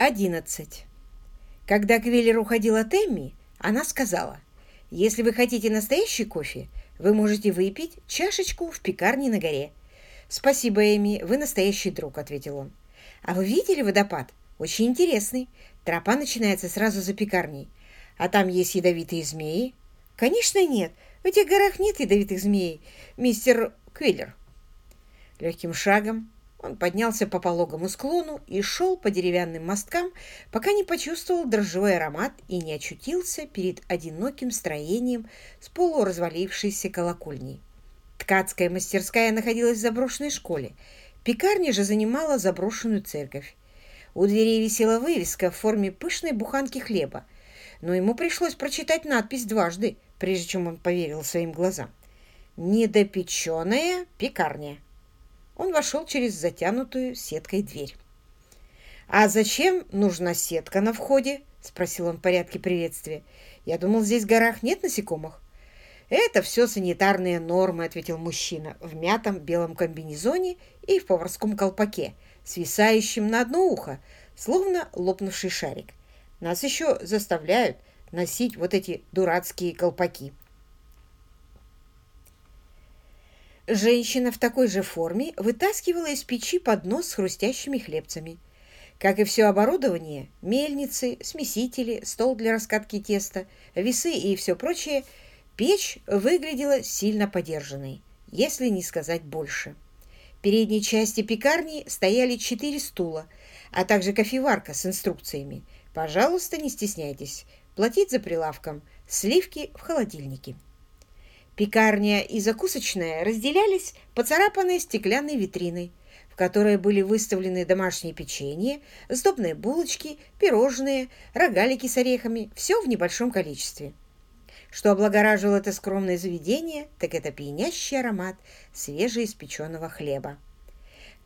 11. Когда Квиллер уходил от Эмми, она сказала, «Если вы хотите настоящий кофе, вы можете выпить чашечку в пекарне на горе». «Спасибо, Эми, вы настоящий друг», — ответил он. «А вы видели водопад? Очень интересный. Тропа начинается сразу за пекарней. А там есть ядовитые змеи?» «Конечно нет. В этих горах нет ядовитых змей, мистер Квиллер». Легким шагом он поднялся по пологому склону и шел по деревянным мосткам, пока не почувствовал дрожжевой аромат и не очутился перед одиноким строением с полуразвалившейся колокольней. Ткацкая мастерская находилась в заброшенной школе, пекарня же занимала заброшенную церковь. У дверей висела вывеска в форме пышной буханки хлеба, но ему пришлось прочитать надпись дважды, прежде чем он поверил своим глазам. «Недопеченная пекарня». Он вошел через затянутую сеткой дверь. «А зачем нужна сетка на входе?» — спросил он в порядке приветствия. «Я думал, здесь в горах нет насекомых». «Это все санитарные нормы», — ответил мужчина в мятом белом комбинезоне и в поварском колпаке, свисающем на одно ухо, словно лопнувший шарик. «Нас еще заставляют носить вот эти дурацкие колпаки». Женщина в такой же форме вытаскивала из печи поднос с хрустящими хлебцами. Как и все оборудование, мельницы, смесители, стол для раскатки теста, весы и все прочее, печь выглядела сильно подержанной, если не сказать больше. В передней части пекарни стояли четыре стула, а также кофеварка с инструкциями. Пожалуйста, не стесняйтесь. Платить за прилавком. Сливки в холодильнике. Пекарня и закусочная разделялись поцарапанной стеклянной витриной, в которой были выставлены домашнее печенье, сдобные булочки, пирожные, рогалики с орехами, все в небольшом количестве. Что облагораживало это скромное заведение, так это пьянящий аромат свежеиспеченного хлеба.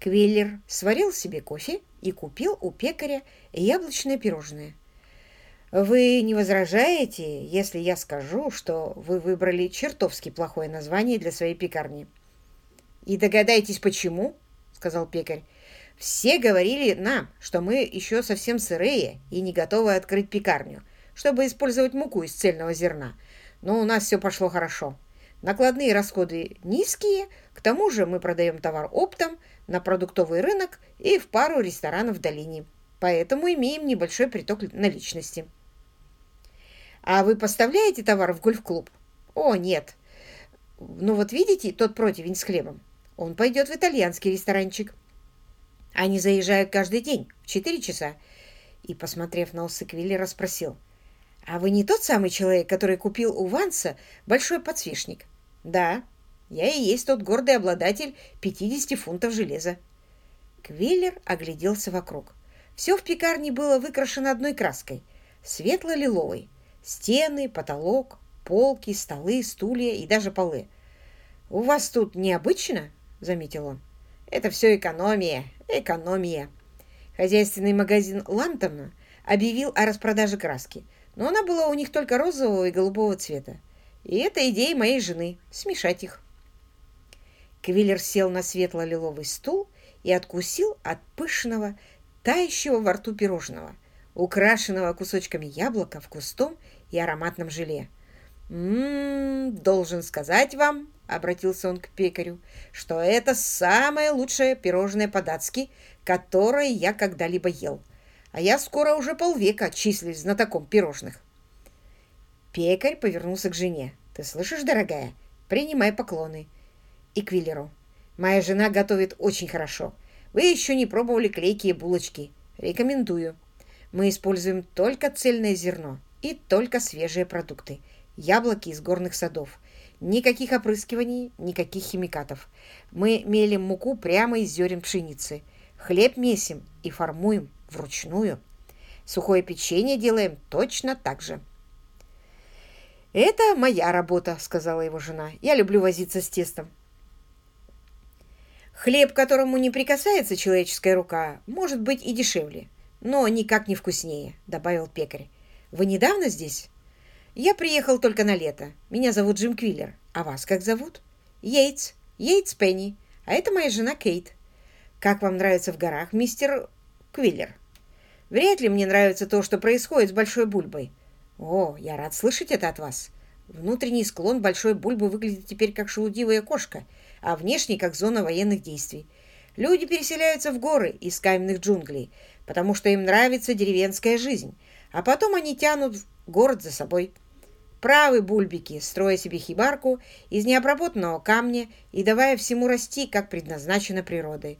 Квиллер сварил себе кофе и купил у пекаря яблочное пирожное – вы не возражаете, если я скажу, что вы выбрали чертовски плохое название для своей пекарни? И догадайтесь, почему, сказал пекарь. Все говорили нам, что мы еще совсем сырые и не готовы открыть пекарню, чтобы использовать муку из цельного зерна. Но у нас все пошло хорошо. Накладные расходы низкие, к тому же мы продаем товар оптом на продуктовый рынок и в пару ресторанов в долине. Поэтому имеем небольшой приток наличности. А вы поставляете товар в гольф-клуб? О, нет. Ну вот видите тот противень с хлебом? Он пойдет в итальянский ресторанчик. Они заезжают каждый день в четыре часа. И, посмотрев на усы Квиллера, спросил. А вы не тот самый человек, который купил у Ванса большой подсвечник? Да, я и есть тот гордый обладатель 50 фунтов железа. Квиллер огляделся вокруг. Все в пекарне было выкрашено одной краской, светло-лиловой. Стены, потолок, полки, столы, стулья и даже полы. «У вас тут необычно?» — заметил он. «Это все экономия, экономия». Хозяйственный магазин Лантона объявил о распродаже краски, но она была у них только розового и голубого цвета. И это идея моей жены — смешать их. Квиллер сел на светло-лиловый стул и откусил от пышного, тающего во рту пирожного, украшенного кусочками яблока в густом и ароматном желе. «М-м, должен сказать вам, — обратился он к пекарю, — что это самое лучшее пирожное по-датски, которое я когда-либо ел. А я скоро уже полвека числюсь знатоком пирожных. Пекарь повернулся к жене. «Ты слышишь, дорогая? Принимай поклоны». И к Виллеру. «Моя жена готовит очень хорошо. Вы еще не пробовали клейкие булочки. Рекомендую. Мы используем только цельное зерно и только свежие продукты. Яблоки из горных садов. Никаких опрыскиваний, никаких химикатов. Мы мелим муку прямо из зерен пшеницы. Хлеб месим и формуем вручную. Сухое печенье делаем точно так же. «Это моя работа», — сказала его жена. «Я люблю возиться с тестом». Хлеб, которому не прикасается человеческая рука, может быть и дешевле, но никак не вкуснее», — добавил пекарь. Вы недавно здесь? Я приехал только на лето. Меня зовут Джим Квиллер. А вас как зовут? Йейтс. Йейтс Пенни. А это моя жена Кейт. Как вам нравится в горах, мистер Квиллер? Вряд ли мне нравится то, что происходит с Большой Бульбой. О, я рад слышать это от вас. Внутренний склон Большой Бульбы выглядит теперь как шелудивая кошка, а внешний как зона военных действий. Люди переселяются в горы из каменных джунглей, потому что им нравится деревенская жизнь, а потом они тянут город за собой. Правы бульбики, строя себе хибарку из необработанного камня и давая всему расти, как предназначено природой.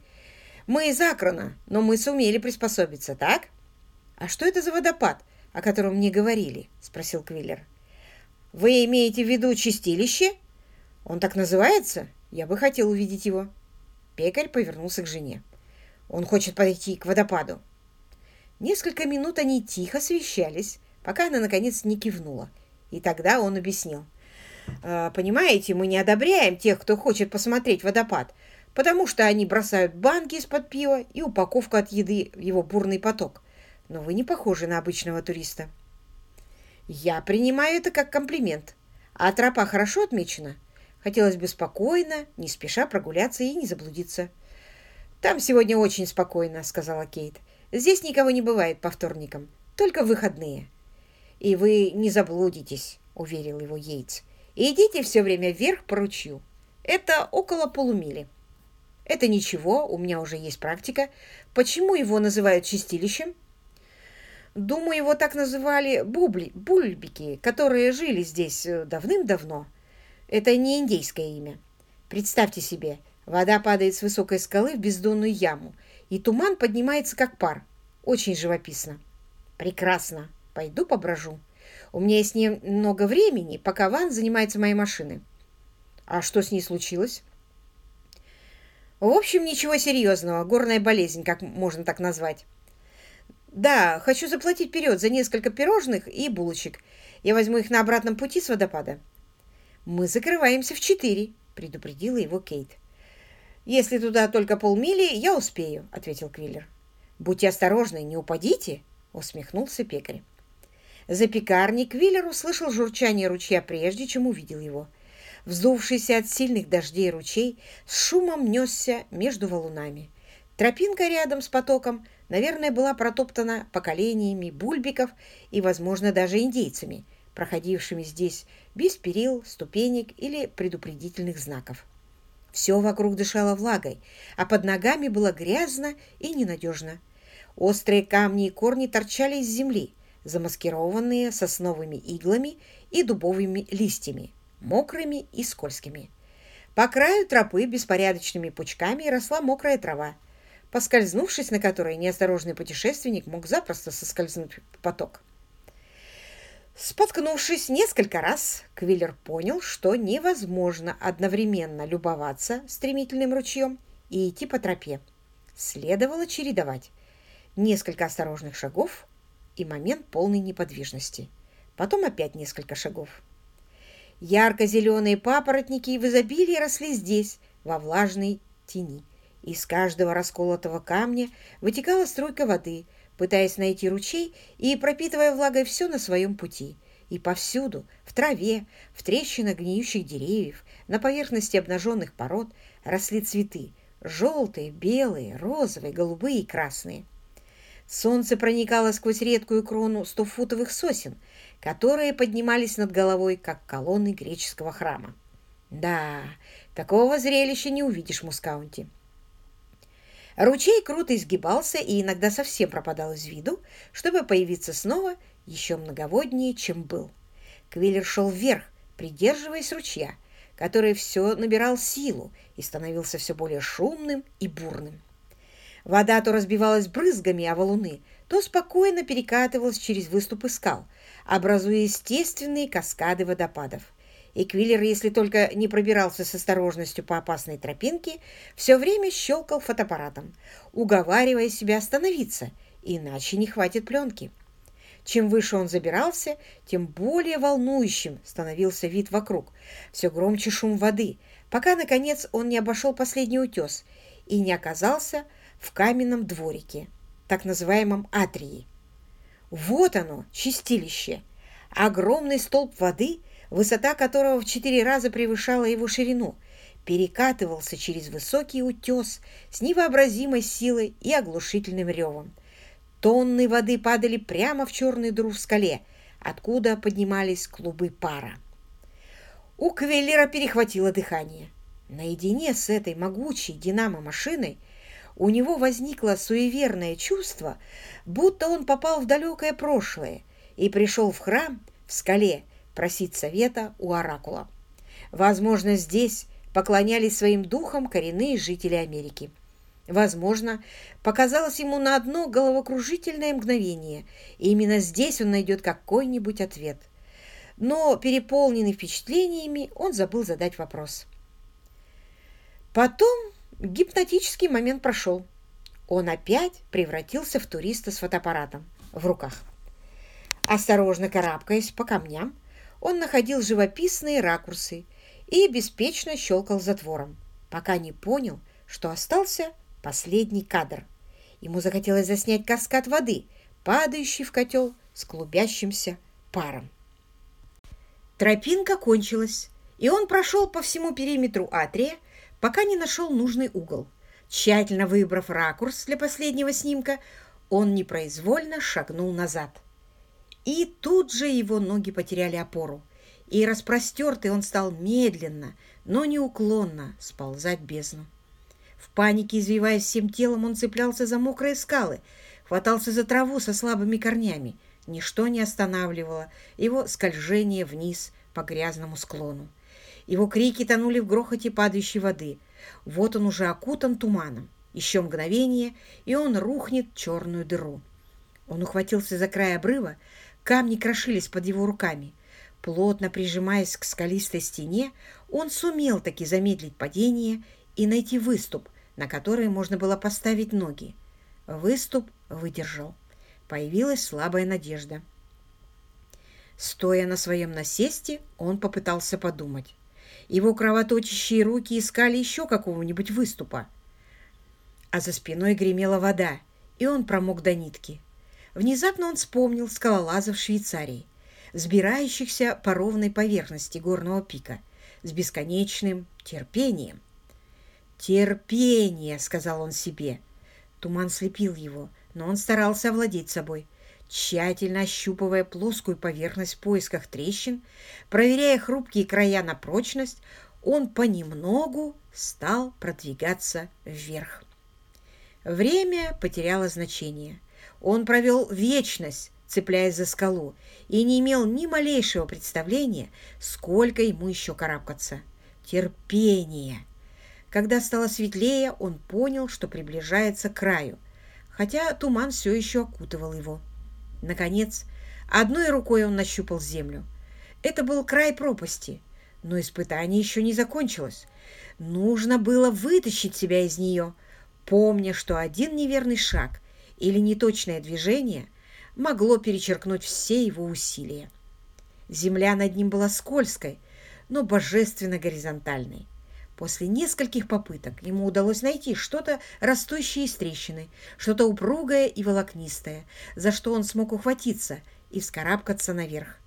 Мы из Акрона, но мы сумели приспособиться, так? А что это за водопад, о котором мне говорили? Спросил Квиллер. Вы имеете в виду чистилище? Он так называется? Я бы хотел увидеть его. Пекарь повернулся к жене. Он хочет подойти к водопаду. Несколько минут они тихо свещались, пока она, наконец, не кивнула. И тогда он объяснил. «Э, «Понимаете, мы не одобряем тех, кто хочет посмотреть водопад, потому что они бросают банки из-под пива и упаковку от еды в его бурный поток. Но вы не похожи на обычного туриста». «Я принимаю это как комплимент. А тропа хорошо отмечена?» Хотелось бы спокойно, не спеша прогуляться и не заблудиться. «Там сегодня очень спокойно», — сказала Кейт. «Здесь никого не бывает по вторникам, только выходные». «И вы не заблудитесь», — уверил его Йейтс. «Идите все время вверх по ручью. Это около полумили». «Это ничего, у меня уже есть практика. Почему его называют чистилищем?» «Думаю, его так называли бубли, бульбики, которые жили здесь э, давным-давно. Это не индейское имя. Представьте себе, вода падает с высокой скалы в бездонную яму, и туман поднимается как пар. Очень живописно. Прекрасно. Пойду поброжу. У меня есть немного времени, пока Ван занимается моей машиной. А что с ней случилось? В общем, ничего серьезного. Горная болезнь, как можно так назвать. Да, хочу заплатить вперед за несколько пирожных и булочек. Я возьму их на обратном пути с водопада. «Мы закрываемся в четыре», — предупредила его Кейт. «Если туда только полмили, я успею», — ответил Квиллер. «Будьте осторожны, не упадите», — усмехнулся пекарь. За пекарней Квиллер услышал журчание ручья прежде, чем увидел его. Вздувшийся от сильных дождей ручей с шумом несся между валунами. Тропинка рядом с потоком, наверное, была протоптана поколениями бульбиков и, возможно, даже индейцами — проходившими здесь без перил, ступенек или предупредительных знаков. Все вокруг дышало влагой, а под ногами было грязно и ненадежно. Острые камни и корни торчали из земли, замаскированные сосновыми иглами и дубовыми листьями, мокрыми и скользкими. По краю тропы беспорядочными пучками росла мокрая трава, поскользнувшись на которой неосторожный путешественник мог запросто соскользнуть в поток. Споткнувшись несколько раз, Квиллер понял, что невозможно одновременно любоваться стремительным ручьем и идти по тропе. Следовало чередовать. Несколько осторожных шагов и момент полной неподвижности. Потом опять несколько шагов. Ярко-зеленые папоротники в изобилии росли здесь, во влажной тени. Из каждого расколотого камня вытекала струйка воды, пытаясь найти ручей и пропитывая влагой все на своем пути. И повсюду, в траве, в трещинах гниющих деревьев, на поверхности обнаженных пород росли цветы – желтые, белые, розовые, голубые и красные. Солнце проникало сквозь редкую крону стофутовых сосен, которые поднимались над головой, как колонны греческого храма. Да, такого зрелища не увидишь в Мускаунте. Ручей круто изгибался и иногда совсем пропадал из виду, чтобы появиться снова еще многоводнее, чем был. Квиллер шел вверх, придерживаясь ручья, который все набирал силу и становился все более шумным и бурным. Вода то разбивалась брызгами о валуны, то спокойно перекатывалась через выступы скал, образуя естественные каскады водопадов. И Квиллер, если только не пробирался с осторожностью по опасной тропинке, все время щелкал фотоаппаратом, уговаривая себя остановиться, иначе не хватит пленки. Чем выше он забирался, тем более волнующим становился вид вокруг, все громче шум воды, пока, наконец, он не обошел последний утес и не оказался в каменном дворике, так называемом атрии. Вот оно, чистилище. Огромный столб воды — высота которого в четыре раза превышала его ширину, перекатывался через высокий утес с невообразимой силой и оглушительным ревом. Тонны воды падали прямо в черный дыру в скале, откуда поднимались клубы пара. У Квеллера перехватило дыхание. Наедине с этой могучей динамо-машиной у него возникло суеверное чувство, будто он попал в далекое прошлое и пришел в храм в скале просить совета у оракула. Возможно, здесь поклонялись своим духам коренные жители Америки. Возможно, показалось ему на одно головокружительное мгновение, и именно здесь он найдет какой-нибудь ответ. Но, переполненный впечатлениями, он забыл задать вопрос. Потом гипнотический момент прошел. Он опять превратился в туриста с фотоаппаратом в руках. Осторожно карабкаясь по камням, он находил живописные ракурсы и беспечно щелкал затвором, пока не понял, что остался последний кадр. Ему захотелось заснять каскад воды, падающий в котел с клубящимся паром. Тропинка кончилась, и он прошел по всему периметру атрия, пока не нашел нужный угол. Тщательно выбрав ракурс для последнего снимка, он непроизвольно шагнул назад. И тут же его ноги потеряли опору, и распростертый он стал медленно, но неуклонно сползать в бездну. В панике, извиваясь всем телом, он цеплялся за мокрые скалы, хватался за траву со слабыми корнями. Ничто не останавливало его скольжение вниз по грязному склону. Его крики тонули в грохоте падающей воды. Вот он уже окутан туманом. Еще мгновение, и он рухнет в черную дыру. Он ухватился за край обрыва, Камни крошились под его руками. Плотно прижимаясь к скалистой стене, он сумел таки замедлить падение и найти выступ, на который можно было поставить ноги. Выступ выдержал. Появилась слабая надежда. Стоя на своем насесте, он попытался подумать. Его кровоточащие руки искали еще какого-нибудь выступа. А за спиной гремела вода, и он промок до нитки. Внезапно он вспомнил скалолазов Швейцарии, сбирающихся по ровной поверхности горного пика с бесконечным терпением. «Терпение!» — сказал он себе. Туман слепил его, но он старался овладеть собой, тщательно ощупывая плоскую поверхность в поисках трещин, проверяя хрупкие края на прочность, он понемногу стал продвигаться вверх. Время потеряло значение. Он провел вечность, цепляясь за скалу, и не имел ни малейшего представления, сколько ему еще карабкаться. Терпение! Когда стало светлее, он понял, что приближается к краю, хотя туман все еще окутывал его. Наконец, одной рукой он нащупал землю. Это был край пропасти, но испытание еще не закончилось. Нужно было вытащить себя из нее, помня, что один неверный шаг или неточное движение могло перечеркнуть все его усилия. Земля над ним была скользкой, но божественно горизонтальной. После нескольких попыток ему удалось найти что-то растущее из трещины, что-то упругое и волокнистое, за что он смог ухватиться и вскарабкаться наверх.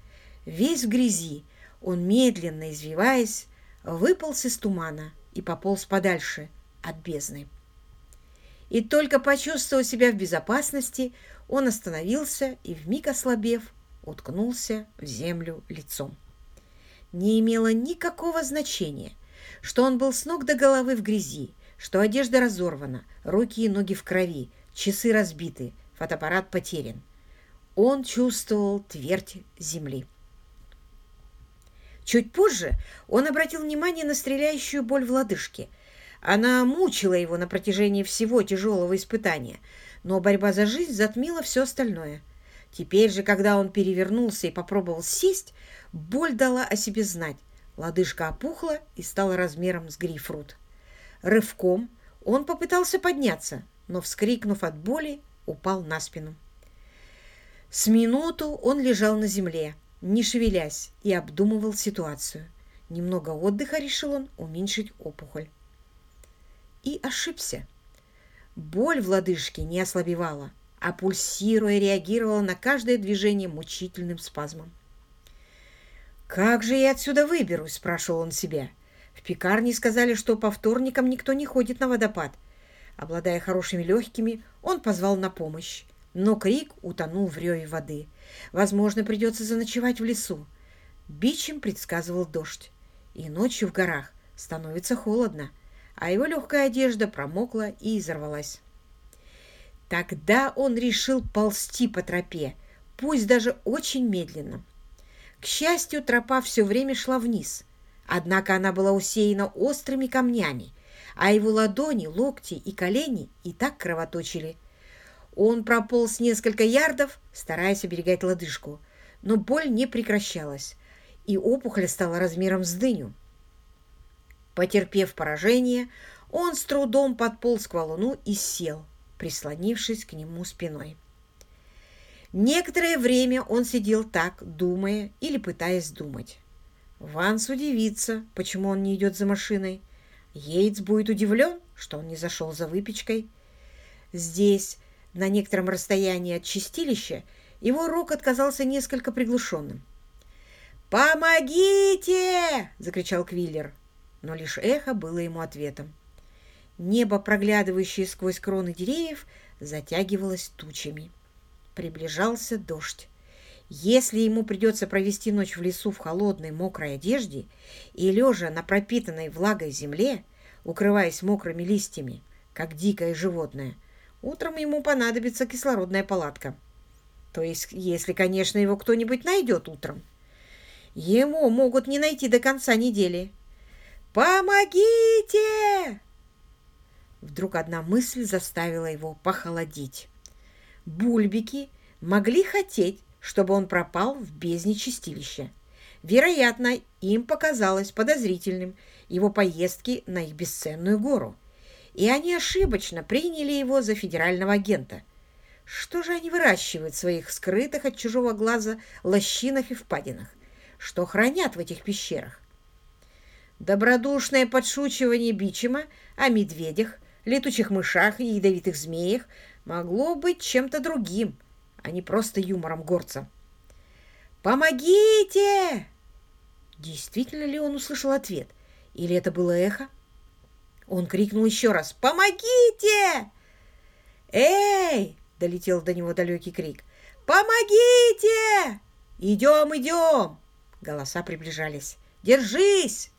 Весь в грязи, он, медленно извиваясь, выполз из тумана и пополз подальше от бездны. И только почувствовав себя в безопасности, он остановился и, вмиг ослабев, уткнулся в землю лицом. Не имело никакого значения, что он был с ног до головы в грязи, что одежда разорвана, руки и ноги в крови, часы разбиты, фотоаппарат потерян. Он чувствовал твердь земли. Чуть позже он обратил внимание на стреляющую боль в лодыжке, она мучила его на протяжении всего тяжелого испытания, но борьба за жизнь затмила все остальное. Теперь же, когда он перевернулся и попробовал сесть, боль дала о себе знать. Лодыжка опухла и стала размером с грейпфрут. Рывком он попытался подняться, но, вскрикнув от боли, упал на спину. С минуту он лежал на земле, не шевелясь, и обдумывал ситуацию. Немного отдыха решил он уменьшить опухоль и ошибся. Боль в лодыжке не ослабевала, а пульсируя реагировала на каждое движение мучительным спазмом. «Как же я отсюда выберусь?» – спрашивал он себя. В пекарне сказали, что по вторникам никто не ходит на водопад. Обладая хорошими легкими, он позвал на помощь. но крик утонул в реве воды. Возможно, придется заночевать в лесу. Бичем предсказывал дождь. И ночью в горах становится холодно, а его легкая одежда промокла и изорвалась. Тогда он решил ползти по тропе, пусть даже очень медленно. К счастью, тропа все время шла вниз, однако она была усеяна острыми камнями, а его ладони, локти и колени и так кровоточили. Он прополз несколько ярдов, стараясь оберегать лодыжку, но боль не прекращалась, и опухоль стала размером с дыню. Потерпев поражение, он с трудом подполз к валуну и сел, прислонившись к нему спиной. Некоторое время он сидел так, думая или пытаясь думать. Ванс удивится, почему он не идет за машиной. Йейтс будет удивлен, что он не зашел за выпечкой. Здесь, на некотором расстоянии от чистилища, его рок отказался несколько приглушенным. «Помогите!» — закричал Квиллер но лишь эхо было ему ответом. Небо, проглядывающее сквозь кроны деревьев, затягивалось тучами. Приближался дождь. Если ему придется провести ночь в лесу в холодной мокрой одежде и лежа на пропитанной влагой земле, укрываясь мокрыми листьями, как дикое животное, утром ему понадобится кислородная палатка. То есть, если, конечно, его кто-нибудь найдет утром. Ему могут не найти до конца недели, «Помогите!» Вдруг одна мысль заставила его похолодеть. Бульбики могли хотеть, чтобы он пропал в бездне чистилища. Вероятно, им показалось подозрительным его поездки на их бесценную гору, и они ошибочно приняли его за федерального агента. Что же они выращивают в своих скрытых от чужого глаза лощинах и впадинах? Что хранят в этих пещерах? Добродушное подшучивание Бичема о медведях, летучих мышах и ядовитых змеях могло быть чем-то другим, а не просто юмором горца. «Помогите!» Действительно ли он услышал ответ? Или это было эхо? Он крикнул еще раз «Помогите!» «Эй!» — долетел до него далекий крик. «Помогите!» «Идем, идем!» Голоса приближались. «Держись!»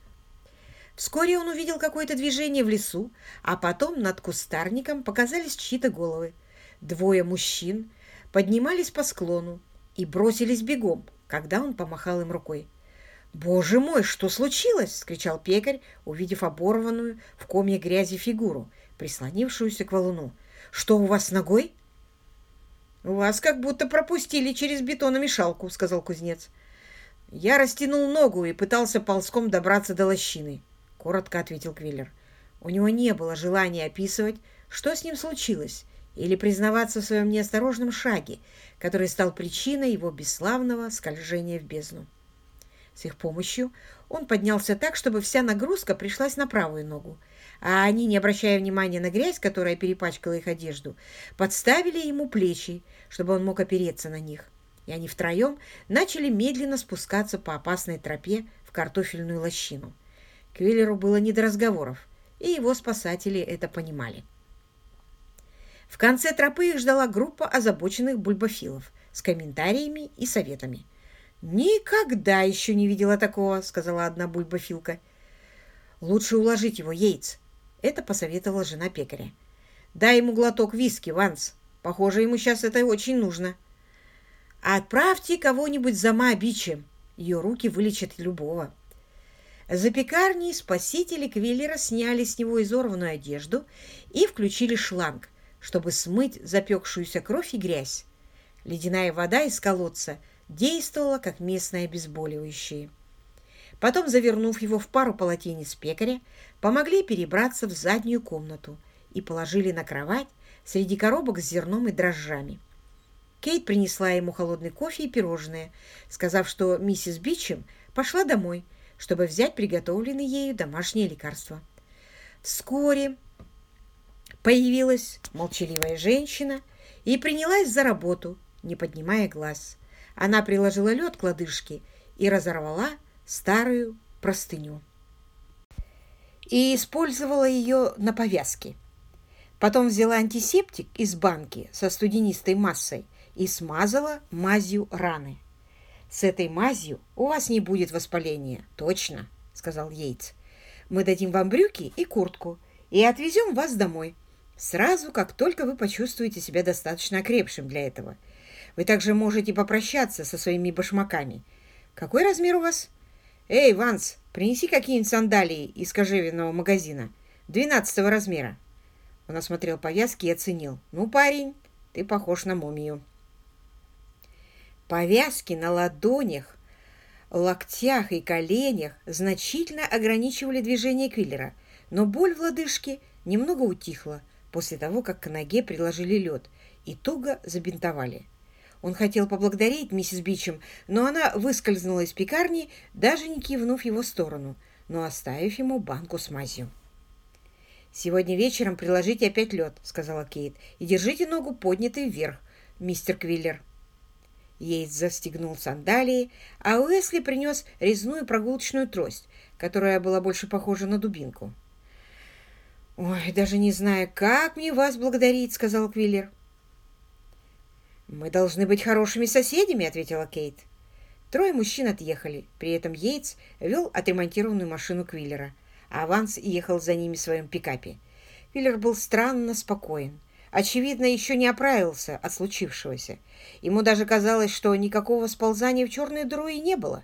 Вскоре он увидел какое-то движение в лесу, а потом над кустарником показались чьи-то головы. Двое мужчин поднимались по склону и бросились бегом, когда он помахал им рукой. «Боже мой, что случилось?» — скричал пекарь, увидев оборванную в комье грязи фигуру, прислонившуюся к валуну. «Что у вас с ногой?» «У вас как будто пропустили через бетономешалку», — сказал кузнец. Я растянул ногу и пытался ползком добраться до лощины коротко ответил Квиллер. У него не было желания описывать, что с ним случилось, или признаваться в своем неосторожном шаге, который стал причиной его бесславного скольжения в бездну. С их помощью он поднялся так, чтобы вся нагрузка пришлась на правую ногу, а они, не обращая внимания на грязь, которая перепачкала их одежду, подставили ему плечи, чтобы он мог опереться на них. И они втроем начали медленно спускаться по опасной тропе в картофельную лощину. Квиллеру было не до разговоров, и его спасатели это понимали. В конце тропы их ждала группа озабоченных бульбофилов с комментариями и советами. «Никогда еще не видела такого», — сказала одна бульбофилка. «Лучше уложить его, Йейтс», — это посоветовала жена пекаря. «Дай ему глоток виски, Ванс. Похоже, ему сейчас это очень нужно». «Отправьте кого-нибудь за Маобичем. Ее руки вылечат любого». За пекарней спасители Квиллера сняли с него изорванную одежду и включили шланг, чтобы смыть запекшуюся кровь и грязь. Ледяная вода из колодца действовала как местное обезболивающее. Потом, завернув его в пару полотенец пекаря, помогли перебраться в заднюю комнату и положили на кровать среди коробок с зерном и дрожжами. Кейт принесла ему холодный кофе и пирожные, сказав, что миссис Бичем пошла домой – чтобы взять приготовленное ею домашнее лекарство. Вскоре появилась молчаливая женщина и принялась за работу, не поднимая глаз. Она приложила лед к лодыжке и разорвала старую простыню. И использовала ее на повязке. Потом взяла антисептик из банки со студенистой массой и смазала мазью раны. «С этой мазью у вас не будет воспаления, точно», — сказал Йейтс. «Мы дадим вам брюки и куртку и отвезем вас домой, сразу, как только вы почувствуете себя достаточно окрепшим для этого. Вы также можете попрощаться со своими башмаками. Какой размер у вас? Эй, Ванс, принеси какие-нибудь сандалии из кожевенного магазина, двенадцатого размера». Он осмотрел повязки и оценил. «Ну, парень, ты похож на мумию». Повязки на ладонях, локтях и коленях значительно ограничивали движение Квиллера, но боль в лодыжке немного утихла после того, как к ноге приложили лед и туго забинтовали. Он хотел поблагодарить миссис Бичем, но она выскользнула из пекарни, даже не кивнув его сторону, но оставив ему банку с мазью. «Сегодня вечером приложите опять лед», — сказала Кейт, — «и держите ногу поднятой вверх, мистер Квиллер». Ейт застегнул сандалии, а Уэсли принес резную прогулочную трость, которая была больше похожа на дубинку. «Ой, даже не знаю, как мне вас благодарить», — сказал Квиллер. «Мы должны быть хорошими соседями», — ответила Кейт. Трое мужчин отъехали. При этом Йейтс вел отремонтированную машину Квиллера, а Ванс ехал за ними в своем пикапе. Квиллер был странно спокоен очевидно, еще не оправился от случившегося. Ему даже казалось, что никакого сползания в черную дыру и не было.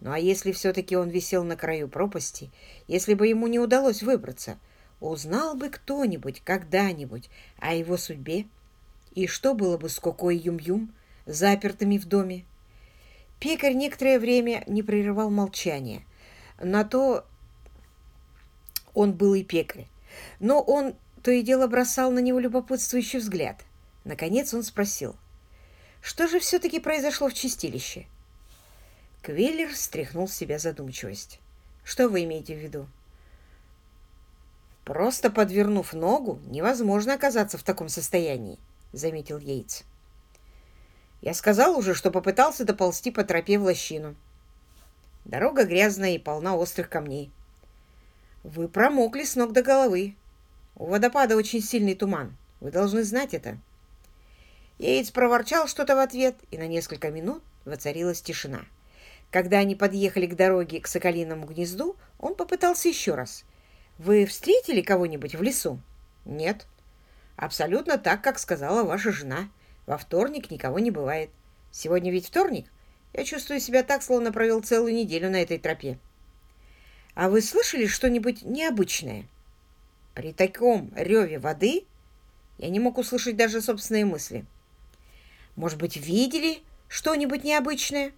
Ну а если все-таки он висел на краю пропасти, если бы ему не удалось выбраться, узнал бы кто-нибудь когда-нибудь о его судьбе? И что было бы с Коко Юм-Юм, запертыми в доме? Пекарь некоторое время не прерывал молчания. На то он был и пекарь. Но он то и дело бросал на него любопытствующий взгляд. Наконец он спросил, что же все-таки произошло в чистилище? Квиллер стряхнул с себя задумчивость. Что вы имеете в виду? Просто подвернув ногу, невозможно оказаться в таком состоянии, заметил Йейтс. Я сказал уже, что попытался доползти по тропе в лощину. Дорога грязная и полна острых камней. Вы промокли с ног до головы. У водопада очень сильный туман. Вы должны знать это. Яиц проворчал что-то в ответ, и на несколько минут воцарилась тишина. Когда они подъехали к дороге к Соколиному гнезду, он попытался еще раз. «Вы встретили кого-нибудь в лесу?» «Нет». «Абсолютно так, как сказала ваша жена. Во вторник никого не бывает. Сегодня ведь вторник. Я чувствую себя так, словно провел целую неделю на этой тропе». «А вы слышали что-нибудь необычное?» При таком реве воды я не мог услышать даже собственные мысли. «Может быть, видели что-нибудь необычное?»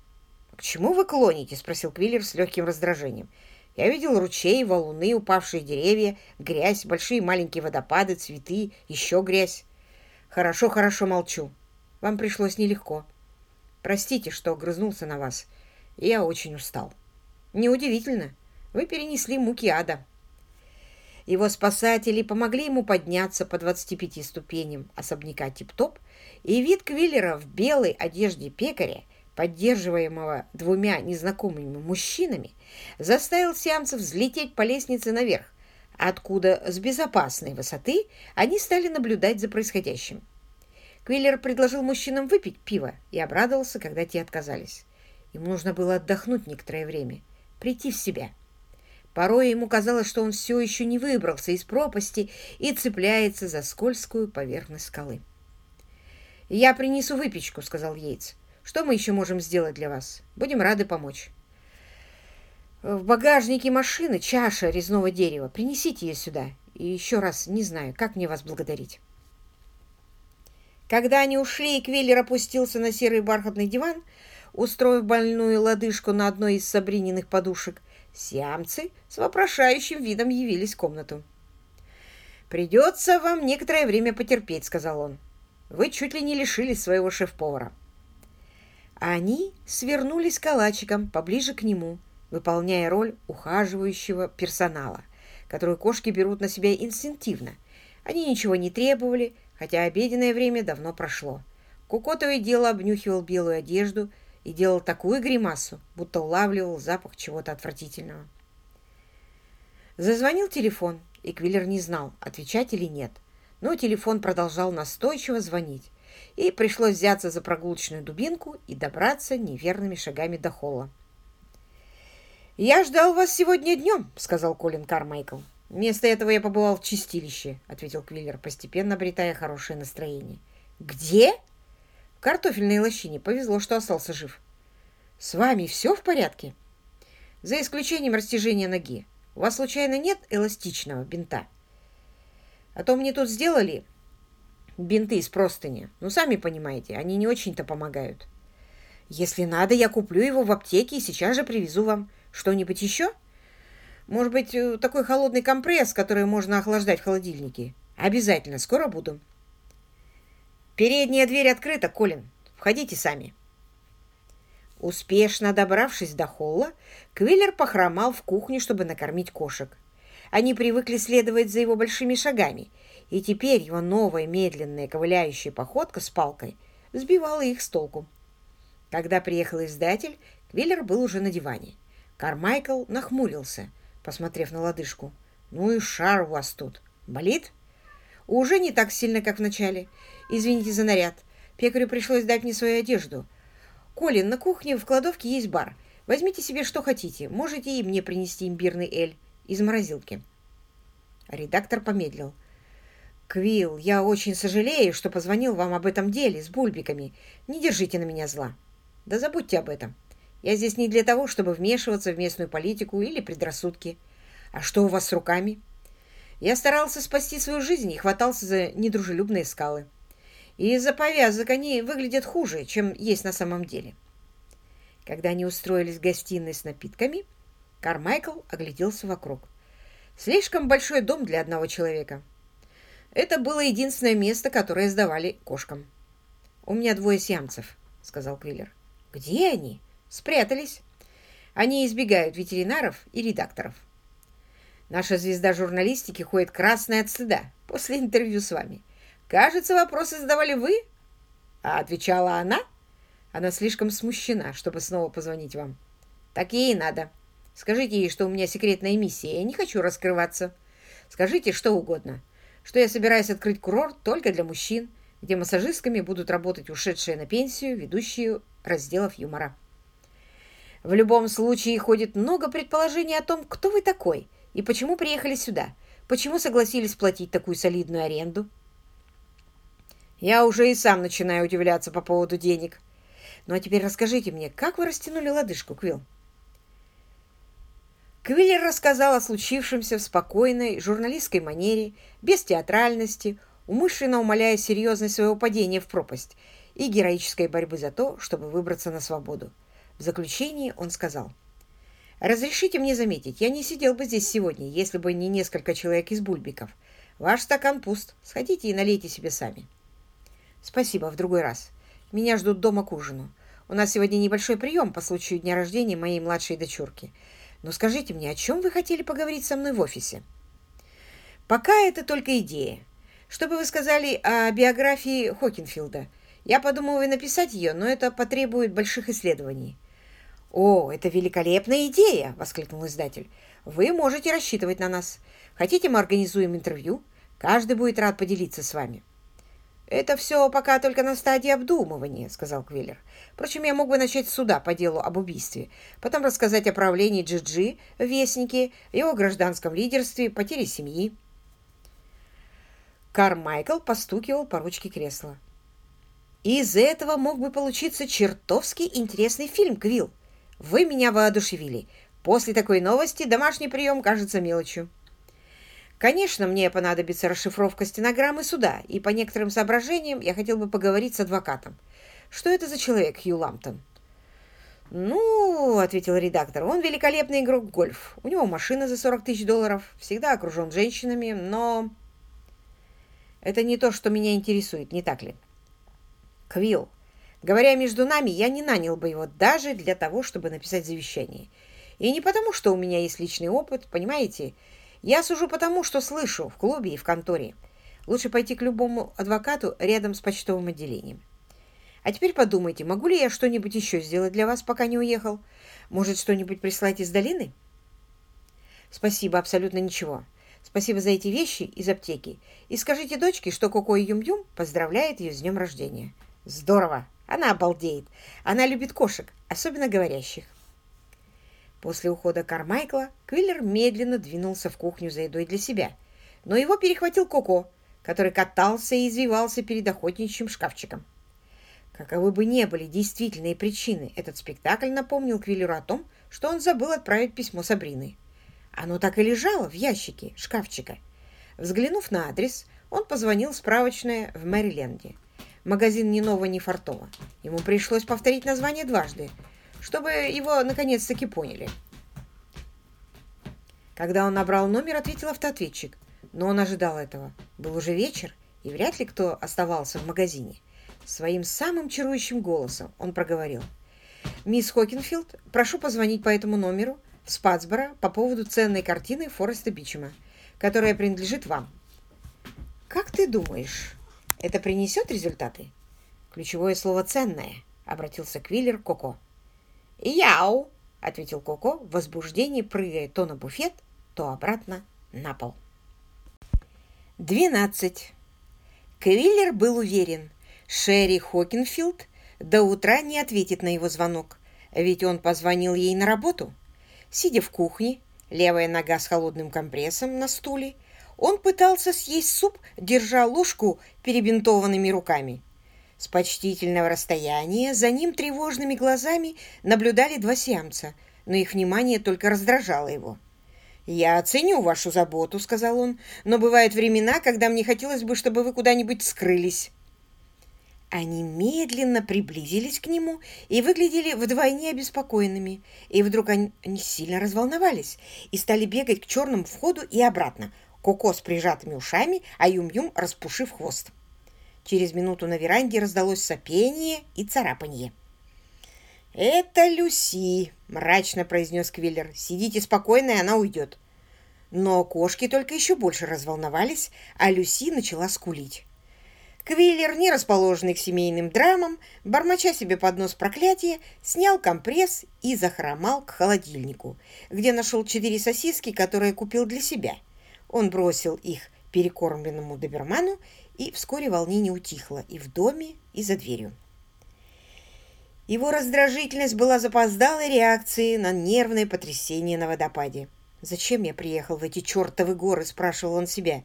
«К чему вы клоните?» — спросил Квиллер с легким раздражением. «Я видел ручей, валуны, упавшие деревья, грязь, большие и маленькие водопады, цветы, еще грязь. Хорошо, хорошо, молчу. Вам пришлось нелегко. Простите, что огрызнулся на вас. Я очень устал. Неудивительно. Вы перенесли муки ада». Его спасатели помогли ему подняться по 25 ступеням особняка Тип-Топ, и вид Квиллера в белой одежде пекаря, поддерживаемого двумя незнакомыми мужчинами, заставил сиамцев взлететь по лестнице наверх, откуда с безопасной высоты они стали наблюдать за происходящим. Квиллер предложил мужчинам выпить пиво и обрадовался, когда те отказались. Ему нужно было отдохнуть некоторое время, прийти в себя – Порой ему казалось, что он все еще не выбрался из пропасти и цепляется за скользкую поверхность скалы. «Я принесу выпечку», — сказал Йейтс. «Что мы еще можем сделать для вас? Будем рады помочь». «В багажнике машины чаша резного дерева. Принесите ее сюда. И еще раз не знаю, как мне вас благодарить». Когда они ушли, и Квиллер опустился на серый бархатный диван, устроив больную лодыжку на одной из Сабрининых подушек, Сиамцы с вопрошающим видом явились в комнату. «Придется вам некоторое время потерпеть», — сказал он. «Вы чуть ли не лишились своего шеф-повара». Они свернулись калачиком поближе к нему, выполняя роль ухаживающего персонала, которую кошки берут на себя инстинктивно. Они ничего не требовали, хотя обеденное время давно прошло. Кукотовое дело обнюхивал белую одежду — и делал такую гримасу, будто улавливал запах чего-то отвратительного. Зазвонил телефон, и Квиллер не знал, отвечать или нет, но телефон продолжал настойчиво звонить, и пришлось взяться за прогулочную дубинку и добраться неверными шагами до холла. «Я ждал вас сегодня днем», — сказал Колин Кармайкл. «Вместо этого я побывал в чистилище», — ответил Квиллер, постепенно обретая хорошее настроение. «Где?» «В картофельной лощине. Повезло, что остался жив». «С вами все в порядке?» «За исключением растяжения ноги. У вас, случайно, нет эластичного бинта?» «А то мне тут сделали бинты из простыни. Ну, сами понимаете, они не очень-то помогают». «Если надо, я куплю его в аптеке и сейчас же привезу вам. Что-нибудь еще?» «Может быть, э, такой холодный компресс, который можно охлаждать в холодильнике?» «Обязательно. Скоро буду». «Передняя дверь открыта, Колин. Входите сами». Успешно добравшись до холла, Квиллер похромал в кухню, чтобы накормить кошек. Они привыкли следовать за его большими шагами, и теперь его новая медленная ковыляющая походка с палкой сбивала их с толку. Когда приехал издатель, Квиллер был уже на диване. Кармайкл нахмурился, посмотрев на лодыжку. «Ну и шар у вас тут. Болит?» «Уже не так сильно, как в начале. Извините за наряд. Пекарю пришлось дать мне свою одежду. Колин, на кухне в кладовке есть бар. Возьмите себе что хотите. Можете и мне принести имбирный эль из морозилки». Редактор помедлил. «Квилл, я очень сожалею, что позвонил вам об этом деле с бульбиками. Не держите на меня зла. Да забудьте об этом. Я здесь не для того, чтобы вмешиваться в местную политику или предрассудки. А что у вас с руками?» Я старался спасти свою жизнь и хватался за недружелюбные скалы и из-за повязок они выглядят хуже, чем есть на самом деле. Когда они устроились в гостиной с напитками, Кармайкл огляделся вокруг. Слишком большой дом для одного человека. Это было единственное место, которое сдавали кошкам. «У меня двое сиамцев», — сказал Квиллер. «Где они?» «Спрятались. Они избегают ветеринаров и редакторов. Наша звезда журналистики ходит красная от стыда после интервью с вами. Кажется, вопросы задавали вы, а отвечала она. Она слишком смущена, чтобы снова позвонить вам. Так ей и надо. Скажите ей, что у меня секретная миссия, я не хочу раскрываться. Скажите что угодно, что я собираюсь открыть курорт только для мужчин, где массажистками будут работать ушедшие на пенсию ведущие разделов юмора. В любом случае ходит много предположений о том, кто вы такой и почему приехали сюда, почему согласились платить такую солидную аренду. Я уже и сам начинаю удивляться по поводу денег. Ну а теперь расскажите мне, как вы растянули лодыжку, Квилл? Квиллер рассказал о случившемся в спокойной журналистской манере, без театральности, умышленно умаляя серьезность своего падения в пропасть и героической борьбы за то, чтобы выбраться на свободу. В заключении он сказал, «Разрешите мне заметить, я не сидел бы здесь сегодня, если бы не несколько человек из бульбиков. Ваш стакан пуст. Сходите и налейте себе сами». Спасибо, в другой раз. Меня ждут дома к ужину. У нас сегодня небольшой прием по случаю дня рождения моей младшей дочурки. Но скажите мне, о чем вы хотели поговорить со мной в офисе? Пока это только идея. Что бы вы сказали о биографии Хокинфилда? Я подумываю написать ее, но это потребует больших исследований. «О, это великолепная идея!» — воскликнул издатель. «Вы можете рассчитывать на нас. Хотите, мы организуем интервью? Каждый будет рад поделиться с вами». «Это все пока только на стадии обдумывания», — сказал Квиллер. «Впрочем, я мог бы начать с суда по делу об убийстве, потом рассказать о правлении Джиджи в Вестнике, его гражданском лидерстве, потере семьи». Кармайкл постукивал по ручке кресла. «Из этого мог бы получиться чертовски интересный фильм, Квилл. Вы меня воодушевили. После такой новости домашний прием кажется мелочью». Конечно, мне понадобится расшифровка стенограммы суда, и по некоторым соображениям я хотел бы поговорить с адвокатом. Что это за человек, Хью Ламптон? «Ну, — ответил редактор, — он великолепный игрок в гольф. У него машина за 40 тысяч долларов, всегда окружен женщинами, но...» «Это не то, что меня интересует, не так ли?» «Квилл, говоря между нами, я не нанял бы его даже для того, чтобы написать завещание. И не потому, что у меня есть личный опыт, понимаете?» Я сужу потому, что слышу в клубе и в конторе. Лучше пойти к любому адвокату рядом с почтовым отделением. А теперь подумайте, могу ли я что-нибудь еще сделать для вас, пока не уехал? Может, что-нибудь прислать из долины? Спасибо, абсолютно ничего. Спасибо за эти вещи из аптеки. И скажите дочке, что Коко Юм-Юм поздравляет ее с днем рождения. Здорово! Она обалдеет. Она любит кошек, особенно говорящих. После ухода Кармайкла Квиллер медленно двинулся в кухню за едой для себя. Но его перехватил Коко, который катался и извивался перед охотничьим шкафчиком. Каковы бы ни были действительные причины, этот спектакль напомнил Квиллеру о том, что он забыл отправить письмо Сабрины. Оно так и лежало в ящике шкафчика. Взглянув на адрес, он позвонил в справочное в Мэриленде. Магазин ни нового, ни фартового. Ему пришлось повторить название дважды, чтобы его наконец-таки поняли. Когда он набрал номер, ответил автоответчик. Но он ожидал этого. Был уже вечер, и вряд ли кто оставался в магазине. Своим самым чарующим голосом он проговорил. «Мисс Хокинфилд, прошу позвонить по этому номеру в Спатсборо по поводу ценной картины Фореста Бичема, которая принадлежит вам. Как ты думаешь, это принесет результаты?» «Ключевое слово «ценное», — обратился Квиллер Коко. «Яу!» — ответил Коко, в возбуждении прыгая то на буфет, то обратно на пол. Двенадцать. Квиллер был уверен, Шерри Хокинфилд до утра не ответит на его звонок, ведь он позвонил ей на работу. Сидя в кухне, левая нога с холодным компрессом на стуле, он пытался съесть суп, держа ложку перебинтованными руками. С почтительного расстояния за ним тревожными глазами наблюдали два сиамца, но их внимание только раздражало его. «Я оценю вашу заботу», — сказал он, «но бывают времена, когда мне хотелось бы, чтобы вы куда-нибудь скрылись». Они медленно приблизились к нему и выглядели вдвойне обеспокоенными. И вдруг они, сильно разволновались и стали бегать к черному входу и обратно. Коко с прижатыми ушами, а Юм-Юм распушив хвост. Через минуту на веранде раздалось сопение и царапанье. «Это Люси», — мрачно произнес Квиллер. «Сидите спокойно, и она уйдет». Но кошки только еще больше разволновались, а Люси начала скулить. Квиллер, не расположенный к семейным драмам, бормоча себе под нос проклятия, снял компресс и захромал к холодильнику, где нашел четыре сосиски, которые купил для себя. Он бросил их перекормленному доберману, и вскоре волнение утихло и в доме, и за дверью. Его раздражительность была запоздалой реакцией на нервное потрясение на водопаде. «Зачем я приехал в эти чертовы горы?» – спрашивал он себя.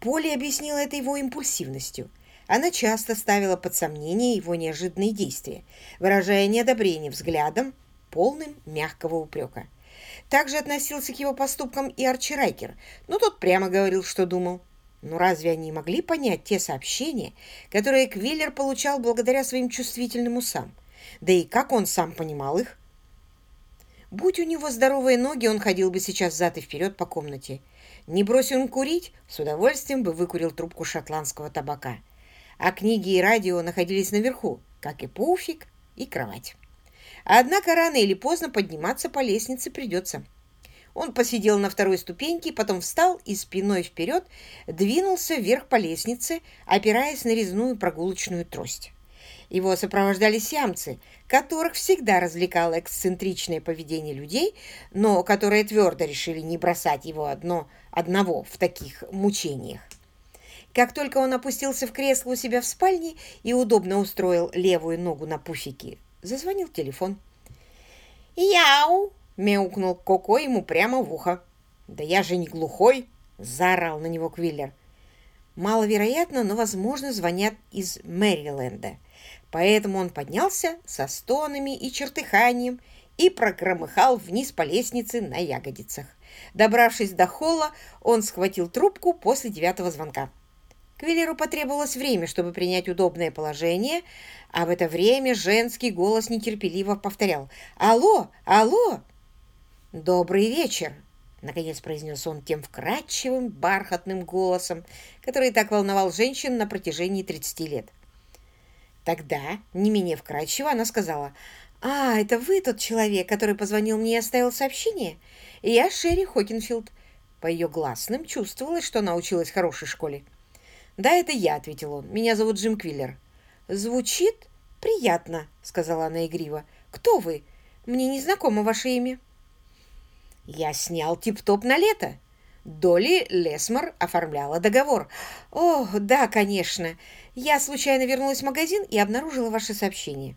Поле объяснила это его импульсивностью. Она часто ставила под сомнение его неожиданные действия, выражая неодобрение взглядом, полным мягкого упрека. Также относился к его поступкам и Арчи Райкер, но тот прямо говорил, что думал. Но разве они могли понять те сообщения, которые Квиллер получал благодаря своим чувствительным усам? Да и как он сам понимал их? Будь у него здоровые ноги, он ходил бы сейчас взад и вперед по комнате. Не бросил он курить, с удовольствием бы выкурил трубку шотландского табака а книги и радио находились наверху, как и пуфик и кровать. Однако рано или поздно подниматься по лестнице придется. Он посидел на второй ступеньке, потом встал и спиной вперед двинулся вверх по лестнице, опираясь на резную прогулочную трость. Его сопровождали сиамцы, которых всегда развлекало эксцентричное поведение людей, но которые твердо решили не бросать его одно, одного в таких мучениях. Как только он опустился в кресло у себя в спальне и удобно устроил левую ногу на пуфике, зазвонил телефон. «Яу!» — мяукнул Коко ему прямо в ухо. «Да я же не глухой!» — заорал на него Квиллер. Маловероятно, но, возможно, звонят из Мэриленда. Поэтому он поднялся со стонами и чертыханием и прогромыхал вниз по лестнице на ягодицах. Добравшись до холла, он схватил трубку после девятого звонка. Квиллеру потребовалось время, чтобы принять удобное положение, а в это время женский голос нетерпеливо повторял «Алло! Алло!» «Добрый вечер!» — наконец произнес он тем вкрадчивым, бархатным голосом, который так волновал женщин на протяжении 30 лет. Тогда, не менее вкрадчиво, она сказала «А, это вы тот человек, который позвонил мне и оставил сообщение? Я Шерри Хокинфилд». По ее гласным чувствовалось, что она училась в хорошей школе. «Да, это я», — ответил он. «Меня зовут Джим Квиллер». «Звучит приятно», — сказала она игриво. «Кто вы? Мне не знакомо ваше имя». «Я снял тип-топ на лето. Доли Лесмор оформляла договор. «О, да, конечно. Я случайно вернулась в магазин и обнаружила ваше сообщение».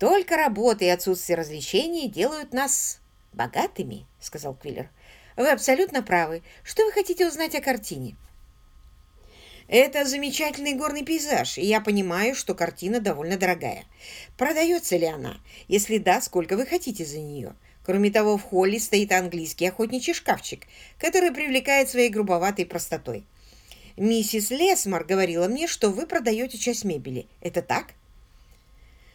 «Только работа и отсутствие развлечений делают нас богатыми», — сказал Квиллер. «Вы абсолютно правы. Что вы хотите узнать о картине?» Это замечательный горный пейзаж, и я понимаю, что картина довольно дорогая. Продается ли она? Если да, сколько вы хотите за нее? Кроме того, в холле стоит английский охотничий шкафчик, который привлекает своей грубоватой простотой. Миссис Лесмар говорила мне, что вы продаете часть мебели. Это так?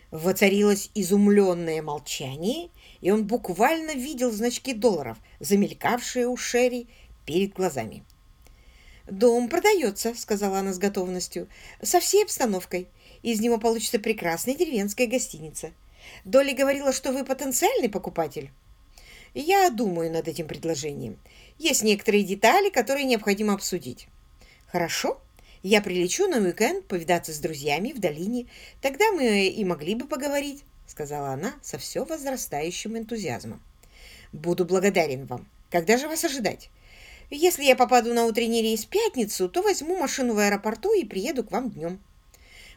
Воцарилось изумленное молчание, и он буквально видел значки долларов, замелькавшие у Шерри перед глазами. «Дом продается», — сказала она с готовностью, — «со всей обстановкой. Из него получится прекрасная деревенская гостиница. Долли говорила, что вы потенциальный покупатель». «Я думаю над этим предложением. Есть некоторые детали, которые необходимо обсудить». «Хорошо. Я прилечу на уикенд повидаться с друзьями в долине. Тогда мы и могли бы поговорить», — сказала она со все возрастающим энтузиазмом. «Буду благодарен вам. Когда же вас ожидать?» Если я попаду на утренний рейс в пятницу, то возьму машину в аэропорту и приеду к вам днем.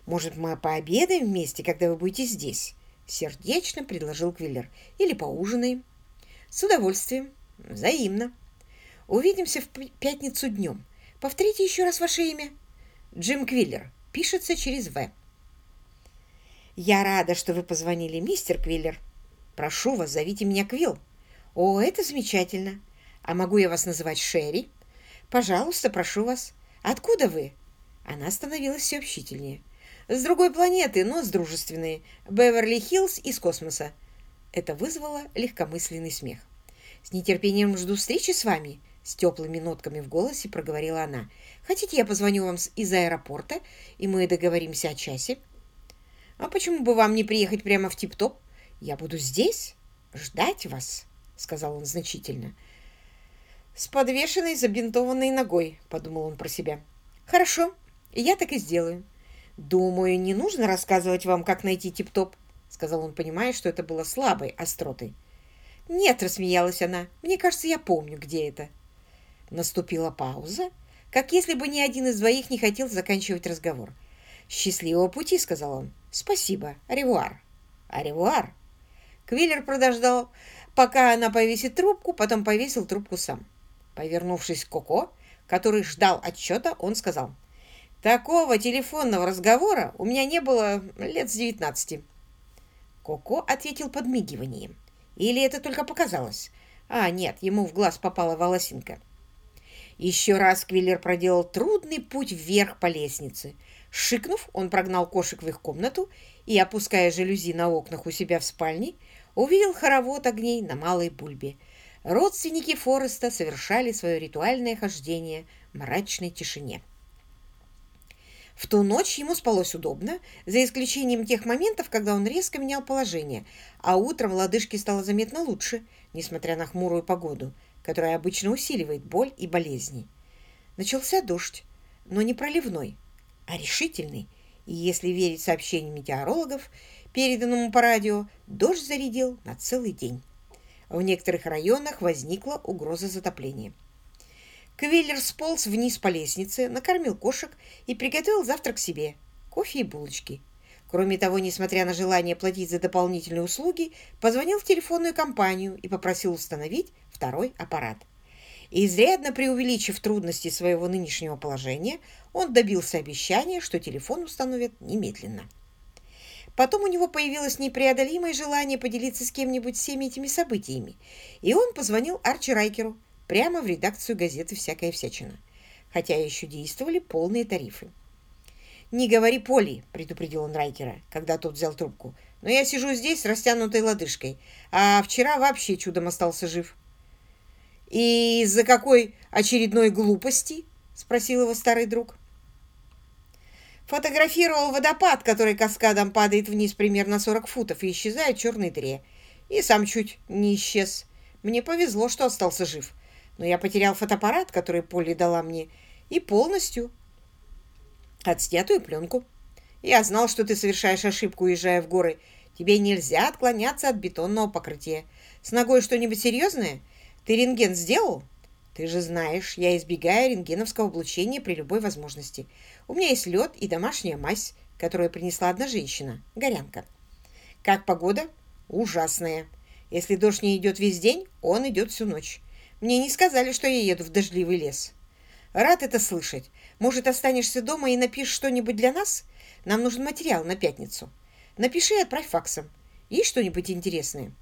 Может, мы пообедаем вместе, когда вы будете здесь?» Сердечно предложил Квиллер. «Или поужинаем?» «С удовольствием. Взаимно. Увидимся в пятницу днем. Повторите еще раз ваше имя. Джим Квиллер. Пишется через «В». «Я рада, что вы позвонили, мистер Квиллер. Прошу вас, зовите меня Квилл. О, это замечательно. «А могу я вас называть Шерри?» «Пожалуйста, прошу вас. Откуда вы?» Она становилась все общительнее. «С другой планеты, но с дружественной. Беверли-Хиллз из космоса». Это вызвало легкомысленный смех. «С нетерпением жду встречи с вами», — с теплыми нотками в голосе проговорила она. «Хотите, я позвоню вам из аэропорта, и мы договоримся о часе?» «А почему бы вам не приехать прямо в Тип-Топ? Я буду здесь ждать вас», — сказал он значительно. «С подвешенной забинтованной ногой», — подумал он про себя. «Хорошо, я так и сделаю. Думаю, не нужно рассказывать вам, как найти тип-топ», — сказал он, понимая, что это было слабой остротой. «Нет», — рассмеялась она, — «мне кажется, я помню, где это». Наступила пауза, как если бы ни один из двоих не хотел заканчивать разговор. «Счастливого пути», — сказал он. «Спасибо. Аревуар». «Аревуар». Квиллер подождал, пока она повесит трубку, потом повесил трубку сам. Повернувшись к Коко, который ждал отчета, он сказал, «Такого телефонного разговора у меня не было лет с девятнадцати». Коко ответил подмигиванием. Или это только показалось? А, нет, ему в глаз попала волосинка. Еще раз Квиллер проделал трудный путь вверх по лестнице. Шикнув, он прогнал кошек в их комнату и, опуская жалюзи на окнах у себя в спальне, увидел хоровод огней на малой бульбе – родственники Фореста совершали свое ритуальное хождение в мрачной тишине. В ту ночь ему спалось удобно, за исключением тех моментов, когда он резко менял положение, а утром лодыжке стало заметно лучше, несмотря на хмурую погоду, которая обычно усиливает боль и болезни. Начался дождь, но не проливной, а решительный, и, если верить сообщениям метеорологов, переданному по радио, дождь зарядил на целый день. В некоторых районах возникла угроза затопления. Квиллер сполз вниз по лестнице, накормил кошек и приготовил завтрак себе – кофе и булочки. Кроме того, несмотря на желание платить за дополнительные услуги, позвонил в телефонную компанию и попросил установить второй аппарат. изрядно преувеличив трудности своего нынешнего положения, он добился обещания, что телефон установят немедленно. Потом у него появилось непреодолимое желание поделиться с кем-нибудь всеми этими событиями, и он позвонил Арчи Райкеру прямо в редакцию газеты «Всякая всячина», хотя еще действовали полные тарифы. «Не говори Поли», — предупредил он Райкера, когда тот взял трубку. «Но я сижу здесь с растянутой лодыжкой, а вчера вообще чудом остался жив». «И из-за какой очередной глупости?» — спросил его старый друг. Фотографировал водопад, который каскадом падает вниз примерно 40 футов и исчезает в черной дыре. И сам чуть не исчез. Мне повезло, что остался жив. Но я потерял фотоаппарат, который Полли дала мне, и полностью отснятую пленку. Я знал, что ты совершаешь ошибку, уезжая в горы. Тебе нельзя отклоняться от бетонного покрытия. С ногой что-нибудь серьезное? Ты рентген сделал? Ты же знаешь, я избегаю рентгеновского облучения при любой возможности. У меня есть лед и домашняя мазь, которую принесла одна женщина, горянка. Как погода? Ужасная. Если дождь не идет весь день, он идет всю ночь. Мне не сказали, что я еду в дождливый лес. Рад это слышать. Может, останешься дома и напишешь что-нибудь для нас? Нам нужен материал на пятницу. Напиши и отправь факсом. Есть что-нибудь интересное?»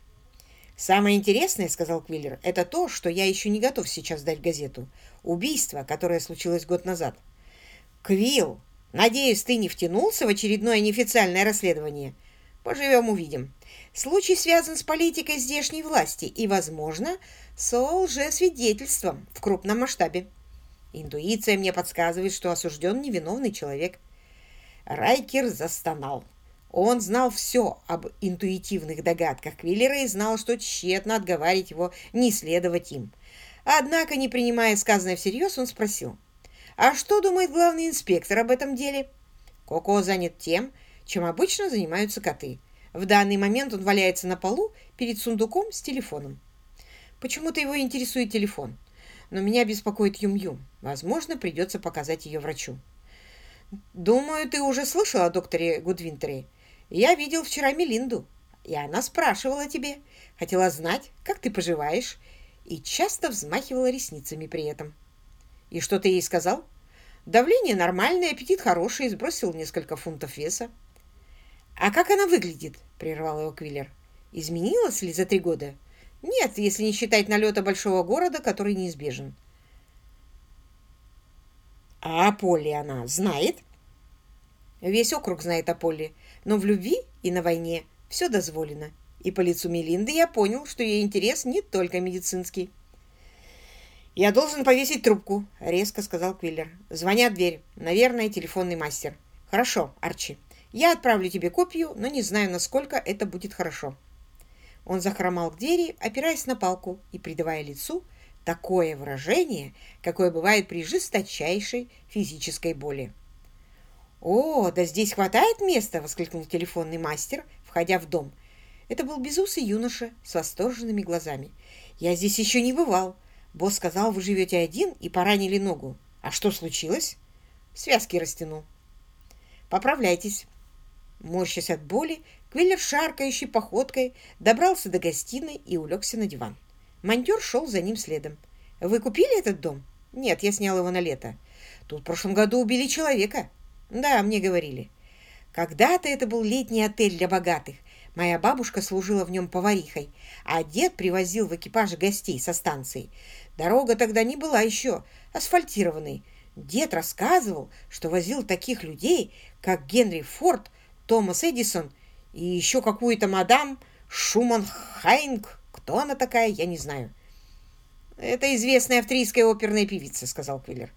«Самое интересное, — сказал Квиллер, — это то, что я еще не готов сейчас дать газету. Убийство, которое случилось год назад». «Квилл, надеюсь, ты не втянулся в очередное неофициальное расследование? Поживем, увидим. Случай связан с политикой здешней власти и, возможно, с лжесвидетельством в крупном масштабе. Интуиция мне подсказывает, что осужден невиновный человек». Райкер застонал. Он знал все об интуитивных догадках Квиллера и знал, что тщетно отговаривать его не следовать им. Однако, не принимая сказанное всерьез, он спросил, «А что думает главный инспектор об этом деле?» Коко занят тем, чем обычно занимаются коты. В данный момент он валяется на полу перед сундуком с телефоном. Почему-то его интересует телефон, но меня беспокоит Юм-Юм. Возможно, придется показать ее врачу. «Думаю, ты уже слышал о докторе Гудвинтере. Я видел вчера Мелинду, и она спрашивала тебе, хотела знать, как ты поживаешь, и часто взмахивала ресницами при этом. И что ты ей сказал? Давление нормальное, аппетит хороший, сбросил несколько фунтов веса. «А как она выглядит?» – прервал его Квиллер. «Изменилась ли за три года?» «Нет, если не считать налета большого города, который неизбежен». «А о Полли она знает?» «Весь округ знает о Полли. Но в любви и на войне все дозволено. И по лицу Мелинды я понял, что ее интерес не только медицинский. «Я должен повесить трубку», — резко сказал Квиллер. «Звонят дверь. Наверное, телефонный мастер». «Хорошо, Арчи. Я отправлю тебе копию, но не знаю, насколько это будет хорошо». Он захромал к двери, опираясь на палку и придавая лицу такое выражение, какое бывает при жесточайшей физической боли. «О, да здесь хватает места!» — воскликнул телефонный мастер, входя в дом. Это был безусый юноша с восторженными глазами. «Я здесь еще не бывал. Босс сказал, вы живете один и поранили ногу. А что случилось?» «Связки растянул». «Поправляйтесь». Морщась от боли, Квиллер шаркающей походкой добрался до гостиной и улегся на диван. Монтер шел за ним следом. «Вы купили этот дом?» «Нет, я снял его на лето. Тут в прошлом году убили человека». Да, мне говорили. Когда-то это был летний отель для богатых. Моя бабушка служила в нем поварихой, а дед привозил в экипаже гостей со станции. Дорога тогда не была еще асфальтированной. Дед рассказывал, что возил таких людей, как Генри Форд, Томас Эдисон и еще какую-то мадам Шуман Хайнг. Кто она такая, я не знаю. «Это известная австрийская оперная певица», — сказал Квиллер.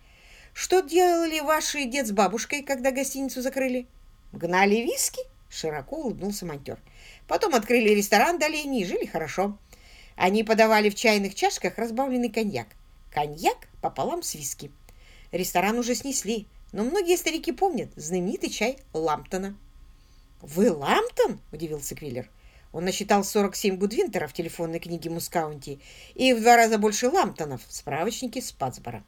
Что делали ваши дед с бабушкой, когда гостиницу закрыли? Гнали виски? Широко улыбнулся монтер. Потом открыли ресторан долей и жили хорошо. Они подавали в чайных чашках разбавленный коньяк. Коньяк пополам с виски. Ресторан уже снесли, но многие старики помнят знаменитый чай Ламптона. «Вы Ламптон?» – удивился Квиллер. Он насчитал 47 гудвинтеров в телефонной книге Мускаунти и в два раза больше Ламптонов в справочнике Спацбора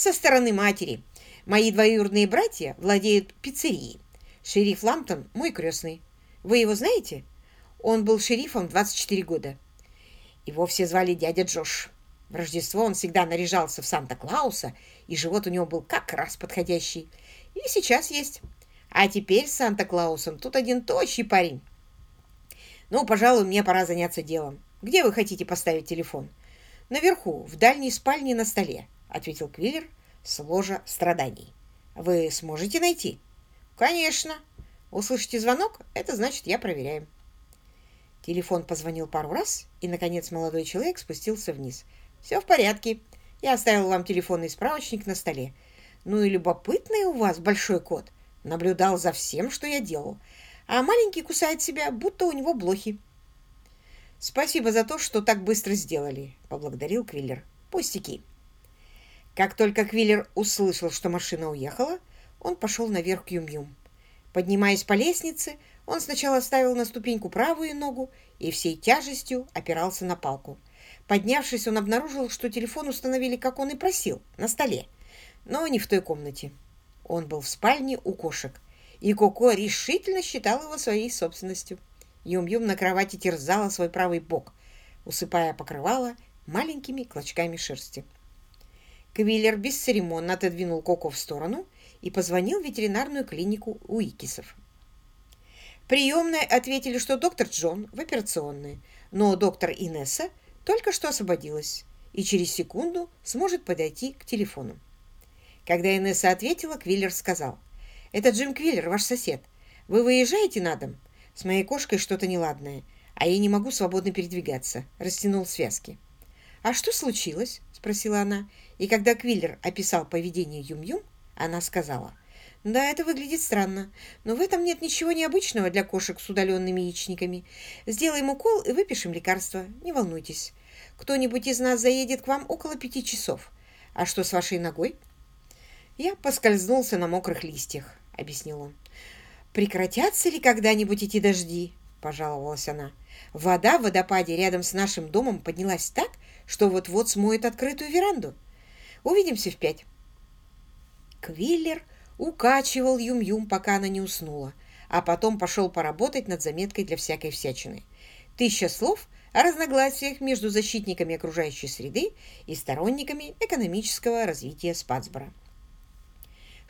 со стороны матери. Мои двоюродные братья владеют пиццерией. Шериф Ламптон – мой крестный. Вы его знаете? Он был шерифом 24 года. Его все звали дядя Джош. В Рождество он всегда наряжался в Санта-Клауса, и живот у него был как раз подходящий. И сейчас есть. А теперь с Санта-Клаусом тут один тощий парень. Ну, пожалуй, мне пора заняться делом. Где вы хотите поставить телефон? Наверху, в дальней спальне на столе. — ответил Квиллер с ложа страданий. «Вы сможете найти?» «Конечно. Услышите звонок? Это значит, я проверяю». Телефон позвонил пару раз, и, наконец, молодой человек спустился вниз. «Все в порядке. Я оставил вам телефонный справочник на столе. Ну и любопытный у вас большой кот. Наблюдал за всем, что я делал. А маленький кусает себя, будто у него блохи». «Спасибо за то, что так быстро сделали», — поблагодарил Квиллер. «Пустяки». Как только Квиллер услышал, что машина уехала, он пошел наверх к Юм-Юм. Поднимаясь по лестнице, он сначала ставил на ступеньку правую ногу и всей тяжестью опирался на палку. Поднявшись, он обнаружил, что телефон установили, как он и просил, на столе, но не в той комнате. Он был в спальне у кошек, и Коко решительно считал его своей собственностью. Юм-Юм на кровати терзала свой правый бок, усыпая покрывало маленькими клочками шерсти. Квиллер бесцеремонно отодвинул Коко в сторону и позвонил в ветеринарную клинику Уикисов. Приемные ответили, что доктор Джон в операционной, но доктор Инесса только что освободилась и через секунду сможет подойти к телефону. Когда Инесса ответила, Квиллер сказал, «Это Джим Квиллер, ваш сосед. Вы выезжаете на дом? С моей кошкой что-то неладное, а я не могу свободно передвигаться», — растянул связки. «А что случилось?» — спросила она. И когда Квиллер описал поведение Юм-Юм, она сказала, «Да, это выглядит странно, но в этом нет ничего необычного для кошек с удаленными яичниками. Сделаем укол и выпишем лекарство. Не волнуйтесь. Кто-нибудь из нас заедет к вам около пяти часов. А что с вашей ногой?» «Я поскользнулся на мокрых листьях», — объяснил он. «Прекратятся ли когда-нибудь эти дожди?» — пожаловалась она. «Вода в водопаде рядом с нашим домом поднялась так, что вот-вот смоет открытую веранду. Увидимся в пять». Квиллер укачивал Юм-Юм, пока она не уснула, а потом пошел поработать над заметкой для всякой всячины. Тысяча слов о разногласиях между защитниками окружающей среды и сторонниками экономического развития Спацбора.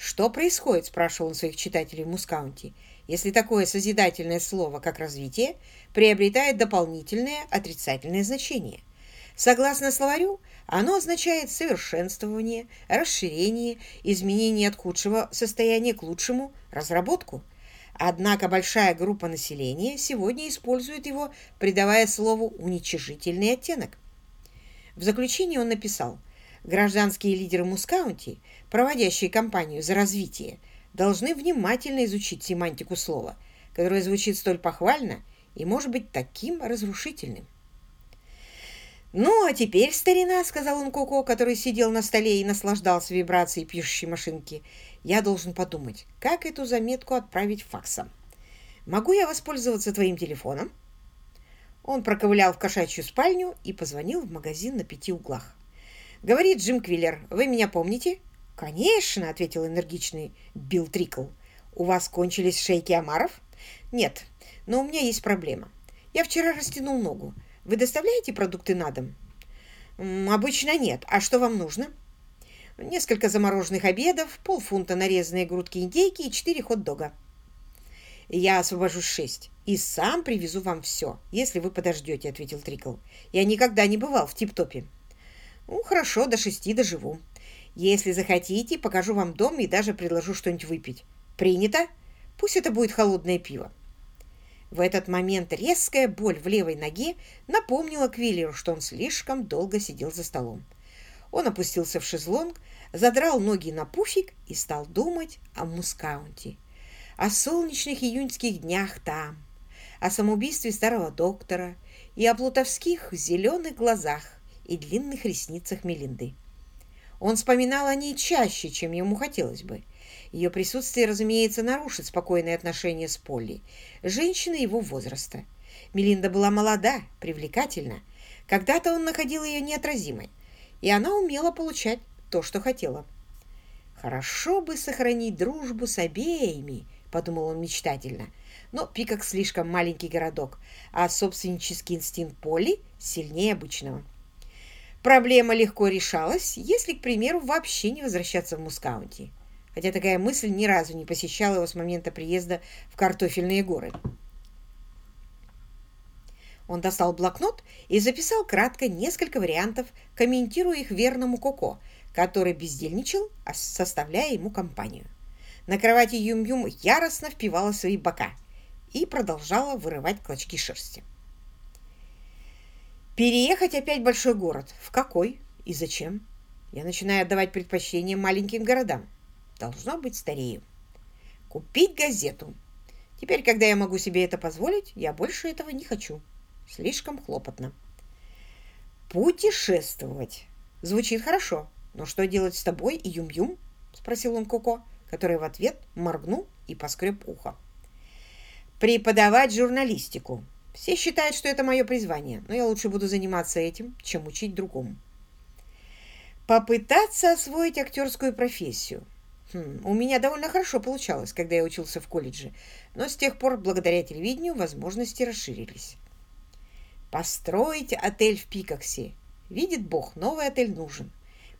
«Что происходит?» – спрашивал он своих читателей в Мускаунте, если такое созидательное слово, как «развитие», приобретает дополнительное отрицательное значение. Согласно словарю, оно означает совершенствование, расширение, изменение от худшего состояния к лучшему, разработку. Однако большая группа населения сегодня использует его, придавая слову уничижительный оттенок. В заключении он написал, гражданские лидеры Мускаунти, проводящие кампанию за развитие, должны внимательно изучить семантику слова, которое звучит столь похвально и может быть таким разрушительным. «Ну, а теперь, старина», — сказал он Коко, который сидел на столе и наслаждался вибрацией пишущей машинки, «я должен подумать, как эту заметку отправить факсом. Могу я воспользоваться твоим телефоном?» Он проковылял в кошачью спальню и позвонил в магазин на пяти углах. «Говорит Джим Квиллер, вы меня помните?» «Конечно», — ответил энергичный Билл Трикл. «У вас кончились шейки омаров?» «Нет, но у меня есть проблема. Я вчера растянул ногу. Вы доставляете продукты на дом? Обычно нет. А что вам нужно? Несколько замороженных обедов, полфунта нарезанные грудки индейки и четыре хот-дога. Я освобожусь шесть и сам привезу вам все, если вы подождете, ответил Трикл. Я никогда не бывал в Тип-Топе. Ну, хорошо, до шести доживу. Если захотите, покажу вам дом и даже предложу что-нибудь выпить. Принято? Пусть это будет холодное пиво. В этот момент резкая боль в левой ноге напомнила Квиллеру, что он слишком долго сидел за столом. Он опустился в шезлонг, задрал ноги на пуфик и стал думать о Мускаунте, о солнечных июньских днях там, о самоубийстве старого доктора и о плутовских зеленых глазах и длинных ресницах Мелинды. Он вспоминал о ней чаще, чем ему хотелось бы, ее присутствие, разумеется, нарушит спокойные отношения с Полли, женщиной его возраста. Мелинда была молода, привлекательна. Когда-то он находил ее неотразимой, и она умела получать то, что хотела. «Хорошо бы сохранить дружбу с обеими», — подумал он мечтательно. Но Пикок слишком маленький городок, а собственнический инстинкт Полли сильнее обычного. Проблема легко решалась, если, к примеру, вообще не возвращаться в Мускаунти хотя такая мысль ни разу не посещала его с момента приезда в картофельные горы. Он достал блокнот и записал кратко несколько вариантов, комментируя их верному Коко, который бездельничал, составляя ему компанию. На кровати Юм-Юм яростно впивала свои бока и продолжала вырывать клочки шерсти. Переехать опять в большой город. В какой и зачем? Я начинаю отдавать предпочтение маленьким городам. Должно быть, старею. Купить газету. Теперь, когда я могу себе это позволить, я больше этого не хочу. Слишком хлопотно. Путешествовать. Звучит хорошо. Но что делать с тобой и Юм-Юм? Спросил он Коко, который в ответ моргнул и поскреб ухо. Преподавать журналистику. Все считают, что это мое призвание, но я лучше буду заниматься этим, чем учить другому. Попытаться освоить актерскую профессию. Хм, у меня довольно хорошо получалось, когда я учился в колледже, но с тех пор, благодаря телевидению, возможности расширились. Построить отель в Пикоксе. Видит Бог, новый отель нужен.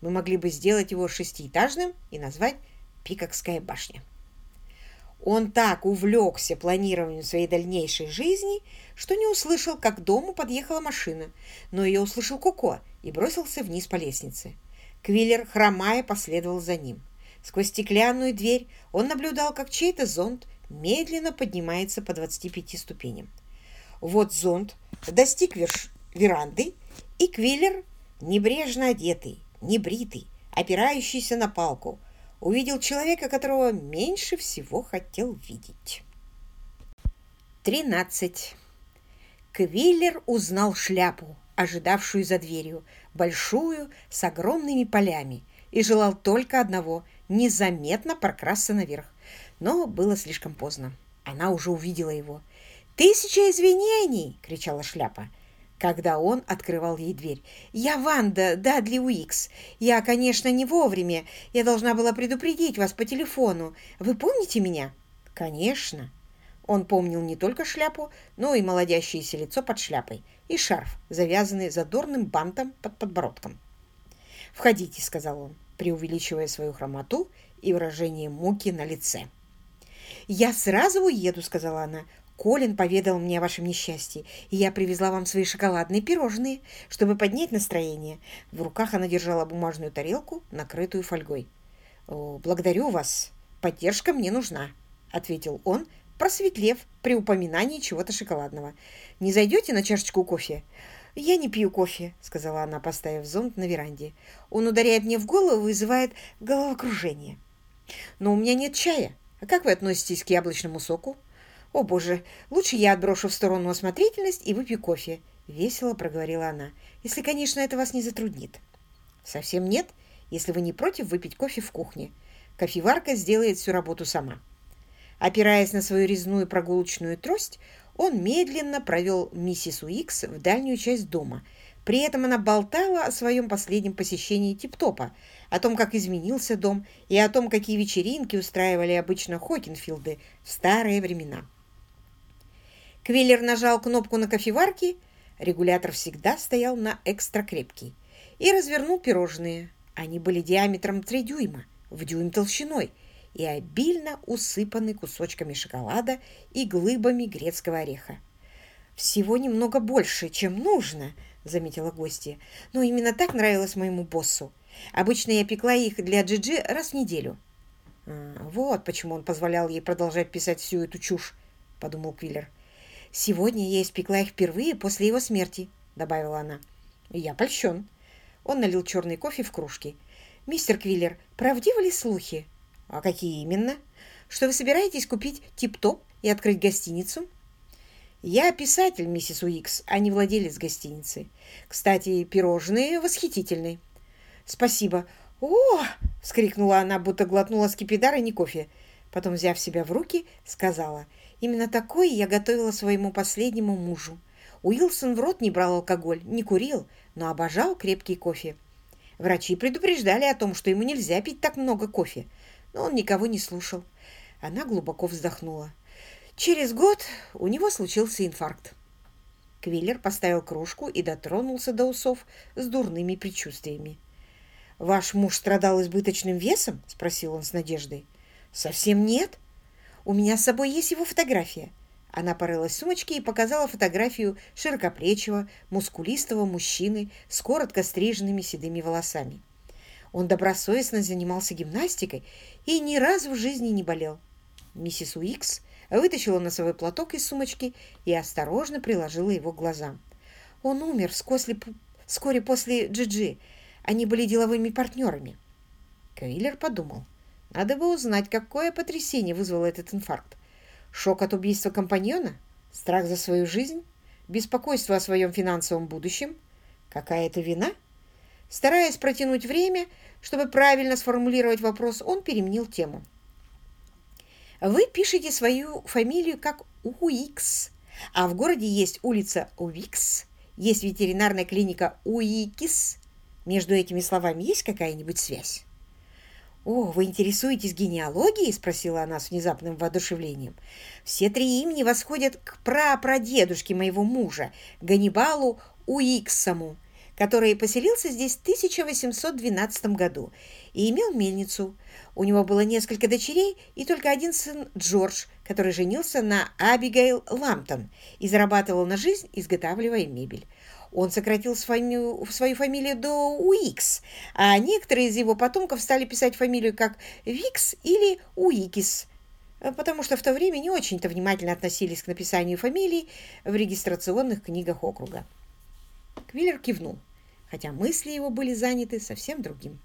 Мы могли бы сделать его шестиэтажным и назвать Пикокская башня. Он так увлекся планированием своей дальнейшей жизни, что не услышал, как к дому подъехала машина, но ее услышал Коко и бросился вниз по лестнице. Квиллер, хромая, последовал за ним. Сквозь стеклянную дверь он наблюдал, как чей-то зонт медленно поднимается по 25 ступеням. Вот зонт достиг верш... веранды, и Квиллер, небрежно одетый, небритый, опирающийся на палку, увидел человека, которого меньше всего хотел видеть. 13. Квиллер узнал шляпу, ожидавшую за дверью, большую, с огромными полями, и желал только одного – незаметно прокрасться наверх. Но было слишком поздно. Она уже увидела его. «Тысяча извинений!» – кричала шляпа когда он открывал ей дверь. «Я Ванда Дадли Уикс. Я, конечно, не вовремя. Я должна была предупредить вас по телефону. Вы помните меня?» «Конечно». Он помнил не только шляпу, но и молодящееся лицо под шляпой и шарф, завязанный задорным бантом под подбородком. «Входите», — сказал он, преувеличивая свою хромоту и выражение муки на лице. «Я сразу уеду», — сказала она. Колин поведал мне о вашем несчастье, и я привезла вам свои шоколадные пирожные, чтобы поднять настроение. В руках она держала бумажную тарелку, накрытую фольгой. «Благодарю вас. Поддержка мне нужна», — ответил он, просветлев при упоминании чего-то шоколадного. «Не зайдете на чашечку кофе?» «Я не пью кофе», — сказала она, поставив зонт на веранде. «Он ударяет мне в голову и вызывает головокружение». «Но у меня нет чая. А как вы относитесь к яблочному соку?» «О, боже, лучше я отброшу в сторону осмотрительность и выпью кофе», — весело проговорила она, «если, конечно, это вас не затруднит». «Совсем нет, если вы не против выпить кофе в кухне. Кофеварка сделает всю работу сама». Опираясь на свою резную прогулочную трость, он медленно провел миссис Уикс в дальнюю часть дома. При этом она болтала о своем последнем посещении Типтопа, о том, как изменился дом, и о том, какие вечеринки устраивали обычно Хокинфилды в старые времена. Квиллер нажал кнопку на кофеварке, регулятор всегда стоял на экстра крепкий, и развернул пирожные. Они были диаметром 3 дюйма, в дюйм толщиной, и обильно усыпаны кусочками шоколада и глыбами грецкого ореха. «Всего немного больше, чем нужно», — заметила гостья. «Но именно так нравилось моему боссу. Обычно я пекла их для Джиджи -Джи раз в неделю». «А, «Вот почему он позволял ей продолжать писать всю эту чушь», — подумал Квиллер. «Сегодня я испекла их впервые после его смерти», — добавила она. «Я польщен». Он налил черный кофе в кружки. «Мистер Квиллер, правдивы ли слухи?» «А какие именно?» «Что вы собираетесь купить тип-топ и открыть гостиницу?» «Я писатель, миссис Уикс, а не владелец гостиницы. Кстати, пирожные восхитительные». «Спасибо». «О!» — вскрикнула она, будто глотнула скипидар и не кофе. Потом, взяв себя в руки, сказала — Именно такой я готовила своему последнему мужу. Уилсон в рот не брал алкоголь, не курил, но обожал крепкий кофе. Врачи предупреждали о том, что ему нельзя пить так много кофе, но он никого не слушал. Она глубоко вздохнула. Через год у него случился инфаркт. Квиллер поставил кружку и дотронулся до усов с дурными предчувствиями. «Ваш муж страдал избыточным весом?» – спросил он с надеждой. «Совсем нет. У меня с собой есть его фотография». Она порылась в сумочке и показала фотографию широкоплечего, мускулистого мужчины с коротко стриженными седыми волосами. Он добросовестно занимался гимнастикой и ни разу в жизни не болел. Миссис Уикс вытащила носовой платок из сумочки и осторожно приложила его к глазам. Он умер вскоре, вскоре после Джиджи. -Джи. Они были деловыми партнерами. Квиллер подумал. Надо бы узнать, какое потрясение вызвало этот инфаркт. Шок от убийства компаньона? Страх за свою жизнь? Беспокойство о своем финансовом будущем? Какая-то вина? Стараясь протянуть время, чтобы правильно сформулировать вопрос, он переменил тему. Вы пишете свою фамилию как Уикс, А в городе есть улица Увикс, есть ветеринарная клиника Уикис. Между этими словами есть какая-нибудь связь? «О, вы интересуетесь генеалогией?» – спросила она с внезапным воодушевлением. «Все три имени восходят к прапрадедушке моего мужа, Ганнибалу Уиксаму, который поселился здесь в 1812 году и имел мельницу. У него было несколько дочерей и только один сын Джордж, который женился на Абигейл Ламптон и зарабатывал на жизнь, изготавливая мебель. Он сократил свою, свою фамилию до Уикс, а некоторые из его потомков стали писать фамилию как Викс или Уикис, потому что в то время не очень-то внимательно относились к написанию фамилий в регистрационных книгах округа. Квиллер кивнул, хотя мысли его были заняты совсем другим.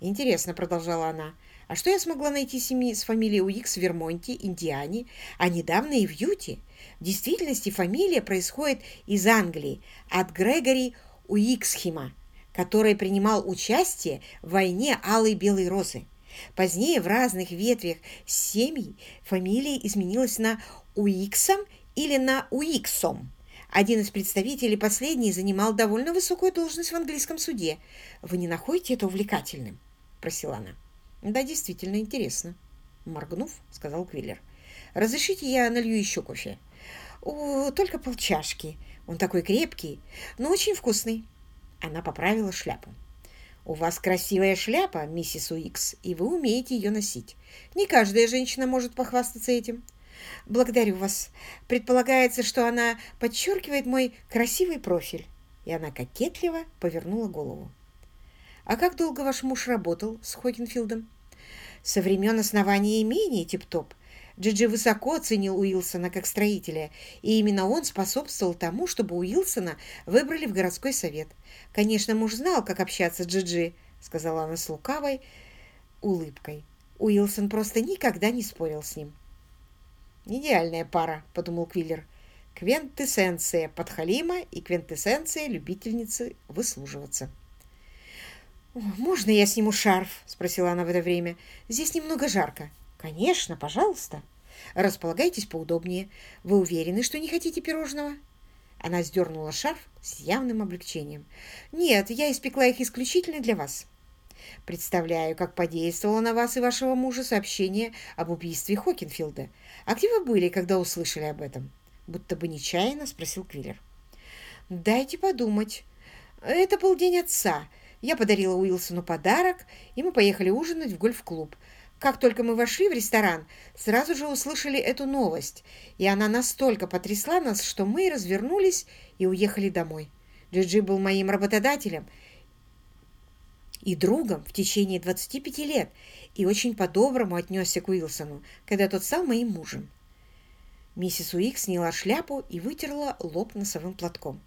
«Интересно», — продолжала она, — «а что я смогла найти семьи с фамилией Уикс в Вермонте, Индиане, а недавно и в Юте?» В действительности фамилия происходит из Англии, от Грегори Уиксхима, который принимал участие в войне Алой Белой Розы. Позднее в разных ветвях семьи фамилия изменилась на Уиксом или на Уиксом. Один из представителей последней занимал довольно высокую должность в английском суде. Вы не находите это увлекательным? – просила она. Да, действительно интересно. Моргнув, сказал Квиллер. Разрешите я налью еще кофе? О, только полчашки. Он такой крепкий, но очень вкусный. Она поправила шляпу. «У вас красивая шляпа, миссис Уикс, и вы умеете ее носить. Не каждая женщина может похвастаться этим. Благодарю вас. Предполагается, что она подчеркивает мой красивый профиль». И она кокетливо повернула голову. «А как долго ваш муж работал с Хокинфилдом?» «Со времен основания имения, Тип-Топ. Джиджи высоко оценил Уилсона как строителя, и именно он способствовал тому, чтобы Уилсона выбрали в городской совет. Конечно, муж знал, как общаться с Джиджи, сказала она с лукавой улыбкой. Уилсон просто никогда не спорил с ним. «Идеальная пара», — подумал Квиллер. «Квинтэссенция подхалима и квинтэссенция любительницы выслуживаться». «Можно я сниму шарф?» — спросила она в это время. «Здесь немного жарко». «Конечно, пожалуйста. Располагайтесь поудобнее. Вы уверены, что не хотите пирожного?» Она сдернула шарф с явным облегчением. «Нет, я испекла их исключительно для вас. Представляю, как подействовало на вас и вашего мужа сообщение об убийстве Хокинфилда. А где вы были, когда услышали об этом?» Будто бы нечаянно спросил Квиллер. «Дайте подумать. Это был день отца. Я подарила Уилсону подарок, и мы поехали ужинать в гольф-клуб. Как только мы вошли в ресторан, сразу же услышали эту новость, и она настолько потрясла нас, что мы развернулись и уехали домой. Джиджи был моим работодателем и другом в течение 25 лет и очень по-доброму отнесся к Уилсону, когда тот стал моим мужем. Миссис Уик сняла шляпу и вытерла лоб носовым платком.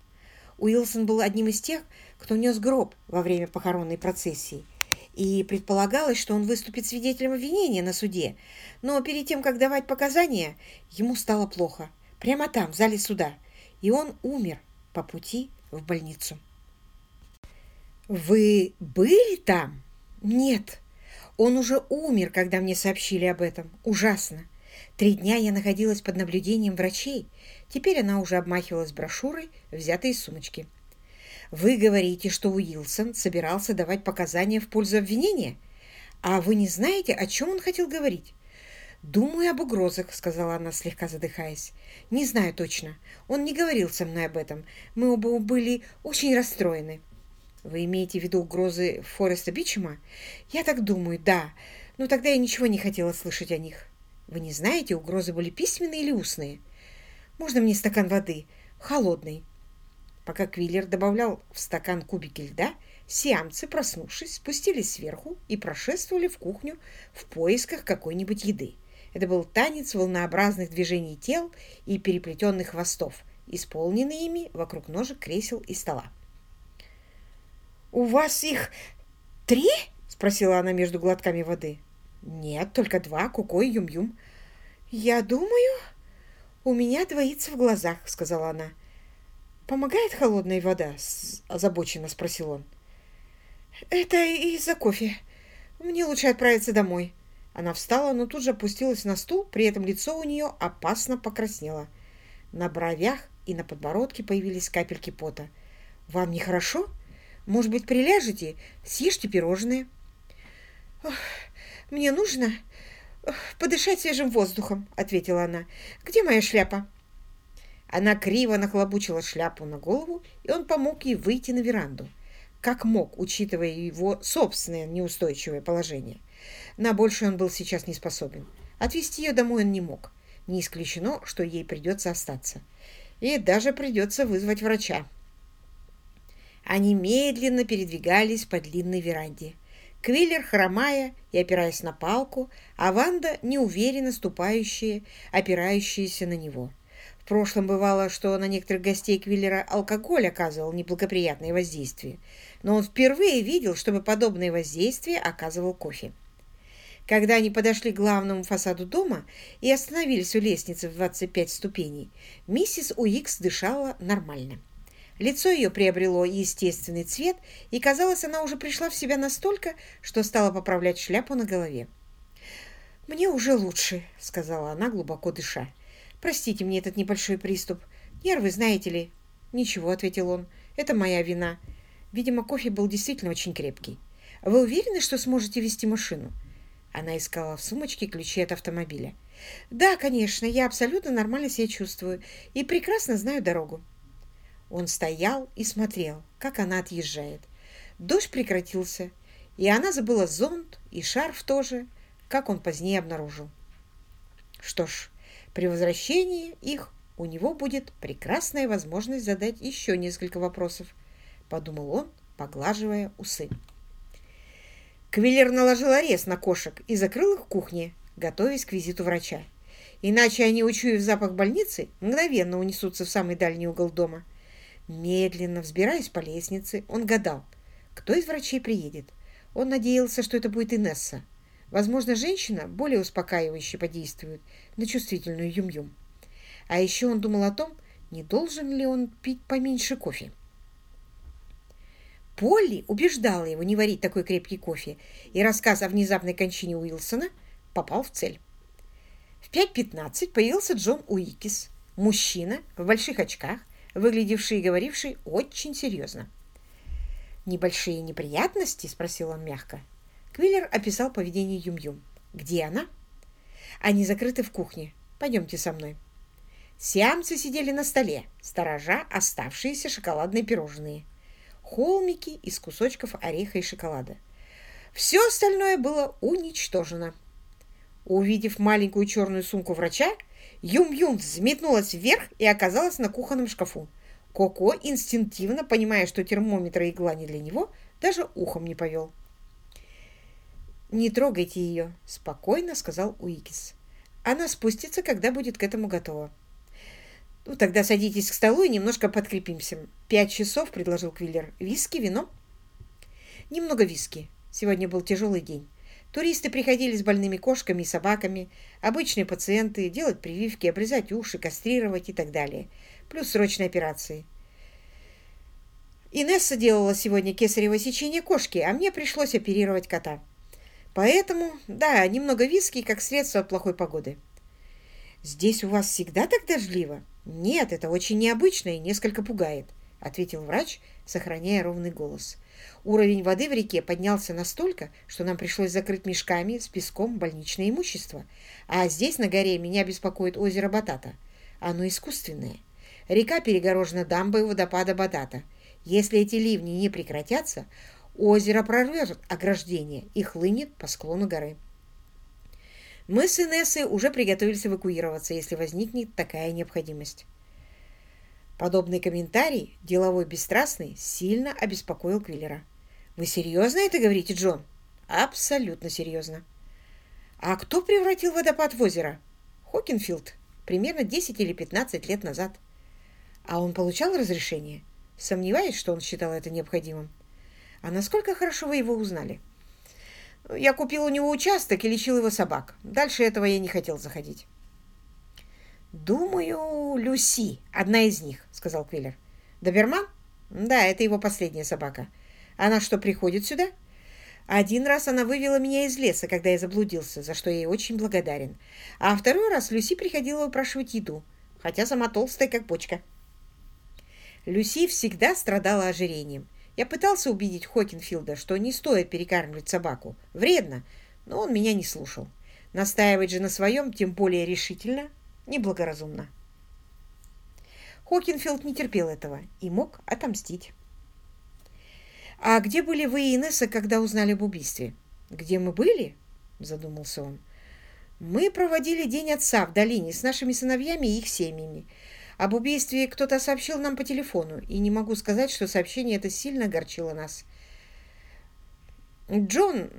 Уилсон был одним из тех, кто нес гроб во время похоронной процессии, и предполагалось, что он выступит свидетелем обвинения на суде. Но перед тем, как давать показания, ему стало плохо. Прямо там, в зале суда. И он умер по пути в больницу. «Вы были там?» «Нет. Он уже умер, когда мне сообщили об этом. Ужасно. Три дня я находилась под наблюдением врачей. Теперь она уже обмахивалась брошюрой, взятой из сумочки. Вы говорите, что Уилсон собирался давать показания в пользу обвинения? А вы не знаете, о чем он хотел говорить? «Думаю об угрозах», — сказала она, слегка задыхаясь. «Не знаю точно. Он не говорил со мной об этом. Мы оба были очень расстроены». «Вы имеете в виду угрозы Фореста Бичема?» «Я так думаю, да. Но тогда я ничего не хотела слышать о них». «Вы не знаете, угрозы были письменные или устные?» «Можно мне стакан воды? Холодный?» Пока Квиллер добавлял в стакан кубики льда, сиамцы, проснувшись, спустились сверху и прошествовали в кухню в поисках какой-нибудь еды. Это был танец волнообразных движений тел и переплетенных хвостов, исполненный ими вокруг ножек кресел и стола. «У вас их три?» — спросила она между глотками воды. «Нет, только два, Куко и Юм-Юм». «Я думаю, у меня двоится в глазах», — сказала она. «Помогает холодная вода?» – озабоченно спросил он. «Это из-за кофе. Мне лучше отправиться домой». Она встала, но тут же опустилась на стул, при этом лицо у нее опасно покраснело. На бровях и на подбородке появились капельки пота. «Вам нехорошо? Может быть, приляжете? Съешьте пирожные». «Мне нужно подышать свежим воздухом», — ответила она. «Где моя шляпа?» Она криво нахлобучила шляпу на голову, и он помог ей выйти на веранду. Как мог, учитывая его собственное неустойчивое положение. На большее он был сейчас не способен. Отвезти ее домой он не мог. Не исключено, что ей придется остаться и даже придется вызвать врача. Они медленно передвигались по длинной веранде. Квиллер, хромая и опираясь на палку, а Ванда, неуверенно ступающая, опирающаяся на него. Прошлом бывало, что на некоторых гостей Квиллера алкоголь оказывал неблагоприятное воздействие, но он впервые видел, чтобы подобное воздействие оказывал кофе. Когда они подошли к главному фасаду дома и остановились у лестницы в 25 ступеней, миссис Уикс дышала нормально. Лицо ее приобрело естественный цвет, и, казалось, она уже пришла в себя настолько, что стала поправлять шляпу на голове. «Мне уже лучше», — сказала она, глубоко дыша. «Простите мне этот небольшой приступ. Нервы, знаете ли». «Ничего», — ответил он, — «это моя вина. Видимо, кофе был действительно очень крепкий. Вы уверены, что сможете вести машину?» Она искала в сумочке ключи от автомобиля. «Да, конечно, я абсолютно нормально себя чувствую и прекрасно знаю дорогу». Он стоял и смотрел, как она отъезжает. Дождь прекратился, и она забыла зонт и шарф тоже, как он позднее обнаружил. Что ж, при возвращении их у него будет прекрасная возможность задать еще несколько вопросов, подумал он, поглаживая усы. Квиллер наложил арест на кошек и закрыл их в кухне, готовясь к визиту врача. Иначе они, учуяв запах больницы, мгновенно унесутся в самый дальний угол дома. Медленно взбираясь по лестнице, он гадал, кто из врачей приедет. Он надеялся, что это будет Инесса. Возможно, женщина более успокаивающе подействует на чувствительную юм-юм. А еще он думал о том, не должен ли он пить поменьше кофе. Полли убеждала его не варить такой крепкий кофе, и рассказ о внезапной кончине Уилсона попал в цель. В 5.15 появился Джон Уикис, мужчина в больших очках, выглядевший и говоривший очень серьезно. «Небольшие неприятности?» – спросил он мягко. Квиллер описал поведение Юм-Юм. «Где она?» «Они закрыты в кухне. Пойдемте со мной». Сиамцы сидели на столе, сторожа оставшиеся шоколадные пирожные холмики из кусочков ореха и шоколада. Все остальное было уничтожено. Увидев маленькую черную сумку врача, Юм-Юм взметнулась вверх и оказалась на кухонном шкафу. Коко, инстинктивно понимая, что термометр и игла не для него, даже ухом не повел. «Не трогайте ее», — спокойно сказал Уикис. «Она спустится, когда будет к этому готова». «Ну, тогда садитесь к столу и немножко подкрепимся». «Пять часов», — предложил Квиллер. «Виски, вино?» «Немного виски. Сегодня был тяжелый день. Туристы приходили с больными кошками и собаками, обычные пациенты, делать прививки, обрезать уши, кастрировать и так далее. Плюс срочные операции. Инесса делала сегодня кесарево сечение кошки, а мне пришлось оперировать кота. Поэтому, да, немного виски как средство от плохой погоды. «Здесь у вас всегда так дождливо?» «Нет, это очень необычно и несколько пугает», — ответил врач, сохраняя ровный голос. «Уровень воды в реке поднялся настолько, что нам пришлось закрыть мешками с песком больничное имущество. А здесь, на горе, меня беспокоит озеро Батата. Оно искусственное. Река перегорожена дамбой водопада Батата. Если эти ливни не прекратятся, озеро прорвет ограждение и хлынет по склону горы». Мы с Инессой уже приготовились эвакуироваться, если возникнет такая необходимость. Подобный комментарий, деловой бесстрастный, сильно обеспокоил Квиллера. «Вы серьезно это говорите, Джон?» «Абсолютно серьезно». «А кто превратил водопад в озеро?» «Хокинфилд. Примерно 10 или 15 лет назад». «А он получал разрешение?» «Сомневаюсь, что он считал это необходимым». «А насколько хорошо вы его узнали?» Я купил у него участок и лечил его собак. Дальше этого я не хотел заходить. «Думаю, Люси, одна из них», — сказал Квиллер. «Доберман? Да, это его последняя собака. Она что, приходит сюда?» Один раз она вывела меня из леса, когда я заблудился, за что я ей очень благодарен. А второй раз Люси приходила упрашивать еду. хотя сама толстая, как почка. Люси всегда страдала ожирением. Я пытался убедить Хокинфилда, что не стоит перекармливать собаку. Вредно, но он меня не слушал. Настаивать же на своем, тем более решительно, неблагоразумно. Хокинфилд не терпел этого и мог отомстить. «А где были вы и Инесса, когда узнали об убийстве?» «Где мы были?» – задумался он. «Мы проводили день отца в долине с нашими сыновьями и их семьями. Об убийстве кто-то сообщил нам по телефону, и не могу сказать, что сообщение это сильно огорчило нас. Джон,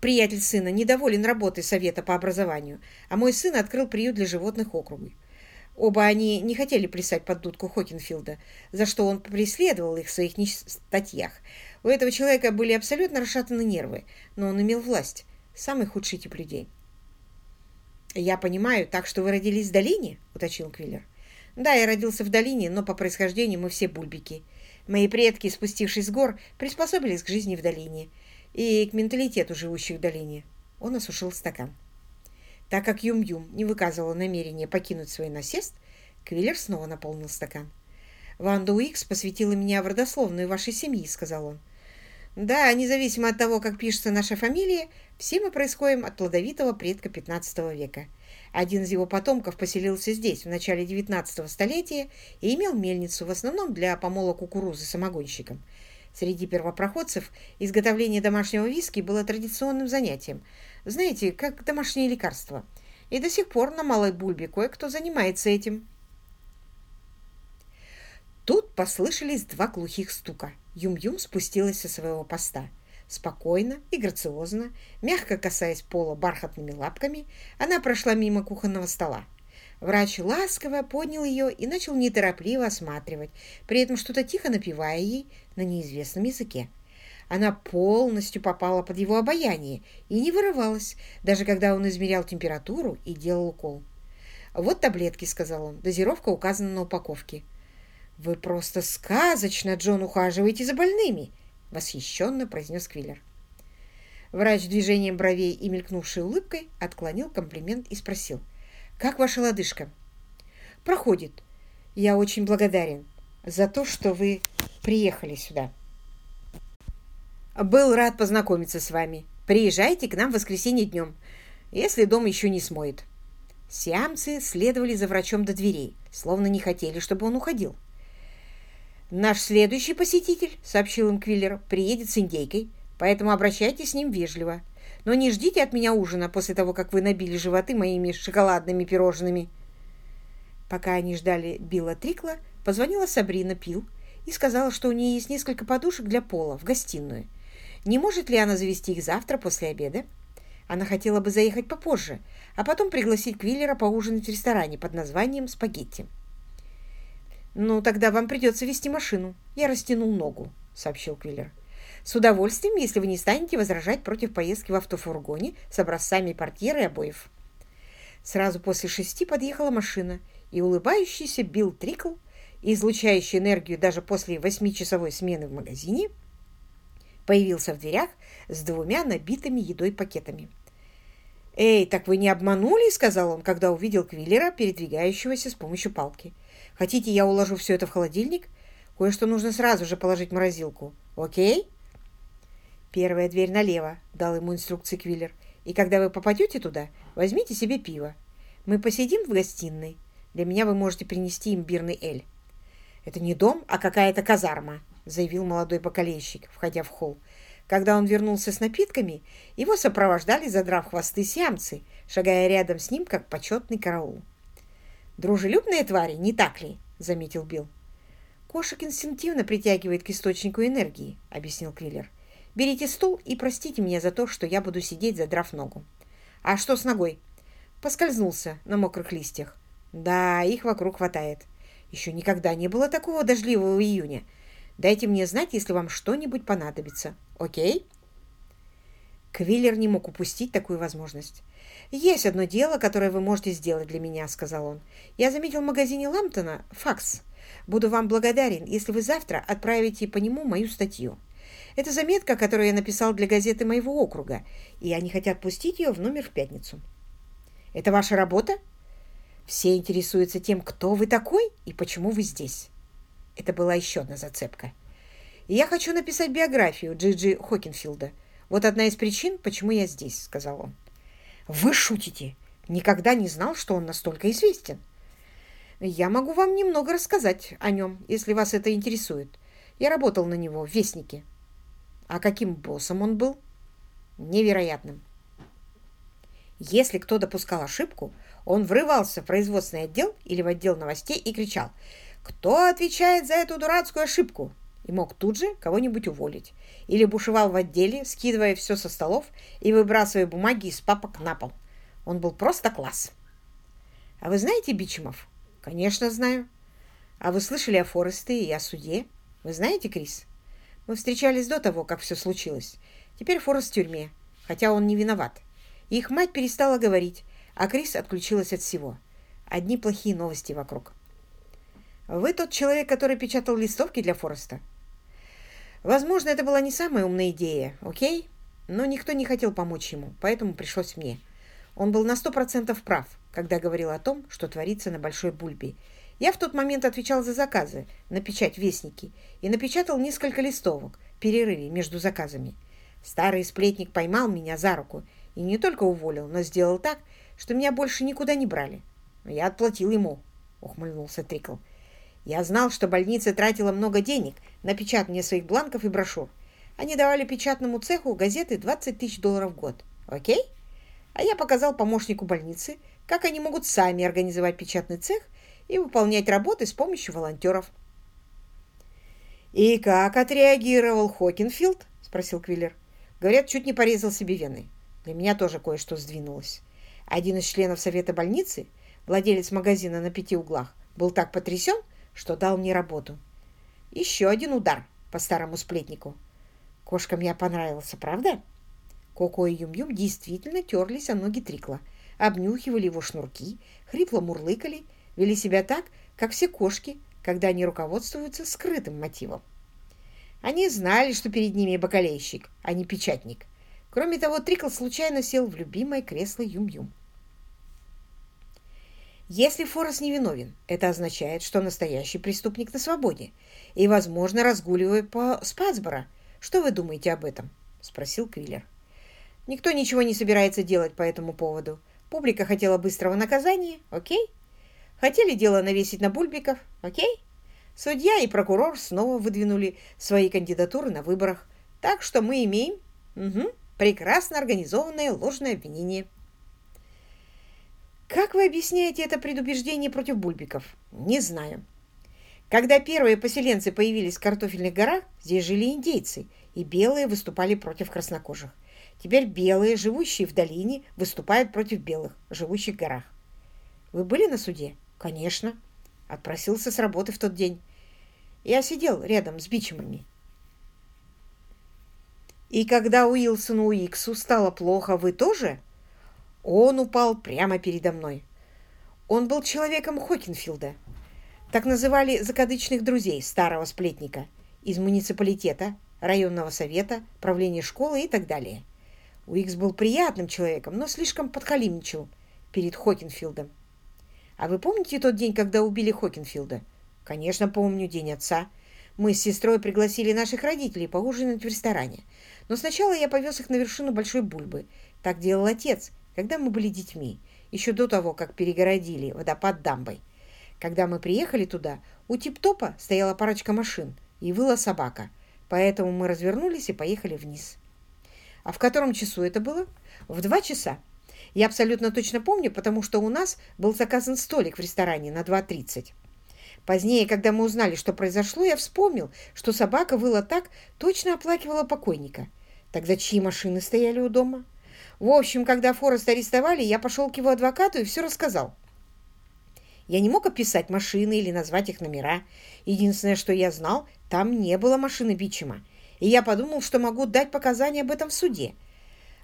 приятель сына, недоволен работой совета по образованию, а мой сын открыл приют для животных округа. Оба они не хотели плясать под дудку Хокинфилда, за что он преследовал их в своих статьях. У этого человека были абсолютно расшатаны нервы, но он имел власть. Самый худший тип людей. «Я понимаю, так что вы родились в долине?» — уточнил Квиллер. Да, я родился в долине, но по происхождению мы все бульбики. Мои предки, спустившись с гор, приспособились к жизни в долине и к менталитету живущих в долине. Он осушил стакан. Так как Юм-Юм не выказывала намерения покинуть свой насест, Квиллер снова наполнил стакан. «Ванда Уикс посвятила меня в родословную вашей семьи», — сказал он. «Да, независимо от того, как пишется наша фамилия, все мы происходим от плодовитого предка XV века. Один из его потомков поселился здесь в начале XIX столетия и имел мельницу, в основном для помола кукурузы самогонщиком. Среди первопроходцев изготовление домашнего виски было традиционным занятием. Знаете, как домашнее лекарство. И до сих пор на Малой Бульбе кое-кто занимается этим. Тут послышались два глухих стука. Юм-Юм спустилась со своего поста. Спокойно и грациозно, мягко касаясь пола бархатными лапками, она прошла мимо кухонного стола. Врач ласково поднял ее и начал неторопливо осматривать, при этом что-то тихо напевая ей на неизвестном языке. Она полностью попала под его обаяние и не вырывалась, даже когда он измерял температуру и делал укол. «Вот таблетки», — сказал он. Дозировка указана на упаковке. «Вы просто сказочно, Джон, ухаживаете за больными!» — восхищенно произнес Квиллер. Врач движением бровей и мелькнувшей улыбкой отклонил комплимент и спросил. «Как ваша лодыжка?» «Проходит. Я очень благодарен за то, что вы приехали сюда». «Был рад познакомиться с вами. Приезжайте к нам в воскресенье днем, если дом еще не смоет». Сиамцы следовали за врачом до дверей, словно не хотели, чтобы он уходил. «Наш следующий посетитель, — сообщил им Квиллер, — приедет с индейкой, поэтому обращайтесь с ним вежливо. Но не ждите от меня ужина после того, как вы набили животы моими шоколадными пирожными». Пока они ждали Билла Трикла, позвонила Сабрина Пил и сказала, что у нее есть несколько подушек для пола в гостиную. Не может ли она завести их завтра после обеда? Она хотела бы заехать попозже, а потом пригласить Квиллера поужинать в ресторане под названием «Спагетти». «Ну, тогда вам придется вести машину. Я растянул ногу», — сообщил Квиллер. «С удовольствием, если вы не станете возражать против поездки в автофургоне с образцами портьеры и обоев». Сразу после шести подъехала машина, и улыбающийся Билл Трикл, излучающий энергию даже после восьмичасовой смены в магазине, появился в дверях с двумя набитыми едой пакетами. «Эй, так вы не обманули?» — сказал он, когда увидел Квиллера, передвигающегося с помощью палки. Хотите, я уложу все это в холодильник? Кое-что нужно сразу же положить в морозилку. Окей?» «Первая дверь налево», — дал ему инструкции Квиллер. «И когда вы попадете туда, возьмите себе пиво. Мы посидим в гостиной. Для меня вы можете принести имбирный эль». «Это не дом, а какая-то казарма», — заявил молодой бокалейщик, входя в холл. Когда он вернулся с напитками, его сопровождали, задрав хвосты сиамцы, шагая рядом с ним, как почетный караул. «Дружелюбные твари, не так ли?» — заметил Билл. «Кошек инстинктивно притягивает к источнику энергии», — объяснил Квиллер. «Берите стул и простите меня за то, что я буду сидеть, задрав ногу». «А что с ногой?» Поскользнулся на мокрых листьях. «Да, их вокруг хватает. Еще никогда не было такого дождливого июня. Дайте мне знать, если вам что-нибудь понадобится. Окей?» Квиллер не мог упустить такую возможность. «Есть одно дело, которое вы можете сделать для меня», — сказал он. «Я заметил в магазине Ламптона факс. Буду вам благодарен, если вы завтра отправите по нему мою статью. Это заметка, которую я написал для газеты моего округа, и они хотят пустить ее в номер в пятницу». «Это ваша работа?» Все интересуются тем, кто вы такой и почему вы здесь. Это была еще одна зацепка. Я хочу написать биографию Джиджи -Джи Хокинфилда. Вот одна из причин, почему я здесь, сказал он. Вы шутите? Никогда не знал, что он настолько известен. Я могу вам немного рассказать о нем, если вас это интересует. Я работал на него в Вестнике. А каким боссом он был? Невероятным. Если кто допускал ошибку, он врывался в производственный отдел или в отдел новостей и кричал «Кто отвечает за эту дурацкую ошибку?» И мог тут же кого-нибудь уволить. Или бушевал в отделе, скидывая все со столов и выбрасывая бумаги из папок на пол. Он был просто класс. А вы знаете Бичемов? Конечно, знаю. А вы слышали о Форесте и о суде? Вы знаете, Крис? Мы встречались до того, как все случилось. Теперь Форест в тюрьме, хотя он не виноват. Их мать перестала говорить, а Крис отключилась от всего. Одни плохие новости вокруг. Вы тот человек, который печатал листовки для Фореста? Возможно, это была не самая умная идея, окей? Но никто не хотел помочь ему, поэтому пришлось мне. Он был на сто процентов прав, когда говорил о том, что творится на Большой Бульбе. Я в тот момент отвечал за заказы на печать «Вестники» и напечатал несколько листовок в перерыве между заказами. Старый сплетник поймал меня за руку и не только уволил, но сделал так, что меня больше никуда не брали. Я отплатил ему, — ухмыльнулся Трикл. Я знал, что больница тратила много денег на печатание своих бланков и брошюр. Они давали печатному цеху газеты 20 тысяч долларов в год. Окей? А я показал помощнику больницы, как они могут сами организовать печатный цех и выполнять работы с помощью волонтеров. «И как отреагировал Хокинфилд?» – спросил Квиллер. «Говорят, чуть не порезал себе вены. Для меня тоже кое-что сдвинулось. Один из членов совета больницы, владелец магазина на пяти углах, был так потрясен, что дал мне работу. Еще один удар по старому сплетнику. Кошкам я понравился, правда? Коко и Юм-Юм действительно терлись о ноги Трикла, обнюхивали его шнурки, хрипло мурлыкали, вели себя так, как все кошки, когда они руководствуются скрытым мотивом. Они знали, что перед ними бакалейщик, а не печатник. Кроме того, Трикл случайно сел в любимое кресло Юм-Юм. Если Форест невиновен, это означает, что настоящий преступник на свободе и, возможно, разгуливает по Спацборо. Что вы думаете об этом? — спросил Квиллер. Никто ничего не собирается делать по этому поводу. Публика хотела быстрого наказания, окей? Хотели дело навесить на Бульбиков, окей? Судья и прокурор снова выдвинули свои кандидатуры на выборах. Так что мы имеем угу, прекрасно организованное ложное обвинение. Как вы объясняете это предубеждение против бульбиков? Не знаю. Когда первые поселенцы появились в картофельных горах, здесь жили индейцы, и белые выступали против краснокожих. Теперь белые, живущие в долине, выступают против белых, живущих в горах. Вы были на суде? Конечно. Отпросился с работы в тот день. Я сидел рядом с бичемами. И когда Уилсону Уиксу стало плохо, вы тоже? Он упал прямо передо мной. Он был человеком Хокинфилда. Так называли закадычных друзей старого сплетника из муниципалитета, районного совета, правления школы и так далее. Уикс был приятным человеком, но слишком подхалимничал перед Хокинфилдом. А вы помните тот день, когда убили Хокинфилда? Конечно, помню, день отца. Мы с сестрой пригласили наших родителей поужинать в ресторане. Но сначала я повез их на вершину Большой Бульбы. Так делал отец, когда мы были детьми, еще до того, как перегородили водопад дамбой. Когда мы приехали туда, у Тип-Топа стояла парочка машин и выла собака, поэтому мы развернулись и поехали вниз. А в котором часу это было? В два часа. Я абсолютно точно помню, потому что у нас был заказан столик в ресторане на 2.30. Позднее, когда мы узнали, что произошло, я вспомнил, что собака выла так, точно оплакивала покойника. Тогда чьи машины стояли у дома? В общем, когда Фореста арестовали, я пошел к его адвокату и все рассказал. Я не мог описать машины или назвать их номера. Единственное, что я знал, там не было машины Бичема. И я подумал, что могу дать показания об этом в суде.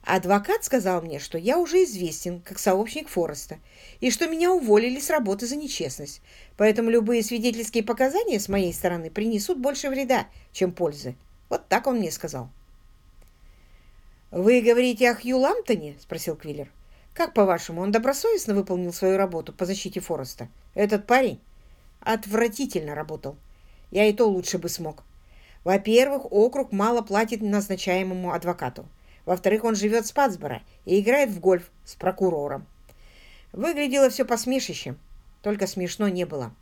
Адвокат сказал мне, что я уже известен как сообщник Фореста и что меня уволили с работы за нечестность. Поэтому любые свидетельские показания с моей стороны принесут больше вреда, чем пользы. Вот так он мне сказал. «Вы говорите о Хью Ламптоне?» – спросил Квиллер. Как, по-вашему, он добросовестно выполнил свою работу по защите Фореста? Этот парень отвратительно работал. Я и то лучше бы смог. Во-первых, округ мало платит назначаемому адвокату. Во-вторых, он живет с Патсбора и играет в гольф с прокурором. Выглядело все посмешищем, только смешно не было.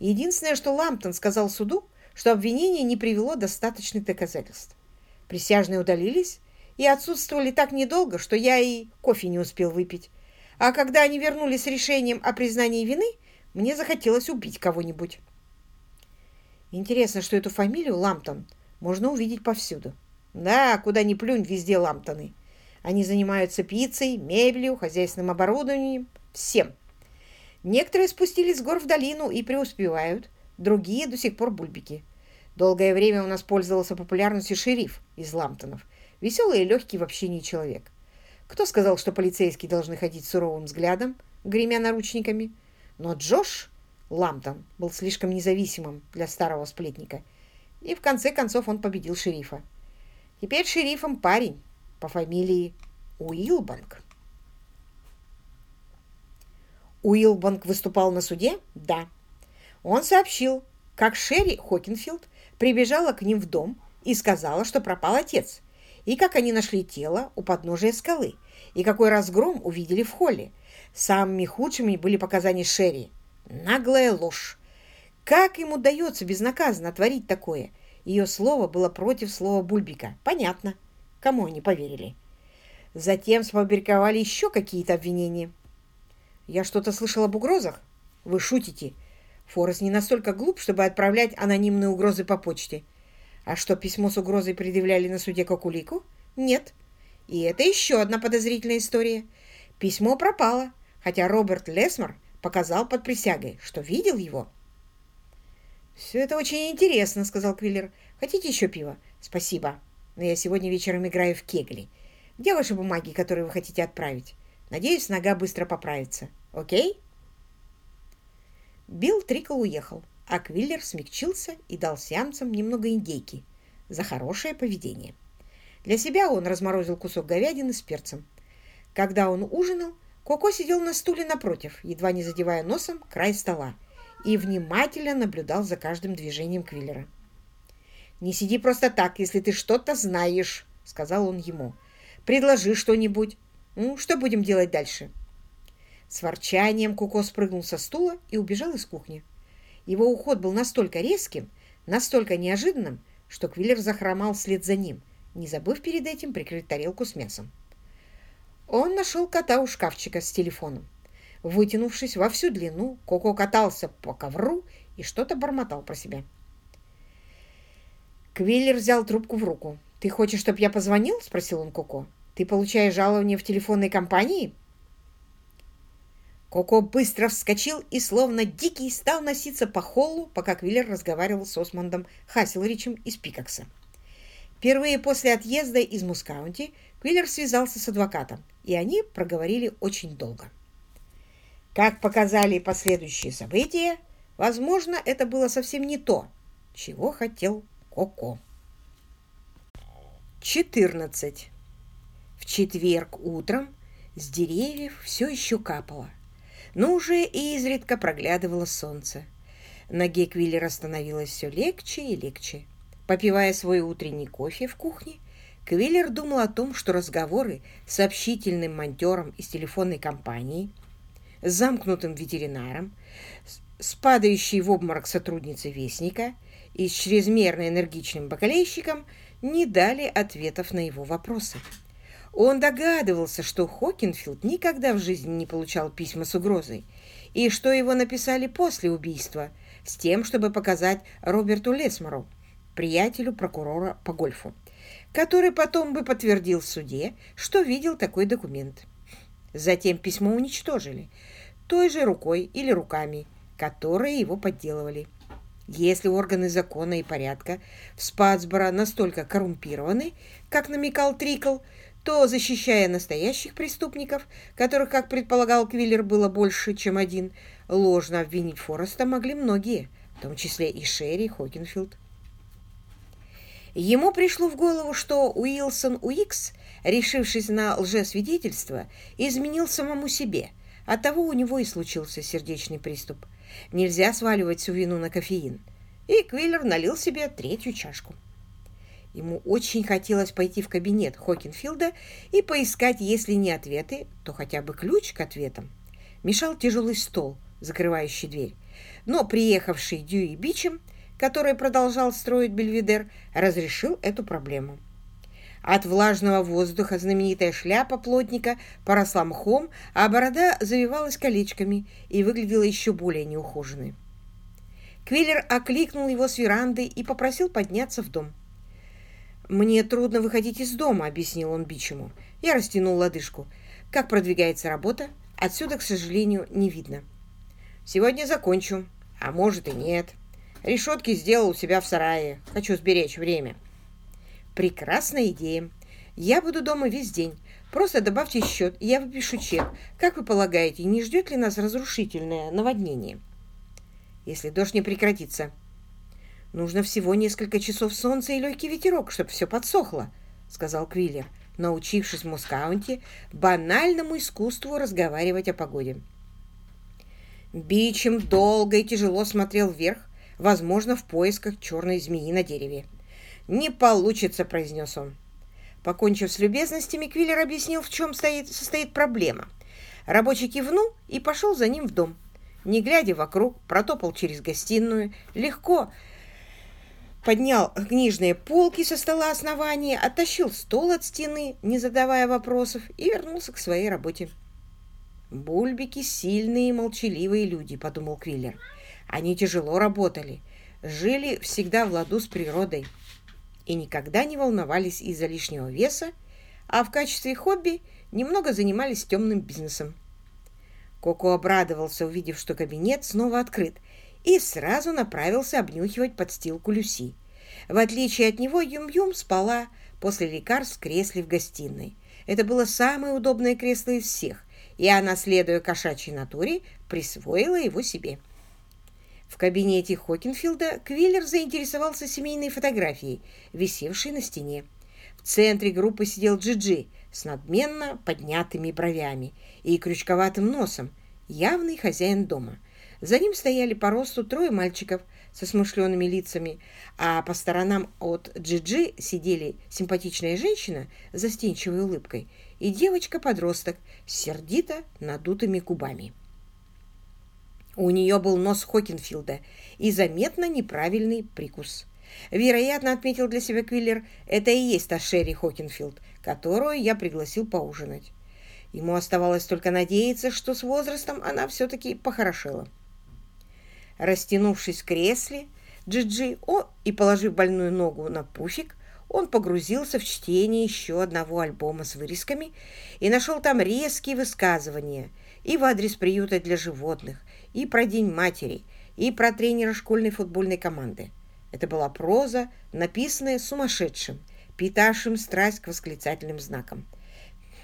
Единственное, что Ламптон сказал суду, что обвинение не привело достаточных доказательств. Присяжные удалились и отсутствовали так недолго, что я и кофе не успел выпить. А когда они вернулись с решением о признании вины, мне захотелось убить кого-нибудь. Интересно, что эту фамилию Ламптон можно увидеть повсюду. Да, куда ни плюнь, везде Ламптоны. Они занимаются пиццей, мебелью, хозяйственным оборудованием, всем. Некоторые спустились с гор в долину и преуспевают, другие до сих пор бульбики. Долгое время у нас пользовался популярностью шериф из Ламптонов. Веселый и легкий в общении человек. Кто сказал, что полицейские должны ходить суровым взглядом, гремя наручниками? Но Джош Ламптон был слишком независимым для старого сплетника, и в конце концов он победил шерифа. Теперь шерифом парень по фамилии Уилбанк. Уилбанк выступал на суде? Да. Он сообщил, как Шерри Хокинфилд прибежала к ним в дом и сказала, что пропал отец, и как они нашли тело у подножия скалы, и какой разгром увидели в холле. Самыми худшими были показания Шерри – Наглая ложь. Как ему удается безнаказанно творить такое? Ее слово было против слова Бульбика. Понятно. Кому они поверили? Затем сфабриковали еще какие-то обвинения. Я что-то слышал об угрозах? Вы шутите. Форест не настолько глуп, чтобы отправлять анонимные угрозы по почте. А что, письмо с угрозой предъявляли на суде как улику? Нет. И это еще одна подозрительная история. Письмо пропало, хотя Роберт Лесмор показал под присягой, что видел его. «Все это очень интересно», — сказал Квиллер. «Хотите еще пива?» «Спасибо, но я сегодня вечером играю в кегли. Где ваши бумаги, которые вы хотите отправить? Надеюсь, нога быстро поправится. Окей?» Билл Трикл уехал, а Квиллер смягчился и дал сиамцам немного индейки за хорошее поведение. Для себя он разморозил кусок говядины с перцем. Когда он ужинал, Коко сидел на стуле напротив, едва не задевая носом край стола, и внимательно наблюдал за каждым движением Квиллера. «Не сиди просто так, если ты что-то знаешь», — сказал он ему. «Предложи что-нибудь. Ну, что будем делать дальше?» С ворчанием Коко спрыгнул со стула и убежал из кухни. Его уход был настолько резким, настолько неожиданным, что Квиллер захромал вслед за ним, не забыв перед этим прикрыть тарелку с мясом. Он нашел кота у шкафчика с телефоном. Вытянувшись во всю длину, Коко катался по ковру и что-то бормотал про себя. Квиллер взял трубку в руку. «Ты хочешь, чтобы я позвонил?» – спросил он Коко. «Ты получаешь жалование в телефонной компании?» Коко быстро вскочил и, словно дикий, стал носиться по холлу, пока Квиллер разговаривал с Осмондом Хасселричем из Пикакса. Впервые после отъезда из Мускаунти Квиллер связался с адвокатом, и они проговорили очень долго. Как показали последующие события, возможно, это было совсем не то, чего хотел Коко. 14. В четверг утром с деревьев все еще капало, но уже изредка проглядывало солнце. Ноге Квиллера становилось все легче и легче. Попивая свой утренний кофе в кухне, Квиллер думал о том, что разговоры с общительным монтером из телефонной компании, с замкнутым ветеринаром, с падающей в обморок сотрудницей Вестника и с чрезмерно энергичным бакалейщиком не дали ответов на его вопросы. Он догадывался, что Хокинфилд никогда в жизни не получал письма с угрозой, и что его написали после убийства, с тем, чтобы показать Роберту Лесмору, приятелю прокурора по гольфу, который потом бы подтвердил в суде, что видел такой документ. Затем письмо уничтожили той же рукой или руками, которые его подделывали. Если органы закона и порядка в Спацборо настолько коррумпированы, как намекал Трикл, то, защищая настоящих преступников, которых, как предполагал Квиллер, было больше, чем один, ложно обвинить Фореста могли многие, в том числе и Шерри Хокинфилд. Ему пришло в голову, что Уилсон Уикс решившись на лжесвидетельство, изменил самому себе. Оттого у него и случился сердечный приступ. Нельзя сваливать всю вину на кофеин. И Квиллер налил себе третью чашку. Ему очень хотелось пойти в кабинет Хокинфилда и поискать, если не ответы, то хотя бы ключ к ответам. Мешал тяжелый стол, закрывающий дверь. Но приехавший Дьюи Бичем, который продолжал строить Бельведер, разрешил эту проблему. От влажного воздуха знаменитая шляпа плотника поросла мхом, а борода завивалась колечками и выглядела еще более неухоженной. Квиллер окликнул его с веранды и попросил подняться в дом. «Мне трудно выходить из дома», — объяснил он Бичему. Я растянул лодыжку. «Как продвигается работа? Отсюда, к сожалению, не видно». «Сегодня закончу. А может и нет. Решетки сделал у себя в сарае. Хочу сберечь время». «Прекрасная идея. Я буду дома весь день. Просто добавьте счет, я выпишу чек. Как вы полагаете, не ждет ли нас разрушительное наводнение?» «Если дождь не прекратится», Нужно всего несколько часов солнца и легкий ветерок, чтобы все подсохло, сказал Квиллер, научившись в Москаунте банальному искусству разговаривать о погоде. Бичем долго и тяжело смотрел вверх, возможно, в поисках черной змеи на дереве. «Не получится», — произнес он. Покончив с любезностями, Квиллер объяснил, в чем стоит, состоит проблема. Рабочий кивнул и пошел за ним в дом. Не глядя вокруг, протопал через гостиную, легко, поднял книжные полки со стола основания, оттащил стол от стены, не задавая вопросов, и вернулся к своей работе. «Бульбики — сильные и молчаливые люди», — подумал Квиллер. «Они тяжело работали, жили всегда в ладу с природой и никогда не волновались из-за лишнего веса, а в качестве хобби немного занимались темным бизнесом». Коко обрадовался, увидев, что кабинет снова открыт, и сразу направился обнюхивать подстилку Люси. В отличие от него, Юм-Юм спала после лекарств в кресле в гостиной. Это было самое удобное кресло из всех, и она, следуя кошачьей натуре, присвоила его себе. В кабинете Хокинфилда Квиллер заинтересовался семейной фотографией, висевшей на стене. В центре группы сидел Джиджи с надменно поднятыми бровями и крючковатым носом, явный хозяин дома. За ним стояли по росту трое мальчиков со смышленными лицами, а по сторонам от Джиджи сидели симпатичная женщина с застенчивой улыбкой и девочка-подросток с сердито надутыми губами. У нее был нос Хокинфилда и заметно неправильный прикус. Вероятно, отметил для себя Квиллер, это и есть та Шерри Хокинфилд, которую я пригласил поужинать. Ему оставалось только надеяться, что с возрастом она все-таки похорошела. Растянувшись в кресле, Джиджи о, и положив больную ногу на пуфик, он погрузился в чтение еще одного альбома с вырезками и нашел там резкие высказывания и в адрес приюта для животных, и про День матери, и про тренера школьной футбольной команды. Это была проза, написанная сумасшедшим, питавшим страсть к восклицательным знакам.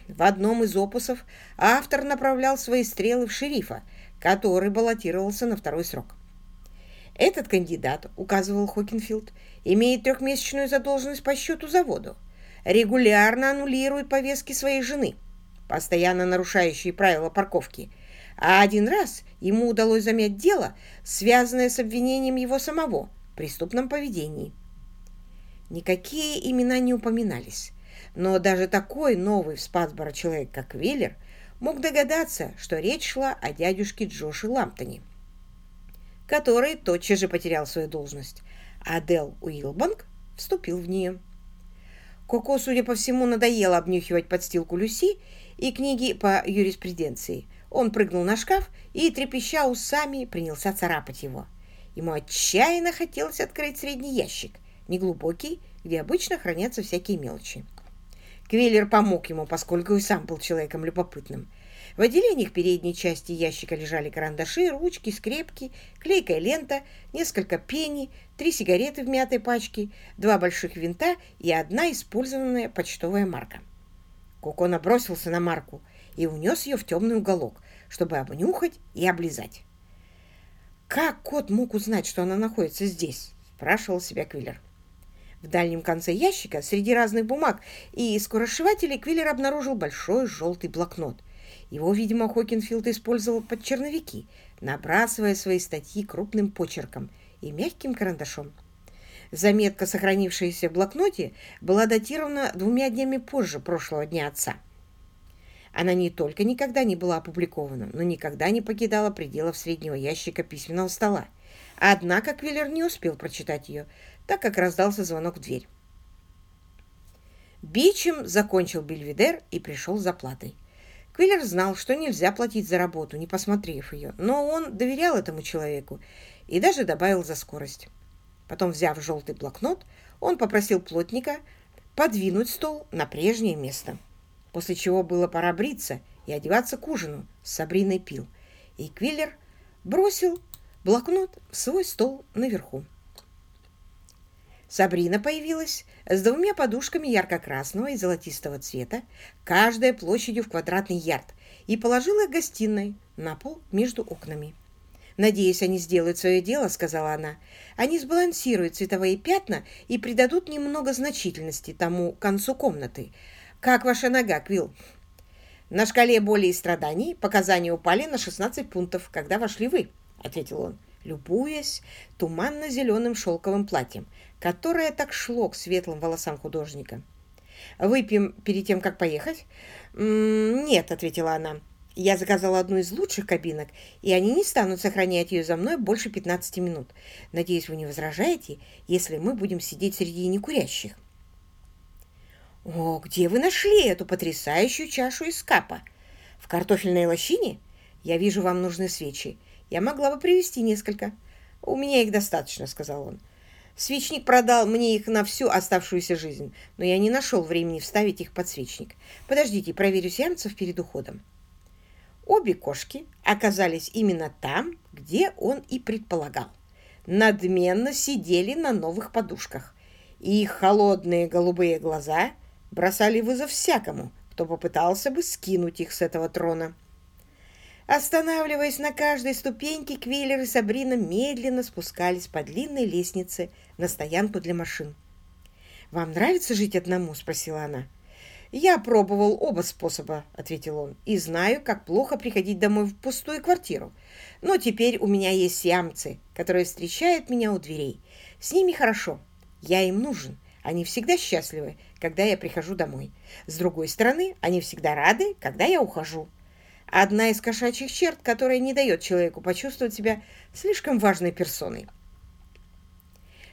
В одном из опусов автор направлял свои стрелы в шерифа, который баллотировался на второй срок. Этот кандидат, указывал Хокинфилд, имеет трехмесячную задолженность по счету заводу, регулярно аннулирует повестки своей жены, постоянно нарушающие правила парковки, а один раз ему удалось замять дело, связанное с обвинением его самого в преступном поведении. Никакие имена не упоминались, но даже такой новый в Спасборо человек, как Виллер, мог догадаться, что речь шла о дядюшке Джоше Ламптоне который тотчас же потерял свою должность, а Дел Уилбанк вступил в нее. Коко, судя по всему, надоело обнюхивать подстилку Люси и книги по юриспруденции. Он прыгнул на шкаф и, трепеща усами, принялся царапать его. Ему отчаянно хотелось открыть средний ящик, неглубокий, где обычно хранятся всякие мелочи. Квиллер помог ему, поскольку и сам был человеком любопытным – в отделениях передней части ящика лежали карандаши, ручки, скрепки, клейкая лента, несколько пени, три сигареты в мятой пачке, два больших винта и одна использованная почтовая марка. Коко набросился на марку и унес ее в темный уголок, чтобы обнюхать и облизать. «Как кот мог узнать, что она находится здесь?» – спрашивал себя Квиллер. В дальнем конце ящика, среди разных бумаг и скоросшивателей, Квиллер обнаружил большой желтый блокнот. Его, видимо, Хокинфилд использовал под черновики, набрасывая свои статьи крупным почерком и мягким карандашом. Заметка, сохранившаяся в блокноте, была датирована двумя днями позже прошлого дня отца. Она не только никогда не была опубликована, но никогда не покидала пределов среднего ящика письменного стола. Однако Квиллер не успел прочитать ее, так как раздался звонок в дверь. Бичем закончил Бельведер и пришел за платой. Квиллер знал, что нельзя платить за работу, не посмотрев ее, но он доверял этому человеку и даже добавил за скорость. Потом, взяв желтый блокнот, он попросил плотника подвинуть стол на прежнее место, после чего было пора бриться и одеваться к ужину с Сабриной Пил, и Квиллер бросил блокнот в свой стол наверху. Сабрина появилась с двумя подушками ярко-красного и золотистого цвета, каждая площадью в квадратный ярд, и положила их гостиной на пол между окнами. «Надеюсь, они сделают свое дело», — сказала она. «Они сбалансируют цветовые пятна и придадут немного значительности тому концу комнаты. Как ваша нога, Квилл?» «На шкале боли и страданий показания упали на 16 пунктов, когда вошли вы», — ответил он, любуясь туманно-зеленым шелковым платьем, которое так шло к светлым волосам художника. «Выпьем перед тем, как поехать?» «Нет», — ответила она. Я заказала одну из лучших кабинок, и они не станут сохранять ее за мной больше 15 минут. Надеюсь, вы не возражаете, если мы будем сидеть среди некурящих. О, где вы нашли эту потрясающую чашу из капа? В картофельной лощине? Я вижу, вам нужны свечи. Я могла бы привезти несколько. У меня их достаточно, сказал он. Свечник продал мне их на всю оставшуюся жизнь, но я не нашел времени вставить их под свечник. Подождите, проверю сеансов перед уходом. Обе кошки оказались именно там, где он и предполагал. Надменно сидели на новых подушках, и их холодные голубые глаза бросали вызов всякому, кто попытался бы скинуть их с этого трона. Останавливаясь на каждой ступеньке, Квиллер и Сабрина медленно спускались по длинной лестнице на стоянку для машин. «Вам нравится жить одному?» – спросила она. «Я пробовал оба способа», — ответил он, «и знаю, как плохо приходить домой в пустую квартиру. Но теперь у меня есть сиамцы, которые встречают меня у дверей. С ними хорошо. Я им нужен. Они всегда счастливы, когда я прихожу домой. С другой стороны, они всегда рады, когда я ухожу. Одна из кошачьих черт, которая не дает человеку почувствовать себя слишком важной персоной.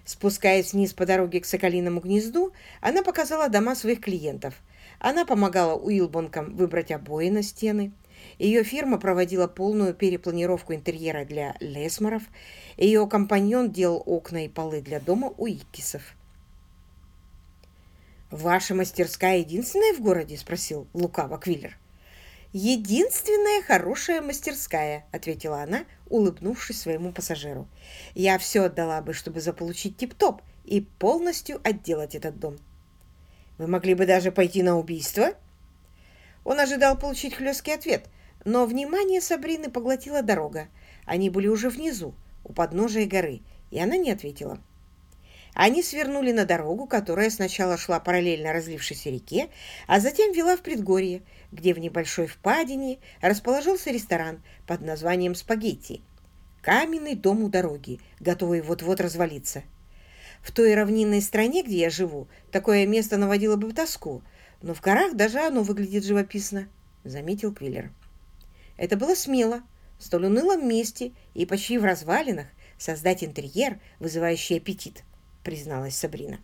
Спускаясь вниз по дороге к Соколиному гнезду, она показала дома своих клиентов – она помогала Уилбонкам выбрать обои на стены. Ее фирма проводила полную перепланировку интерьера для Лесморов. Ее компаньон делал окна и полы для дома у Иккисов. «Ваша мастерская единственная в городе?» – спросил лукаво Квиллер. «Единственная хорошая мастерская», — ответила она, улыбнувшись своему пассажиру. «Я все отдала бы, чтобы заполучить тип-топ и полностью отделать этот дом. Вы могли бы даже пойти на убийство?» Он ожидал получить хлесткий ответ, но внимание Сабрины поглотила дорога. Они были уже внизу, у подножия горы, и она не ответила. Они свернули на дорогу, которая сначала шла параллельно разлившейся реке, а затем вела в предгорье, где в небольшой впадине расположился ресторан под названием «Спагетти». Каменный дом у дороги, готовый вот-вот развалиться. В той равнинной стране, где я живу, такое место наводило бы в тоску, но в горах даже оно выглядит живописно», — заметил Квиллер. Это было смело, в столь унылом месте и почти в развалинах создать интерьер, вызывающий аппетит, призналась Сабрина.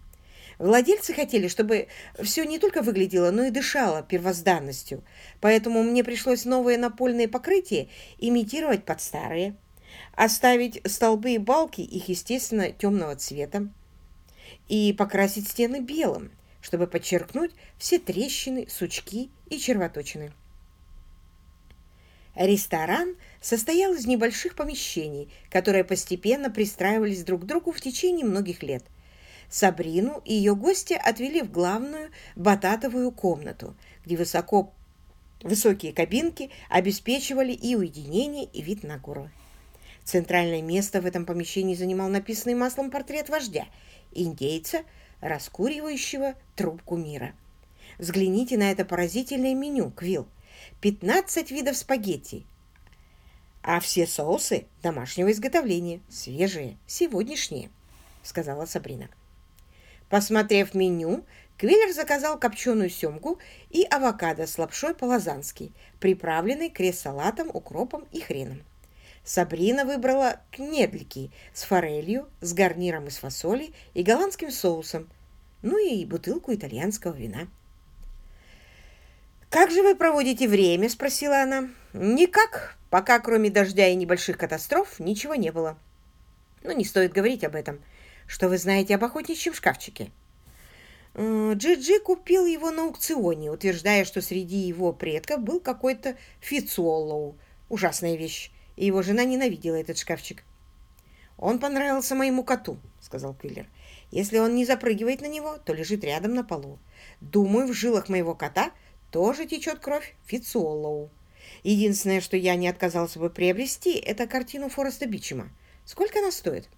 Владельцы хотели, чтобы все не только выглядело, но и дышало первозданностью, поэтому мне пришлось новые напольные покрытия имитировать под старые, оставить столбы и балки их, естественно, темного цвета, и покрасить стены белым, чтобы подчеркнуть все трещины, сучки и червоточины. Ресторан состоял из небольших помещений, которые постепенно пристраивались друг к другу в течение многих лет. Сабрину и ее гости отвели в главную бататовую комнату, где высоко, высокие кабинки обеспечивали и уединение, и вид на гору. Центральное место в этом помещении занимал написанный маслом портрет вождя, индейца, раскуривающего трубку мира. Взгляните на это поразительное меню, Квилл. 15 видов спагетти, а все соусы домашнего изготовления, свежие, сегодняшние, сказала Сабрина. Посмотрев меню, Квиллер заказал копченую семгу и авокадо с лапшой по-лазански, приправленной крест-салатом, укропом и хреном. Сабрина выбрала кнедлики с форелью, с гарниром из фасоли и голландским соусом, ну и бутылку итальянского вина. «Как же вы проводите время?» – спросила она. «Никак, пока кроме дождя и небольших катастроф ничего не было. Но не стоит говорить об этом. Что вы знаете об охотничьем шкафчике?» Джи-Джи купил его на аукционе, утверждая, что среди его предков был какой-то Фицуоллоу. Ужасная вещь и его жена ненавидела этот шкафчик. «Он понравился моему коту», — сказал Квиллер. «Если он не запрыгивает на него, то лежит рядом на полу. Думаю, в жилах моего кота тоже течет кровь Фицуоллоу. Единственное, что я не отказался бы приобрести, это картину Фореста Бичема. Сколько она стоит?»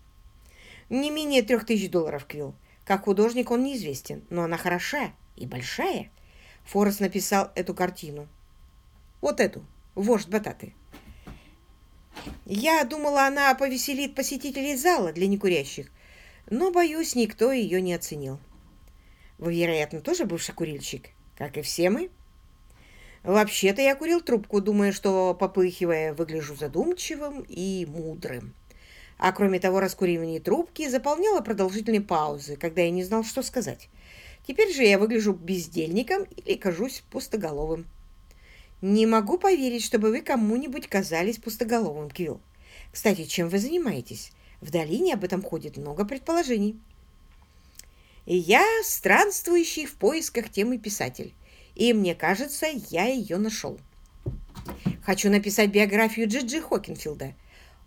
«Не менее трех тысяч долларов, Квилл. Как художник он неизвестен, но она хороша и большая. Форест написал эту картину. Вот эту, «Вождь Бататы». Я думала, она повеселит посетителей зала для некурящих, но, боюсь, никто ее не оценил. Вы, вероятно, тоже бывший курильщик, как и все мы? Вообще-то я курил трубку, думая, что, попыхивая, выгляжу задумчивым и мудрым. А кроме того, раскуривание трубки заполняло продолжительные паузы, когда я не знал, что сказать. Теперь же я выгляжу бездельником или кажусь пустоголовым. Не могу поверить, чтобы вы кому-нибудь казались пустоголовым, Квилл. Кстати, чем вы занимаетесь? В долине об этом ходит много предположений. Я странствующий в поисках темы писатель, и мне кажется, я ее нашел. Хочу написать биографию Джиджи Хокинфилда.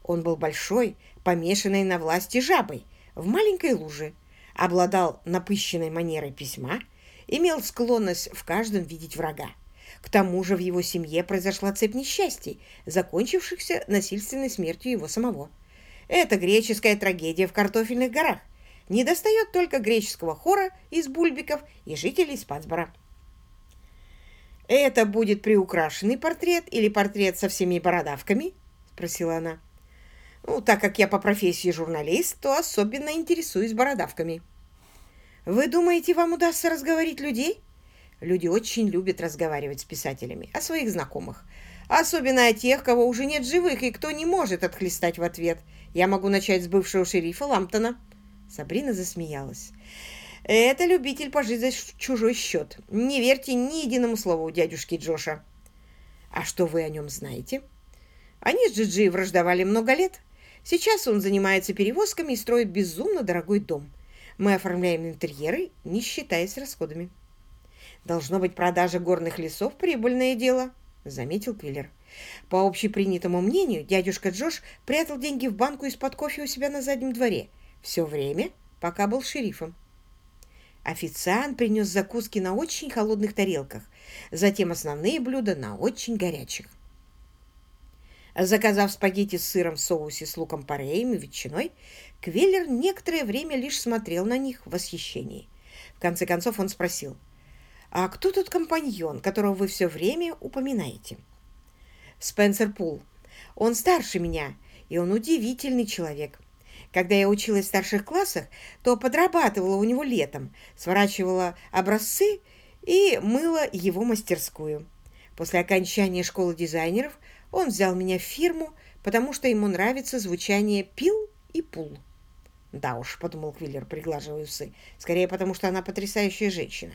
Он был большой, помешанной на власти жабой, в маленькой луже, обладал напыщенной манерой письма, имел склонность в каждом видеть врага. К тому же в его семье произошла цепь несчастий, закончившихся насильственной смертью его самого. Это греческая трагедия в картофельных горах. Не достает только греческого хора из бульбиков и жителей Спацбора. «Это будет приукрашенный портрет или портрет со всеми бородавками?» – спросила она. «Ну, так как я по профессии журналист, то особенно интересуюсь бородавками». «Вы думаете, вам удастся разговорить людей?» Люди очень любят разговаривать с писателями о своих знакомых, особенно о тех, кого уже нет живых и кто не может отхлестать в ответ. Я могу начать с бывшего шерифа Ламптона. Сабрина засмеялась. Это любитель пожить за чужой счет. Не верьте ни единому слову дядюшки Джоша. А что вы о нем знаете? Они с Джиджи враждовали много лет. Сейчас он занимается перевозками и строит безумно дорогой дом. Мы оформляем интерьеры, не считаясь расходами. Должно быть, продажа горных лесов – прибыльное дело, заметил Квиллер. По общепринятому мнению, дядюшка Джош прятал деньги в банку из-под кофе у себя на заднем дворе. Все время, пока был шерифом. Официант принес закуски на очень холодных тарелках, затем основные блюда на очень горячих. Заказав спагетти с сыром в соусе с луком пореем и ветчиной, Квиллер некоторое время лишь смотрел на них в восхищении. В конце концов он спросил – «А кто тот компаньон, которого вы все время упоминаете?» «Спенсер Пул. Он старше меня, и он удивительный человек. Когда я училась в старших классах, то подрабатывала у него летом, сворачивала образцы и мыла его мастерскую. После окончания школы дизайнеров он взял меня в фирму, потому что ему нравится звучание «пил» и «пул». «Да уж», — подумал Квиллер, приглаживая усы, — «скорее потому, что она потрясающая женщина».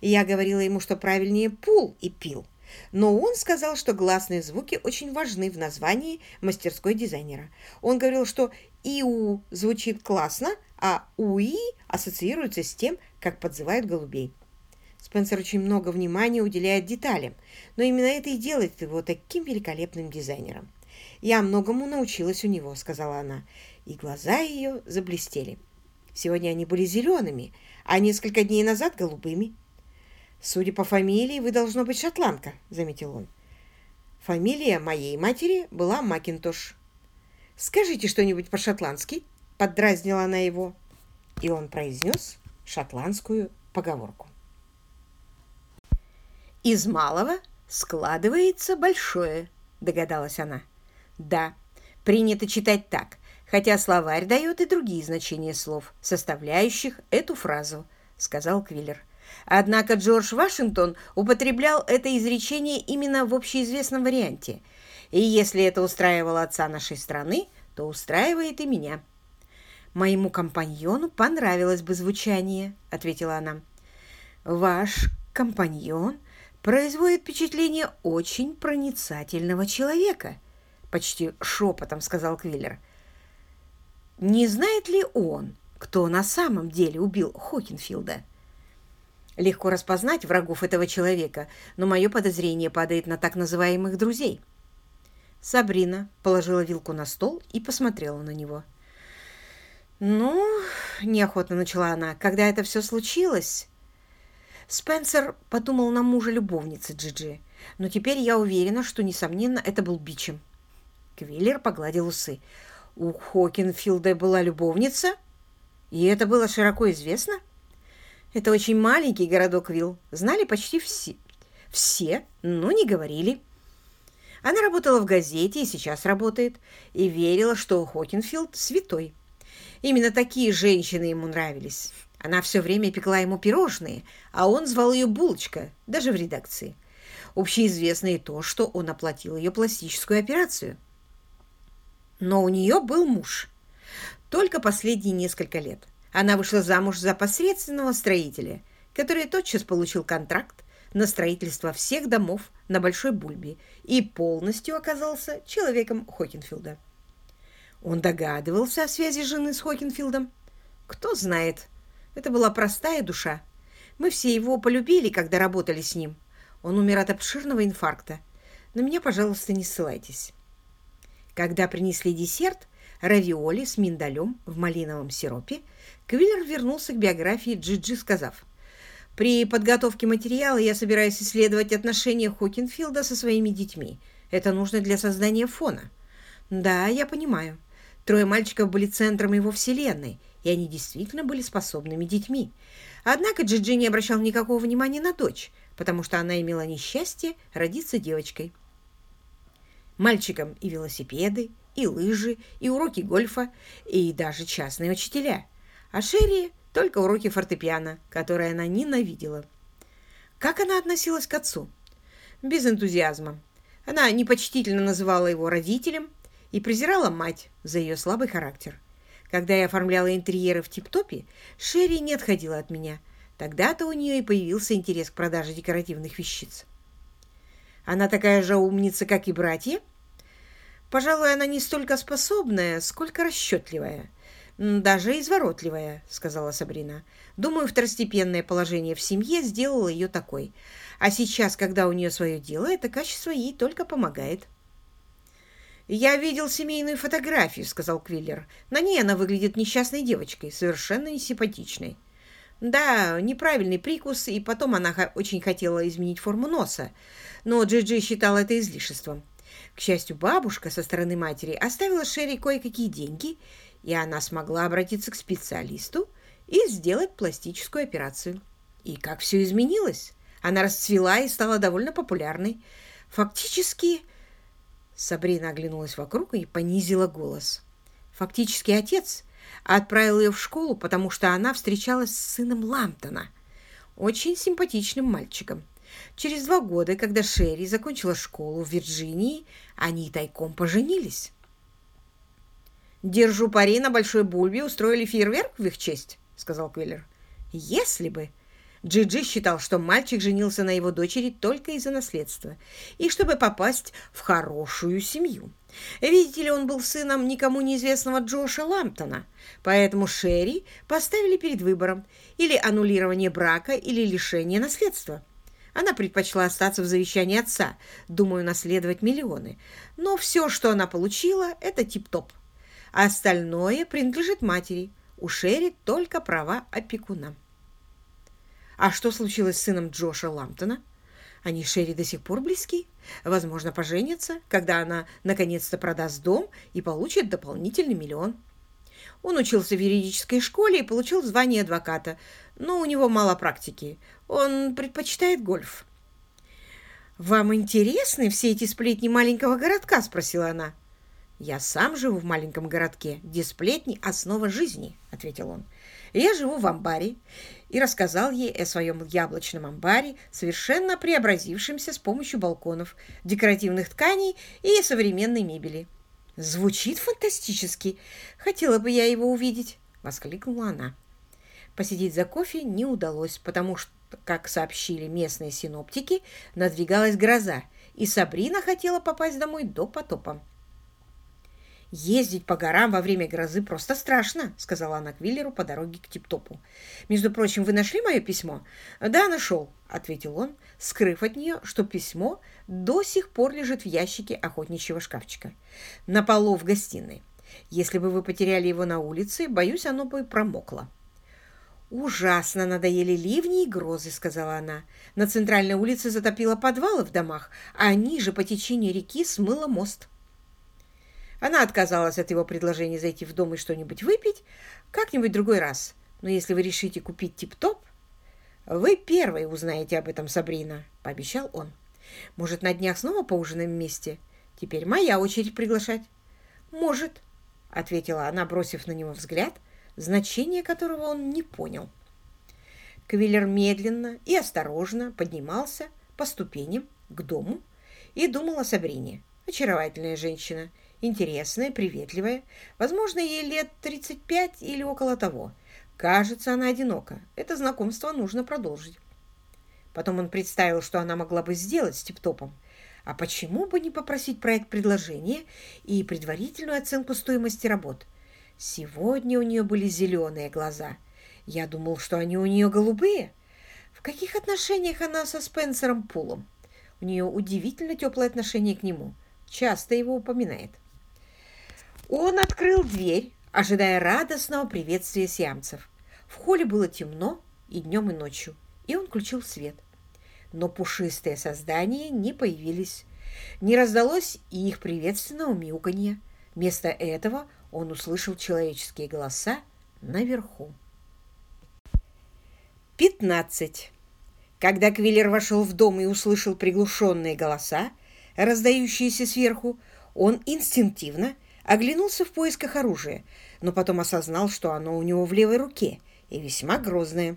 Я говорила ему, что правильнее пул и пил. Но он сказал, что гласные звуки очень важны в названии мастерской дизайнера. Он говорил, что «иу» звучит классно, а «уи» ассоциируется с тем, как подзывают голубей. Спенсер очень много внимания уделяет деталям, но именно это и делает его таким великолепным дизайнером. «Я многому научилась у него», — сказала она, и глаза ее заблестели. Сегодня они были зелеными, а несколько дней назад голубыми. «Судя по фамилии, вы должно быть шотландка», — заметил он. Фамилия моей матери была Макинтош. Скажите что-нибудь по-шотландски, поддразнила она его. И он произнес шотландскую поговорку. Из малого складывается большое, догадалась она. Да, принято читать так, хотя словарь дает и другие значения слов, составляющих эту фразу, сказал Квиллер. Однако Джордж Вашингтон употреблял это изречение именно в общеизвестном варианте. И если это устраивало отца нашей страны, то устраивает и меня. «Моему компаньону понравилось бы звучание», — ответила она. «Ваш компаньон производит впечатление очень проницательного человека», — почти шепотом сказал Квиллер. «Не знает ли он, кто на самом деле убил Хокинфилда?» Легко распознать врагов этого человека, но мое подозрение падает на так называемых друзей. Сабрина положила вилку на стол и посмотрела на него. «Ну, — неохотно начала она, — когда это все случилось...» Спенсер подумал на мужа любовницы Джиджи, но теперь я уверена, что, несомненно, это был Бичем. Квиллер погладил усы. У Хокинфилда была любовница? И это было широко известно? Это очень маленький городок Вилл. Знали почти все. Все, но не говорили. Она работала в газете и сейчас работает, и верила, что Хокинфилд святой. Именно такие женщины ему нравились. Она все время пекла ему пирожные, а он звал ее Булочка, даже в редакции. Общеизвестно и то, что он оплатил ее пластическую операцию. Но у нее был муж. Только последние несколько лет. Она вышла замуж за посредственного строителя, который тотчас получил контракт на строительство всех домов на Большой Бульбе и полностью оказался человеком Хокинфилда. Он догадывался о связи жены с Хокинфилдом. Кто знает, это была простая душа. Мы все его полюбили, когда работали с ним. Он умер от обширного инфаркта. На меня, пожалуйста, не ссылайтесь. Когда принесли десерт, равиоли с миндалем в малиновом сиропе, Квиллер вернулся к биографии Джиджи, сказав, «При подготовке материала я собираюсь исследовать отношения Хокинфилда со своими детьми. Это нужно для создания фона». «Да, я понимаю. Трое мальчиков были центром его вселенной, и они действительно были способными детьми. Однако Джиджи не обращал никакого внимания на дочь, потому что она имела несчастье родиться девочкой. Мальчикам и велосипеды, и лыжи, и уроки гольфа, и даже частные учителя. А Шерри только уроки фортепиано, которые она ненавидела. Как она относилась к отцу? Без энтузиазма. Она непочтительно называла его родителем и презирала мать за ее слабый характер. Когда я оформляла интерьеры в тип-топе, Шерри не отходила от меня. Тогда-то у нее и появился интерес к продаже декоративных вещиц. Она такая же умница, как и братья, Пожалуй, она не столько способная, сколько расчетливая. «Даже изворотливая», — сказала Сабрина. «Думаю, второстепенное положение в семье сделало ее такой. А сейчас, когда у нее свое дело, это качество ей только помогает». «Я видел семейную фотографию», — сказал Квиллер. «На ней она выглядит несчастной девочкой, совершенно несимпатичной». «Да, неправильный прикус, и потом она очень хотела изменить форму носа, но Джиджи -Джи считал это излишеством. К счастью, бабушка со стороны матери оставила Шерри кое-какие деньги, и она смогла обратиться к специалисту и сделать пластическую операцию. И как все изменилось? Она расцвела и стала довольно популярной. Фактически... Сабрина оглянулась вокруг и понизила голос. Фактически отец отправил ее в школу, потому что она встречалась с сыном Ламптона, очень симпатичным мальчиком. Через два года, когда Шерри закончила школу в Вирджинии, они тайком поженились. «Держу пари, на Большой Бульбе устроили фейерверк в их честь», — сказал Квиллер. «Если бы...» Джиджи -Джи считал, что мальчик женился на его дочери только из-за наследства и чтобы попасть в хорошую семью. Видите ли, он был сыном никому неизвестного Джоша Ламптона, поэтому Шерри поставили перед выбором или аннулирование брака, или лишение наследства. Она предпочла остаться в завещании отца, думаю, наследовать миллионы. Но все, что она получила, это тип-топ. А остальное принадлежит матери. У Шерри только права опекуна. А что случилось с сыном Джоша Ламптона? Они Шерри до сих пор близки? Возможно, поженятся, когда она наконец-то продаст дом и получит дополнительный миллион. Он учился в юридической школе и получил звание адвоката, но у него мало практики. Он предпочитает гольф. «Вам интересны все эти сплетни маленького городка?» – спросила она. «Я сам живу в маленьком городке, где сплетни – основа жизни», – ответил он. «Я живу в амбаре» и рассказал ей о своем яблочном амбаре, совершенно преобразившемся с помощью балконов, декоративных тканей и современной мебели. «Звучит фантастически! Хотела бы я его увидеть!» — воскликнула она. Посидеть за кофе не удалось, потому что, как сообщили местные синоптики, надвигалась гроза, и Сабрина хотела попасть домой до потопа. «Ездить по горам во время грозы просто страшно», — сказала она Квиллеру по дороге к Типтопу. «Между прочим, вы нашли мое письмо?» «Да, нашел», — ответил он, скрыв от нее, что письмо до сих пор лежит в ящике охотничьего шкафчика. На полу в гостиной. Если бы вы потеряли его на улице, боюсь, оно бы промокло. «Ужасно надоели ливни и грозы», — сказала она. «На центральной улице затопило подвалы в домах, а ниже по течению реки смыло мост». Она отказалась от его предложения зайти в дом и что-нибудь выпить как-нибудь другой раз. Но если вы решите купить тип-топ, вы первой узнаете об этом, Сабрина, — пообещал он. Может, на днях снова поужинаем вместе? Теперь моя очередь приглашать. Может, — ответила она, бросив на него взгляд, значение которого он не понял. Квиллер медленно и осторожно поднимался по ступеням к дому и думал о Сабрине. Очаровательная женщина — интересная, приветливая. Возможно, ей лет 35 или около того. Кажется, она одинока. Это знакомство нужно продолжить. Потом он представил, что она могла бы сделать с типтопом. А почему бы не попросить проект предложения и предварительную оценку стоимости работ? Сегодня у нее были зеленые глаза. Я думал, что они у нее голубые. В каких отношениях она со Спенсером Пулом? У нее удивительно теплое отношение к нему. Часто его упоминает. Он открыл дверь, ожидая радостного приветствия сиамцев. В холле было темно и днем, и ночью, и он включил свет. Но пушистые создания не появились. Не раздалось и их приветственного мяуканья. Вместо этого он услышал человеческие голоса наверху. 15. Когда Квиллер вошел в дом и услышал приглушенные голоса, раздающиеся сверху, он инстинктивно – Оглянулся в поисках оружия, но потом осознал, что оно у него в левой руке и весьма грозное.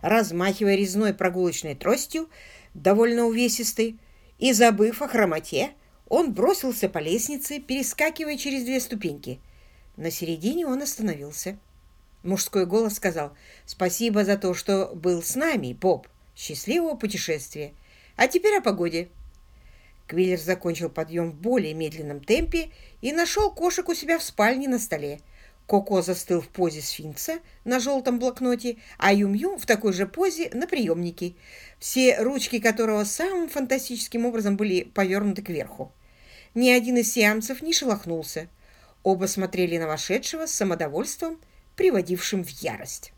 Размахивая резной прогулочной тростью, довольно увесистой, и забыв о хромоте, он бросился по лестнице, перескакивая через две ступеньки. На середине он остановился. Мужской голос сказал «Спасибо за то, что был с нами, Боб. Счастливого путешествия. А теперь о погоде». Квиллер закончил подъем в более медленном темпе и нашел кошек у себя в спальне на столе. Коко застыл в позе сфинкса на желтом блокноте, а Юм-Юм в такой же позе на приемнике, все ручки которого самым фантастическим образом были повернуты кверху. Ни один из сиамцев не шелохнулся. Оба смотрели на вошедшего с самодовольством, приводившим в ярость.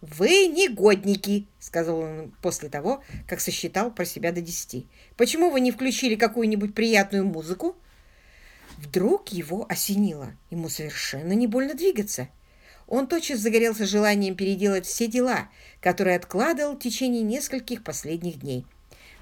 «Вы негодники!» — сказал он после того, как сосчитал про себя до десяти. «Почему вы не включили какую-нибудь приятную музыку?» Вдруг его осенило. Ему совершенно не больно двигаться. Он тотчас загорелся желанием переделать все дела, которые откладывал в течение нескольких последних дней.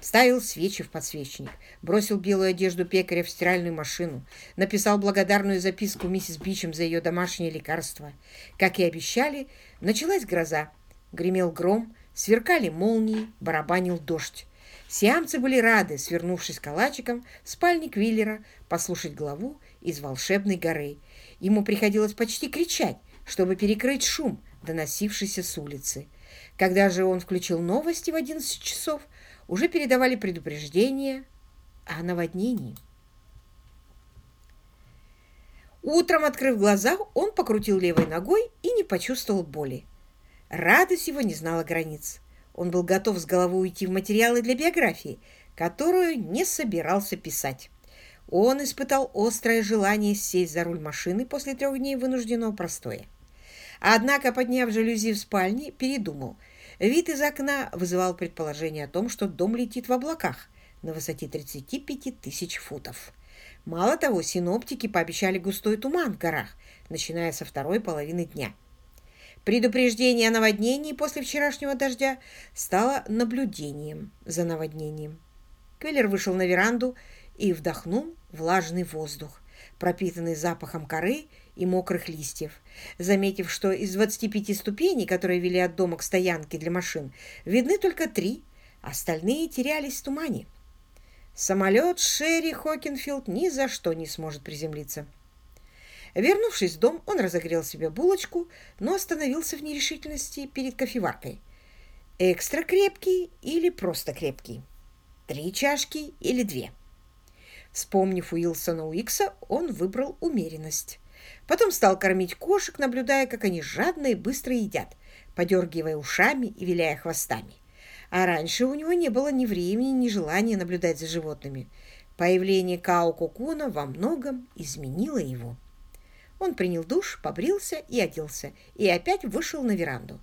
Вставил свечи в подсвечник, бросил белую одежду пекаря в стиральную машину, написал благодарную записку миссис Бичем за ее домашнее лекарство. Как и обещали, началась гроза. Гремел гром, сверкали молнии, барабанил дождь. Сиамцы были рады, свернувшись калачиком в спальне Квиллера, послушать главу из волшебной горы. Ему приходилось почти кричать, чтобы перекрыть шум, доносившийся с улицы. Когда же он включил новости в 11 часов, уже передавали предупреждение о наводнении. Утром, открыв глаза, он покрутил левой ногой и не почувствовал боли. Радость его не знала границ. Он был готов с головой уйти в материалы для биографии, которую не собирался писать. Он испытал острое желание сесть за руль машины после трех дней вынужденного простоя. Однако, подняв жалюзи в спальне, передумал – Вид из окна вызывал предположение о том, что дом летит в облаках, на высоте 35 тысяч футов. Мало того, синоптики пообещали густой туман в горах, начиная со второй половины дня. Предупреждение о наводнении после вчерашнего дождя стало наблюдением за наводнением. Квиллер вышел на веранду и вдохнул влажный воздух, пропитанный запахом коры и мокрых листьев, заметив, что из 25 ступеней, которые вели от дома к стоянке для машин, видны только три, остальные терялись в тумане. Самолет Шерри Хокинфилд ни за что не сможет приземлиться. Вернувшись в дом, он разогрел себе булочку, но остановился в нерешительности перед кофеваркой. Экстра крепкий или просто крепкий? Три чашки или две? Вспомнив Уилсона Уикса, он выбрал умеренность. Потом стал кормить кошек, наблюдая, как они жадно и быстро едят, подергивая ушами и виляя хвостами. А раньше у него не было ни времени, ни желания наблюдать за животными. Появление Као Кокуна во многом изменило его. Он принял душ, побрился и оделся, и опять вышел на веранду.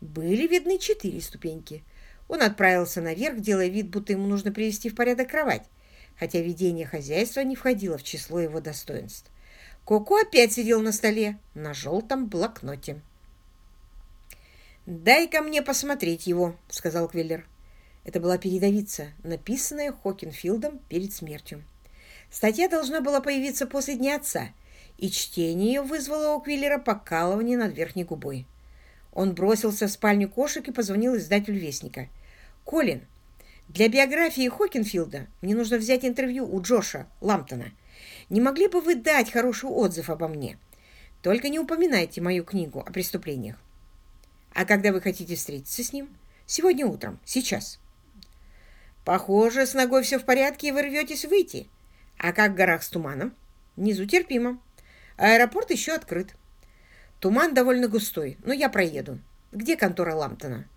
Были видны четыре ступеньки. Он отправился наверх, делая вид, будто ему нужно привести в порядок кровать, хотя ведение хозяйства не входило в число его достоинств. Коко опять сидел на столе на желтом блокноте. «Дай-ка мне посмотреть его», — сказал Квиллер. Это была передовица, написанная Хокинфилдом перед смертью. Статья должна была появиться после Дня Отца, и чтение ее вызвало у Квиллера покалывание над верхней губой. Он бросился в спальню кошек и позвонил издателю Вестника. «Колин, для биографии Хокинфилда мне нужно взять интервью у Джоша Ламптона. Не могли бы вы дать хороший отзыв обо мне? Только не упоминайте мою книгу о преступлениях. А когда вы хотите встретиться с ним? Сегодня утром. Сейчас. Похоже, с ногой все в порядке, и вы рветесь выйти. А как в горах с туманом? Внизу терпимо. Аэропорт еще открыт. Туман довольно густой, но я проеду. Где контора Ламптона?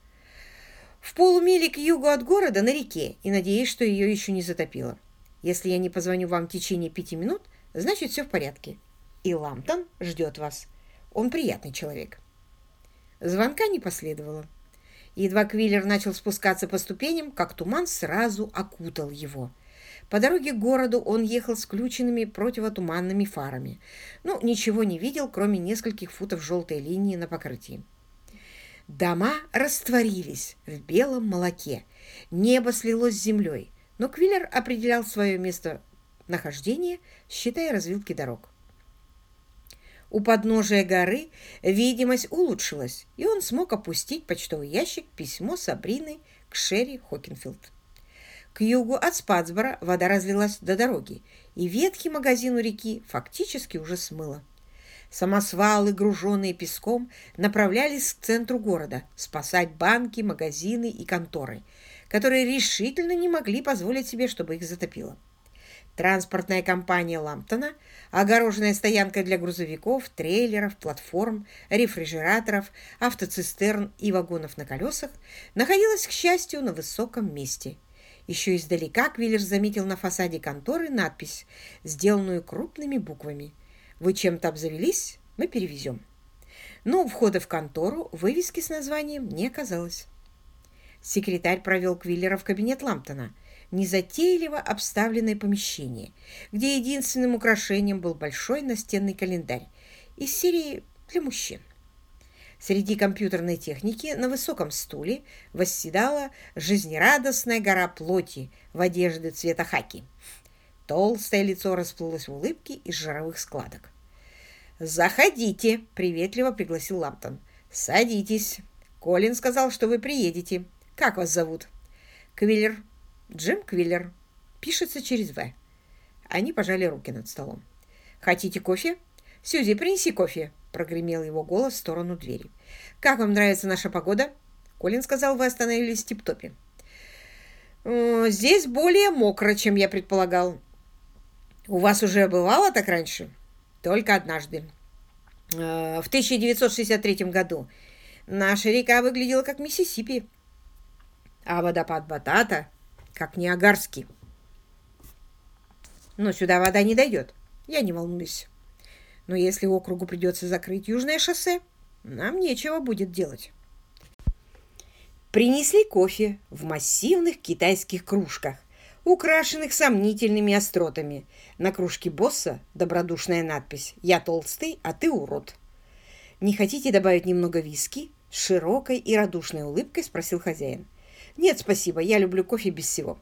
В полумиле к югу от города на реке, и надеюсь, что ее еще не затопило. Если я не позвоню вам в течение пяти минут, значит, все в порядке. И Ламптон ждет вас. Он приятный человек. Звонка не последовало. Едва Квиллер начал спускаться по ступеням, как туман сразу окутал его. По дороге к городу он ехал с включенными противотуманными фарами. Ну, ничего не видел, кроме нескольких футов желтой линии на покрытии. Дома растворились в белом молоке. Небо слилось с землей, но Квиллер определял свое место нахождения, считая развилки дорог. У подножия горы видимость улучшилась, и он смог опустить почтовый ящик письмо Сабрины к Шерри Хокинфилд. К югу от Спатсбора вода разлилась до дороги, и ветхий магазин у реки фактически уже смыло. Самосвалы, груженные песком, направлялись к центру города спасать банки, магазины и конторы, которые решительно не могли позволить себе, чтобы их затопило. Транспортная компания Ламптона, огороженная стоянкой для грузовиков, трейлеров, платформ, рефрижераторов, автоцистерн и вагонов на колесах, находилась, к счастью, на высоком месте. Еще издалека Квиллер заметил на фасаде конторы надпись, сделанную крупными буквами. «Вы чем-то обзавелись? Мы перевезем». Но у входа в контору вывески с названием не оказалось. Секретарь провел Квиллера в кабинет Ламптона – незатейливо обставленное помещение, где единственным украшением был большой настенный календарь из серии для мужчин. Среди компьютерной техники на высоком стуле восседала жизнерадостная гора плоти в одежде цвета хаки. Толстое лицо расплылось в улыбке из жировых складок. «Заходите!» — приветливо пригласил Ламптон. «Садитесь. Колин сказал, что вы приедете. Как вас зовут?» «Квиллер», Джим Квиллер. Пишется через «В». Они пожали руки над столом. «Хотите кофе?» «Сьюзи, принеси кофе!» — прогремел его голос в сторону двери. «Как вам нравится наша погода?» Колин сказал, вы остановились в Тип-Топе. «Э, «Здесь более мокро, чем я предполагал». «У вас уже бывало так раньше?» «Только однажды. Э, в 1963 году наша река выглядела как Миссисипи, а водопад Батата как Ниагарский. Но сюда вода не дойдет. Я не волнуюсь. Но если округу придется закрыть южное шоссе, нам нечего будет делать. Принесли кофе в массивных китайских кружках, украшенных сомнительными остротами. На кружке босса добродушная надпись «Я толстый, а ты урод». «Не хотите добавить немного виски?» С широкой и радушной улыбкой спросил хозяин. «Нет, спасибо, я люблю кофе без всего».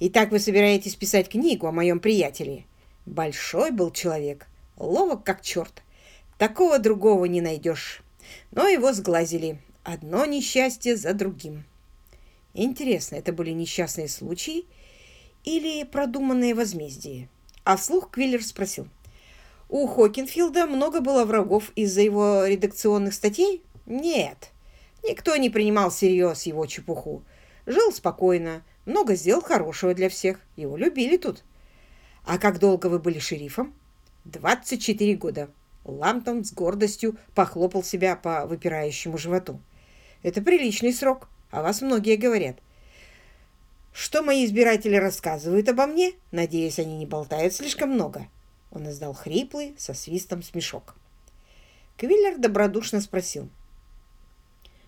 «Итак, вы собираетесь писать книгу о моем приятеле?» Большой был человек, ловок как черт. Такого другого не найдешь. Но его сглазили. Одно несчастье за другим. Интересно, это были несчастные случаи или продуманные возмездия? А вслух Квиллер спросил. У Хокинфилда много было врагов из-за его редакционных статей? Нет. Никто не принимал всерьез его чепуху. Жил спокойно, много сделал хорошего для всех. Его любили тут. А как долго вы были шерифом? 24 года. Ламптон с гордостью похлопал себя по выпирающему животу. Это приличный срок, о вас многие говорят. Что мои избиратели рассказывают обо мне? Надеюсь, они не болтают слишком много. Он издал хриплый, со свистом смешок. Квиллер добродушно спросил.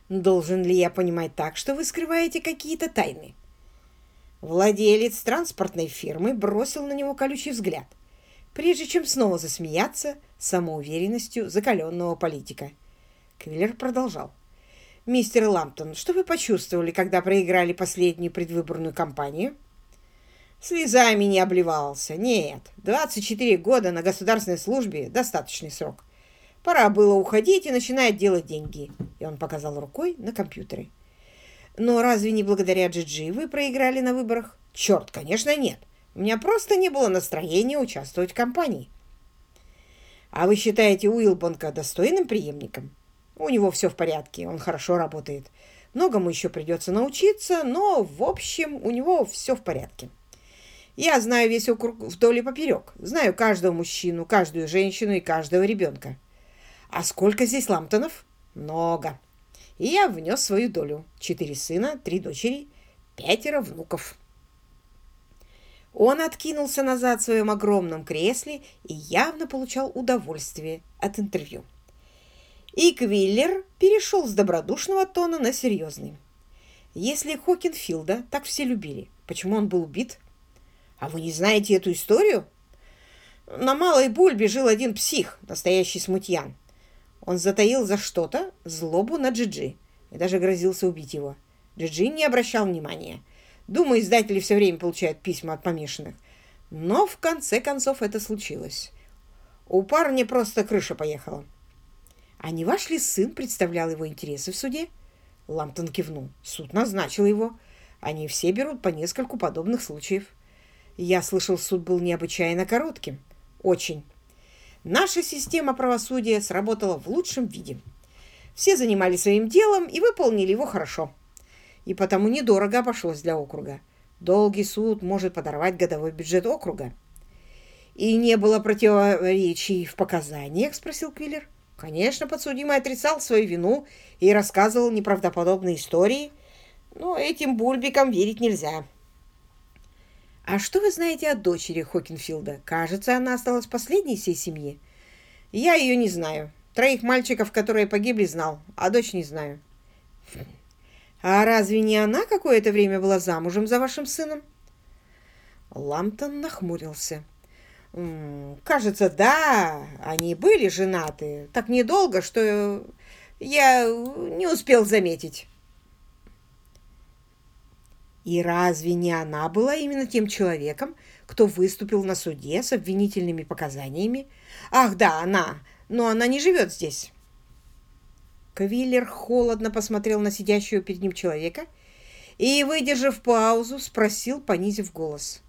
«Должен ли я понимать так, что вы скрываете какие-то тайны?» Владелец транспортной фирмы бросил на него колючий взгляд, прежде чем снова засмеяться самоуверенностью закаленного политика. Квиллер продолжал. «Мистер Ламптон, что вы почувствовали, когда проиграли последнюю предвыборную кампанию?» Слезами не обливался. Нет, 24 года на государственной службе – достаточный срок. Пора было уходить и начинать делать деньги. И он показал рукой на компьютеры. Но разве не благодаря Джиджи вы проиграли на выборах? Черт, конечно, нет. У меня просто не было настроения участвовать в кампании. А вы считаете Уилбанка достойным преемником? У него все в порядке, он хорошо работает. Многому еще придется научиться, но, в общем, у него все в порядке. Я знаю весь округ вдоль и поперек. Знаю каждого мужчину, каждую женщину и каждого ребенка. А сколько здесь Ламптонов? Много и я внес свою долю. Четыре сына, три дочери, пятеро внуков. Он откинулся назад в своем огромном кресле и явно получал удовольствие от интервью. И Квиллер перешел с добродушного тона на серьезный. Если Хокинфилда так все любили, почему он был убит? А вы не знаете эту историю? На Малой Бульбе жил один псих, настоящий смутьян. Он затаил за что-то злобу на Джиджи и даже грозился убить его. Джиджи не обращал внимания. Думаю, издатели все время получают письма от помешанных. Но в конце концов это случилось. У парня просто крыша поехала. А не ваш ли сын представлял его интересы в суде? Ламптон кивнул. Суд назначил его. Они все берут по нескольку подобных случаев. Я слышал, суд был необычайно коротким. Очень. Наша система правосудия сработала в лучшем виде. Все занимались своим делом и выполнили его хорошо. И потому недорого обошлось для округа. Долгий суд может подорвать годовой бюджет округа. «И не было противоречий в показаниях?» – спросил Квиллер. «Конечно, подсудимый отрицал свою вину и рассказывал неправдоподобные истории, но этим бульбикам верить нельзя». «А что вы знаете о дочери Хокинфилда? Кажется, она осталась последней всей семьи». «Я ее не знаю. Троих мальчиков, которые погибли, знал, а дочь не знаю». «А разве не она какое-то время была замужем за вашим сыном?» Ламптон нахмурился. «Кажется, да, они были женаты. Так недолго, что я не успел заметить». И разве не она была именно тем человеком, кто выступил на суде с обвинительными показаниями? Ах, да, она, но она не живет здесь. Квиллер холодно посмотрел на сидящего перед ним человека и, выдержав паузу, спросил, понизив голос.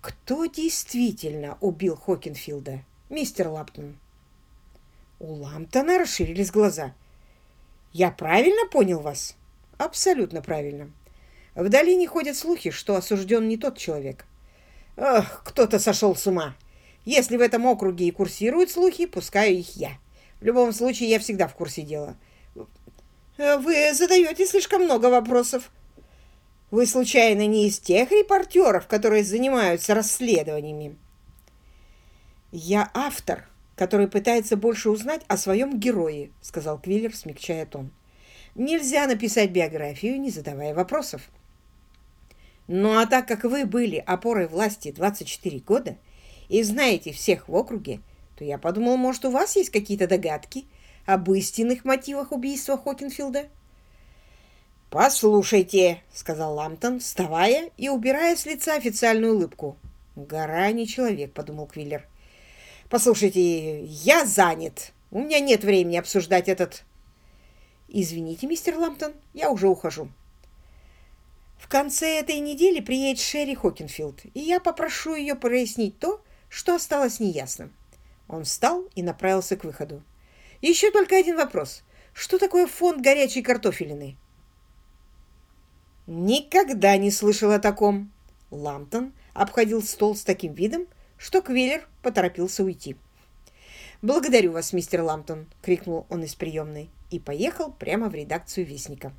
«Кто действительно убил Хокинфилда, мистер Лаптон?» У Ламптона расширились глаза. «Я правильно понял вас?» «Абсолютно правильно. В долине ходят слухи, что осужден не тот человек. Ох, кто-то сошел с ума. Если в этом округе и курсируют слухи, пускаю их я. В любом случае, я всегда в курсе дела. Вы задаете слишком много вопросов. Вы, случайно, не из тех репортеров, которые занимаются расследованиями? Я автор, который пытается больше узнать о своем герое, сказал Квиллер, смягчая тон. Нельзя написать биографию, не задавая вопросов. Ну а так как вы были опорой власти 24 года и знаете всех в округе, то я подумал, может, у вас есть какие-то догадки об истинных мотивах убийства Хокинфилда? «Послушайте», — сказал Ламптон, вставая и убирая с лица официальную улыбку. «Гора не человек», — подумал Квиллер. «Послушайте, я занят. У меня нет времени обсуждать этот...» «Извините, мистер Ламптон, я уже ухожу». В конце этой недели приедет Шерри Хокинфилд, и я попрошу ее прояснить то, что осталось неясным. Он встал и направился к выходу. Еще только один вопрос. Что такое фонд горячей картофелины? Никогда не слышал о таком. Ламптон обходил стол с таким видом, что Квиллер поторопился уйти. «Благодарю вас, мистер Ламптон!» — крикнул он из приемной и поехал прямо в редакцию «Вестника».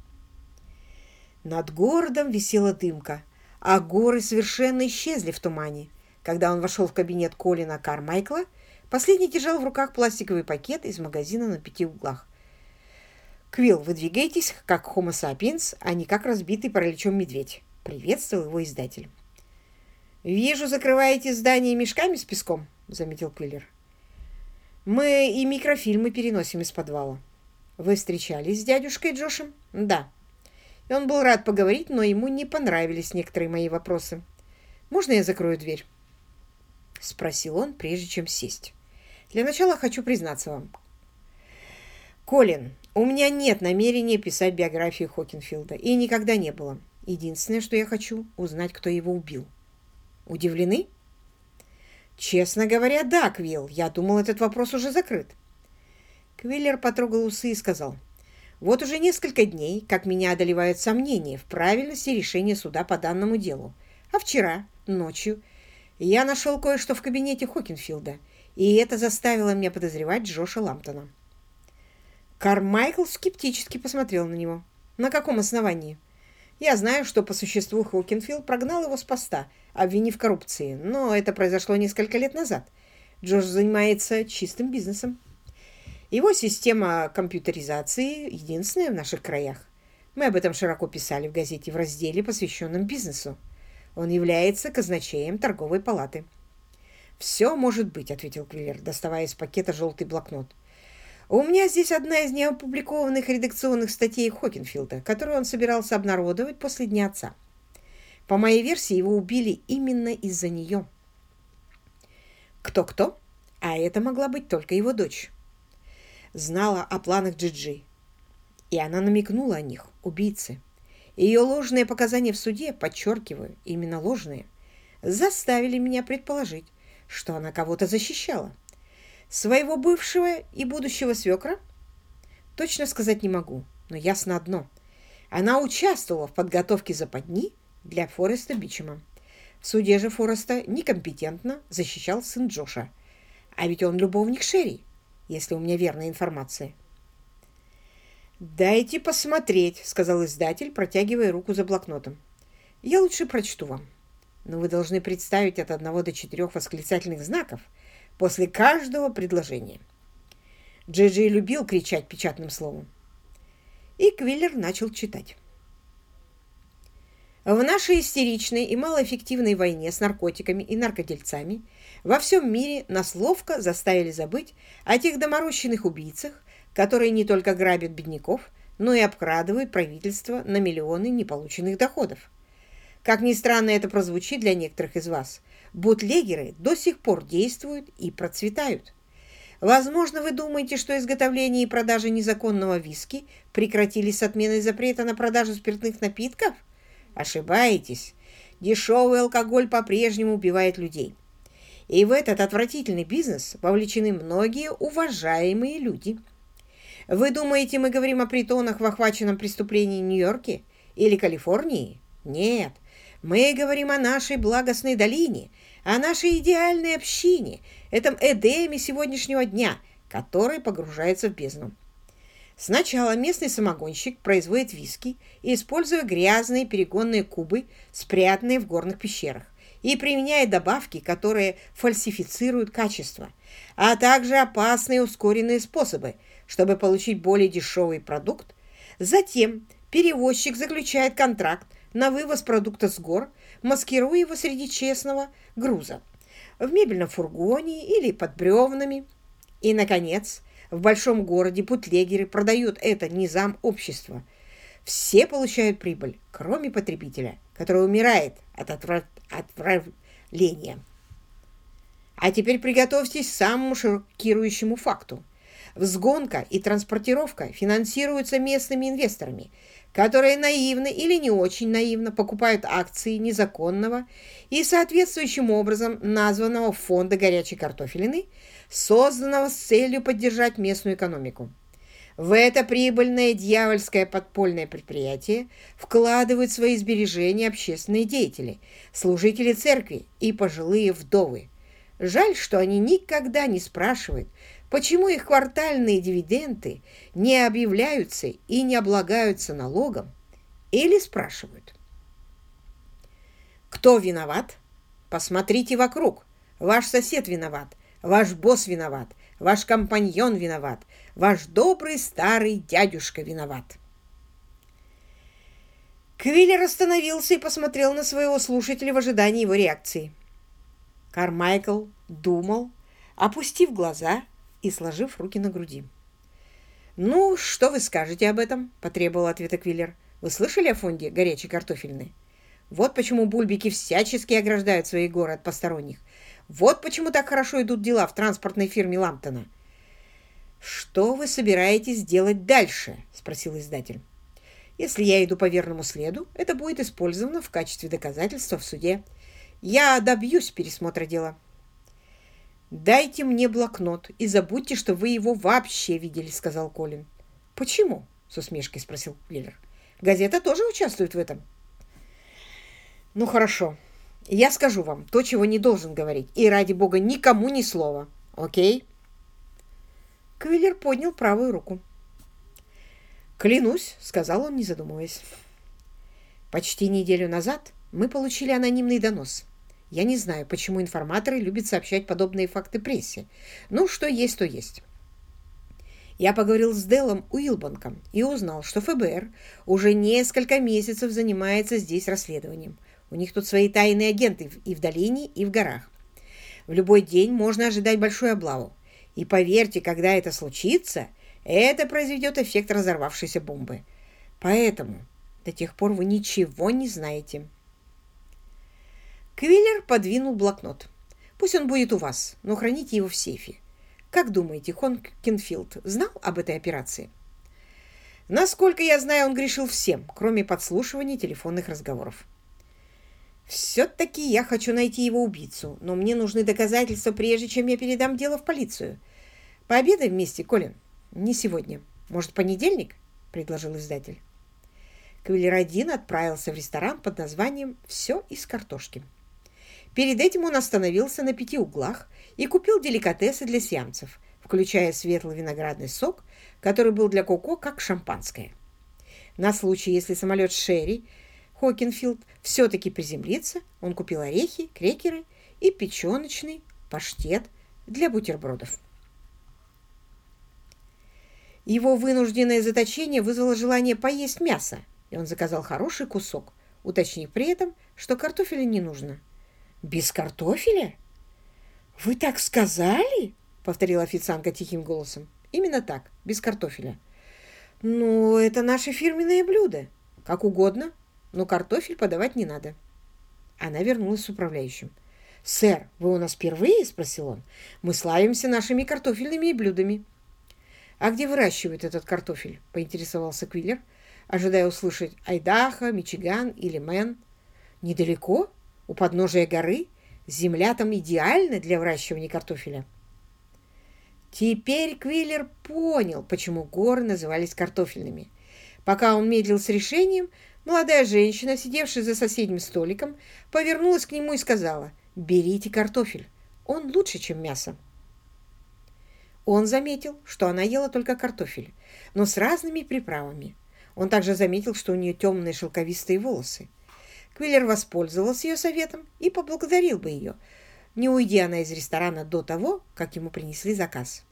Над городом висела дымка, а горы совершенно исчезли в тумане. Когда он вошел в кабинет Колина Кармайкла, последний держал в руках пластиковый пакет из магазина на пяти углах. «Квилл, вы двигаетесь как Homo sapiens, а не как разбитый параличом медведь», — приветствовал его издатель. «Вижу, закрываете здание мешками с песком», — заметил Квиллер. «Мы и микрофильмы переносим из подвала». «Вы встречались с дядюшкой Джошем?» «Да». И он был рад поговорить, но ему не понравились некоторые мои вопросы. «Можно я закрою дверь?» — спросил он, прежде чем сесть. «Для начала хочу признаться вам. Колин, у меня нет намерения писать биографию Хокинфилда, и никогда не было. Единственное, что я хочу, узнать, кто его убил». «Удивлены?» «Честно говоря, да, Квилл. Я думал, этот вопрос уже закрыт». Квиллер потрогал усы и сказал, «Вот уже несколько дней, как меня одолевают сомнения в правильности решения суда по данному делу. А вчера, ночью, я нашел кое-что в кабинете Хокинфилда, и это заставило меня подозревать Джоша Ламптона». Кармайкл скептически посмотрел на него. «На каком основании?» «Я знаю, что по существу Хокинфилд прогнал его с поста, обвинив в коррупции, но это произошло несколько лет назад. Джош занимается чистым бизнесом. Его система компьютеризации единственная в наших краях. Мы об этом широко писали в газете в разделе, посвященном бизнесу. Он является казначеем торговой палаты. «Все может быть», — ответил Квиллер, доставая из пакета желтый блокнот. «У меня здесь одна из неопубликованных редакционных статей Хокинфилда, которую он собирался обнародовать после Дня Отца. По моей версии, его убили именно из-за нее». Кто-кто? А это могла быть только его дочь. Знала о планах Джиджи. И она намекнула о них, убийцы. Ее ложные показания в суде, подчеркиваю, именно ложные, заставили меня предположить, что она кого-то защищала. Своего бывшего и будущего свекра? Точно сказать не могу, но ясно одно. Она участвовала в подготовке западни для Фореста Бичема. В суде же Фореста некомпетентно защищал сын Джоша. А ведь он любовник Шерри, если у меня верная информация. «Дайте посмотреть», — сказал издатель, протягивая руку за блокнотом. «Я лучше прочту вам. Но вы должны представить от одного до четырех восклицательных знаков после каждого предложения». Джиджи любил кричать печатным словом. И Квиллер начал читать. В нашей истеричной и малоэффективной войне с наркотиками и наркодельцами во всем мире нас ловко заставили забыть о тех доморощенных убийцах, которые не только грабят бедняков, но и обкрадывают правительство на миллионы неполученных доходов. Как ни странно это прозвучит для некоторых из вас, бутлегеры до сих пор действуют и процветают. Возможно, вы думаете, что изготовление и продажа незаконного виски прекратились с отменой запрета на продажу спиртных напитков – Ошибаетесь. Дешевый алкоголь по-прежнему убивает людей. И в этот отвратительный бизнес вовлечены многие уважаемые люди. Вы думаете, мы говорим о притонах в охваченном преступлении Нью-Йорке или Калифорнии? Нет. Мы говорим о нашей благостной долине, о нашей идеальной общине, этом Эдеме сегодняшнего дня, который погружается в бездну. Сначала местный самогонщик производит виски, используя грязные перегонные кубы, спрятанные в горных пещерах, и применяет добавки, которые фальсифицируют качество, а также опасные ускоренные способы, чтобы получить более дешевый продукт. Затем перевозчик заключает контракт на вывоз продукта с гор, маскируя его среди честного груза, в мебельном фургоне или под бревнами. И, наконец, в большом городе бутлегеры продают это низам общества. Все получают прибыль, кроме потребителя, который умирает от отравления. А теперь приготовьтесь к самому шокирующему факту. Взгонка и транспортировка финансируются местными инвесторами, которые наивно или не очень наивно покупают акции незаконного и соответствующим образом названного фонда горячей картофелины, созданного с целью поддержать местную экономику. В это прибыльное дьявольское подпольное предприятие вкладывают свои сбережения общественные деятели, служители церкви и пожилые вдовы. Жаль, что они никогда не спрашивают, почему их квартальные дивиденды не объявляются и не облагаются налогом, или спрашивают. Кто виноват? Посмотрите вокруг. Ваш сосед виноват, ваш босс виноват, ваш компаньон виноват, ваш добрый старый дядюшка виноват. Квиллер остановился и посмотрел на своего слушателя в ожидании его реакции. Кармайкл думал, опустив глаза и сложив руки на груди. «Ну, что вы скажете об этом?» – потребовал ответа Квиллер. «Вы слышали о фонде горячей картофельной? Вот почему бульбики всячески ограждают свои горы от посторонних. Вот почему так хорошо идут дела в транспортной фирме Ламптона». «Что вы собираетесь делать дальше?» – спросил издатель. «Если я иду по верному следу, это будет использовано в качестве доказательства в суде. Я добьюсь пересмотра дела. «Дайте мне блокнот и забудьте, что вы его вообще видели», — сказал Колин. «Почему?» — с усмешкой спросил Квиллер. «Газета тоже участвует в этом». «Ну, хорошо. Я скажу вам то, чего не должен говорить. И, ради бога, никому ни слова. Окей?» Квиллер поднял правую руку. «Клянусь», — сказал он, не задумываясь. «Почти неделю назад мы получили анонимный донос. Я не знаю, почему информаторы любят сообщать подобные факты прессе. Ну, что есть, то есть. Я поговорил с Делом Уилбанком и узнал, что ФБР уже несколько месяцев занимается здесь расследованием. У них тут свои тайные агенты и в долине, и в горах. В любой день можно ожидать большую облаву. И поверьте, когда это случится, это произведет эффект разорвавшейся бомбы. Поэтому до тех пор вы ничего не знаете. Квиллер подвинул блокнот. «Пусть он будет у вас, но храните его в сейфе. Как думаете, Хонкинфилд знал об этой операции?» Насколько я знаю, он грешил всем, кроме подслушивания телефонных разговоров. Все-таки я хочу найти его убийцу, но мне нужны доказательства, прежде чем я передам дело в полицию. Пообедаем вместе, Колин? Не сегодня. Может, понедельник? Предложил издатель. Квиллер один отправился в ресторан под названием «Все из картошки». Перед этим он остановился на пяти углах и купил деликатесы для сиамцев, включая светлый виноградный сок, который был для Коко как шампанское. На случай, если самолет Шерри Хокинфилд все-таки приземлится, он купил орехи, крекеры и печеночный паштет для бутербродов. Его вынужденное заточение вызвало желание поесть мясо, и он заказал хороший кусок, уточнив при этом, что картофеля не нужно. «Без картофеля?» «Вы так сказали?» — повторила официантка тихим голосом. «Именно так, без картофеля». «Ну, это наше фирменное блюдо. Как угодно, но картофель подавать не надо». Она вернулась с управляющим. «Сэр, вы у нас впервые?» — спросил он. «Мы славимся нашими картофельными блюдами». «А где выращивают этот картофель?» — поинтересовался Квиллер, ожидая услышать Айдахо, Мичиган или Мэн. «Недалеко?» У подножия горы, земля там идеальна для выращивания картофеля. Теперь Квиллер понял, почему горы назывались картофельными. Пока он медлил с решением, молодая женщина, сидевшая за соседним столиком, повернулась к нему и сказала, «Берите картофель, он лучше, чем мясо». Он заметил, что она ела только картофель, но с разными приправами. Он также заметил, что у нее темные шелковистые волосы. Квиллер воспользовался ее советом и поблагодарил бы ее, не уйдя она из ресторана до того, как ему принесли заказ.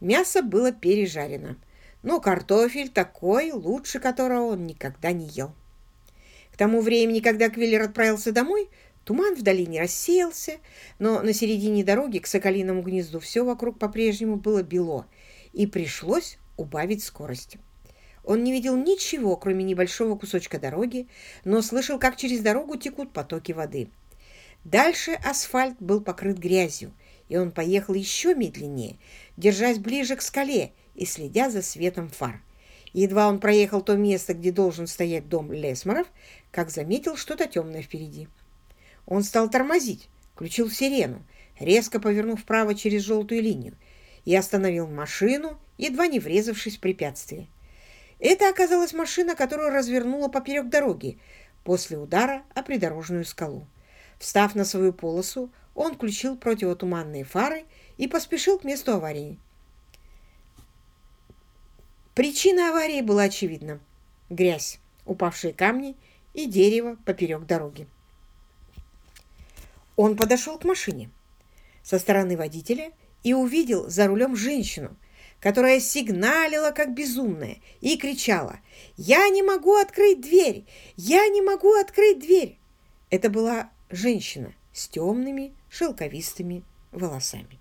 Мясо было пережарено, но картофель такой, лучше которого он никогда не ел. К тому времени, когда Квиллер отправился домой, туман в долине рассеялся, но на середине дороги к Соколиному гнезду все вокруг по-прежнему было бело, и пришлось убавить скорость. Он не видел ничего, кроме небольшого кусочка дороги, но слышал, как через дорогу текут потоки воды. Дальше асфальт был покрыт грязью, и он поехал еще медленнее, держась ближе к скале и следя за светом фар. Едва он проехал то место, где должен стоять дом Лесморов, как заметил что-то темное впереди. Он стал тормозить, включил сирену, резко повернув вправо через желтую линию, и остановил машину, едва не врезавшись в препятствие. Это оказалась машина, которую развернула поперек дороги после удара о придорожную скалу. Встав на свою полосу, он включил противотуманные фары и поспешил к месту аварии. Причина аварии была очевидна. Грязь, упавшие камни и дерево поперек дороги. Он подошел к машине со стороны водителя и увидел за рулем женщину, которая сигналила как безумная и кричала «Я не могу открыть дверь! Я не могу открыть дверь!» Это была женщина с темными шелковистыми волосами.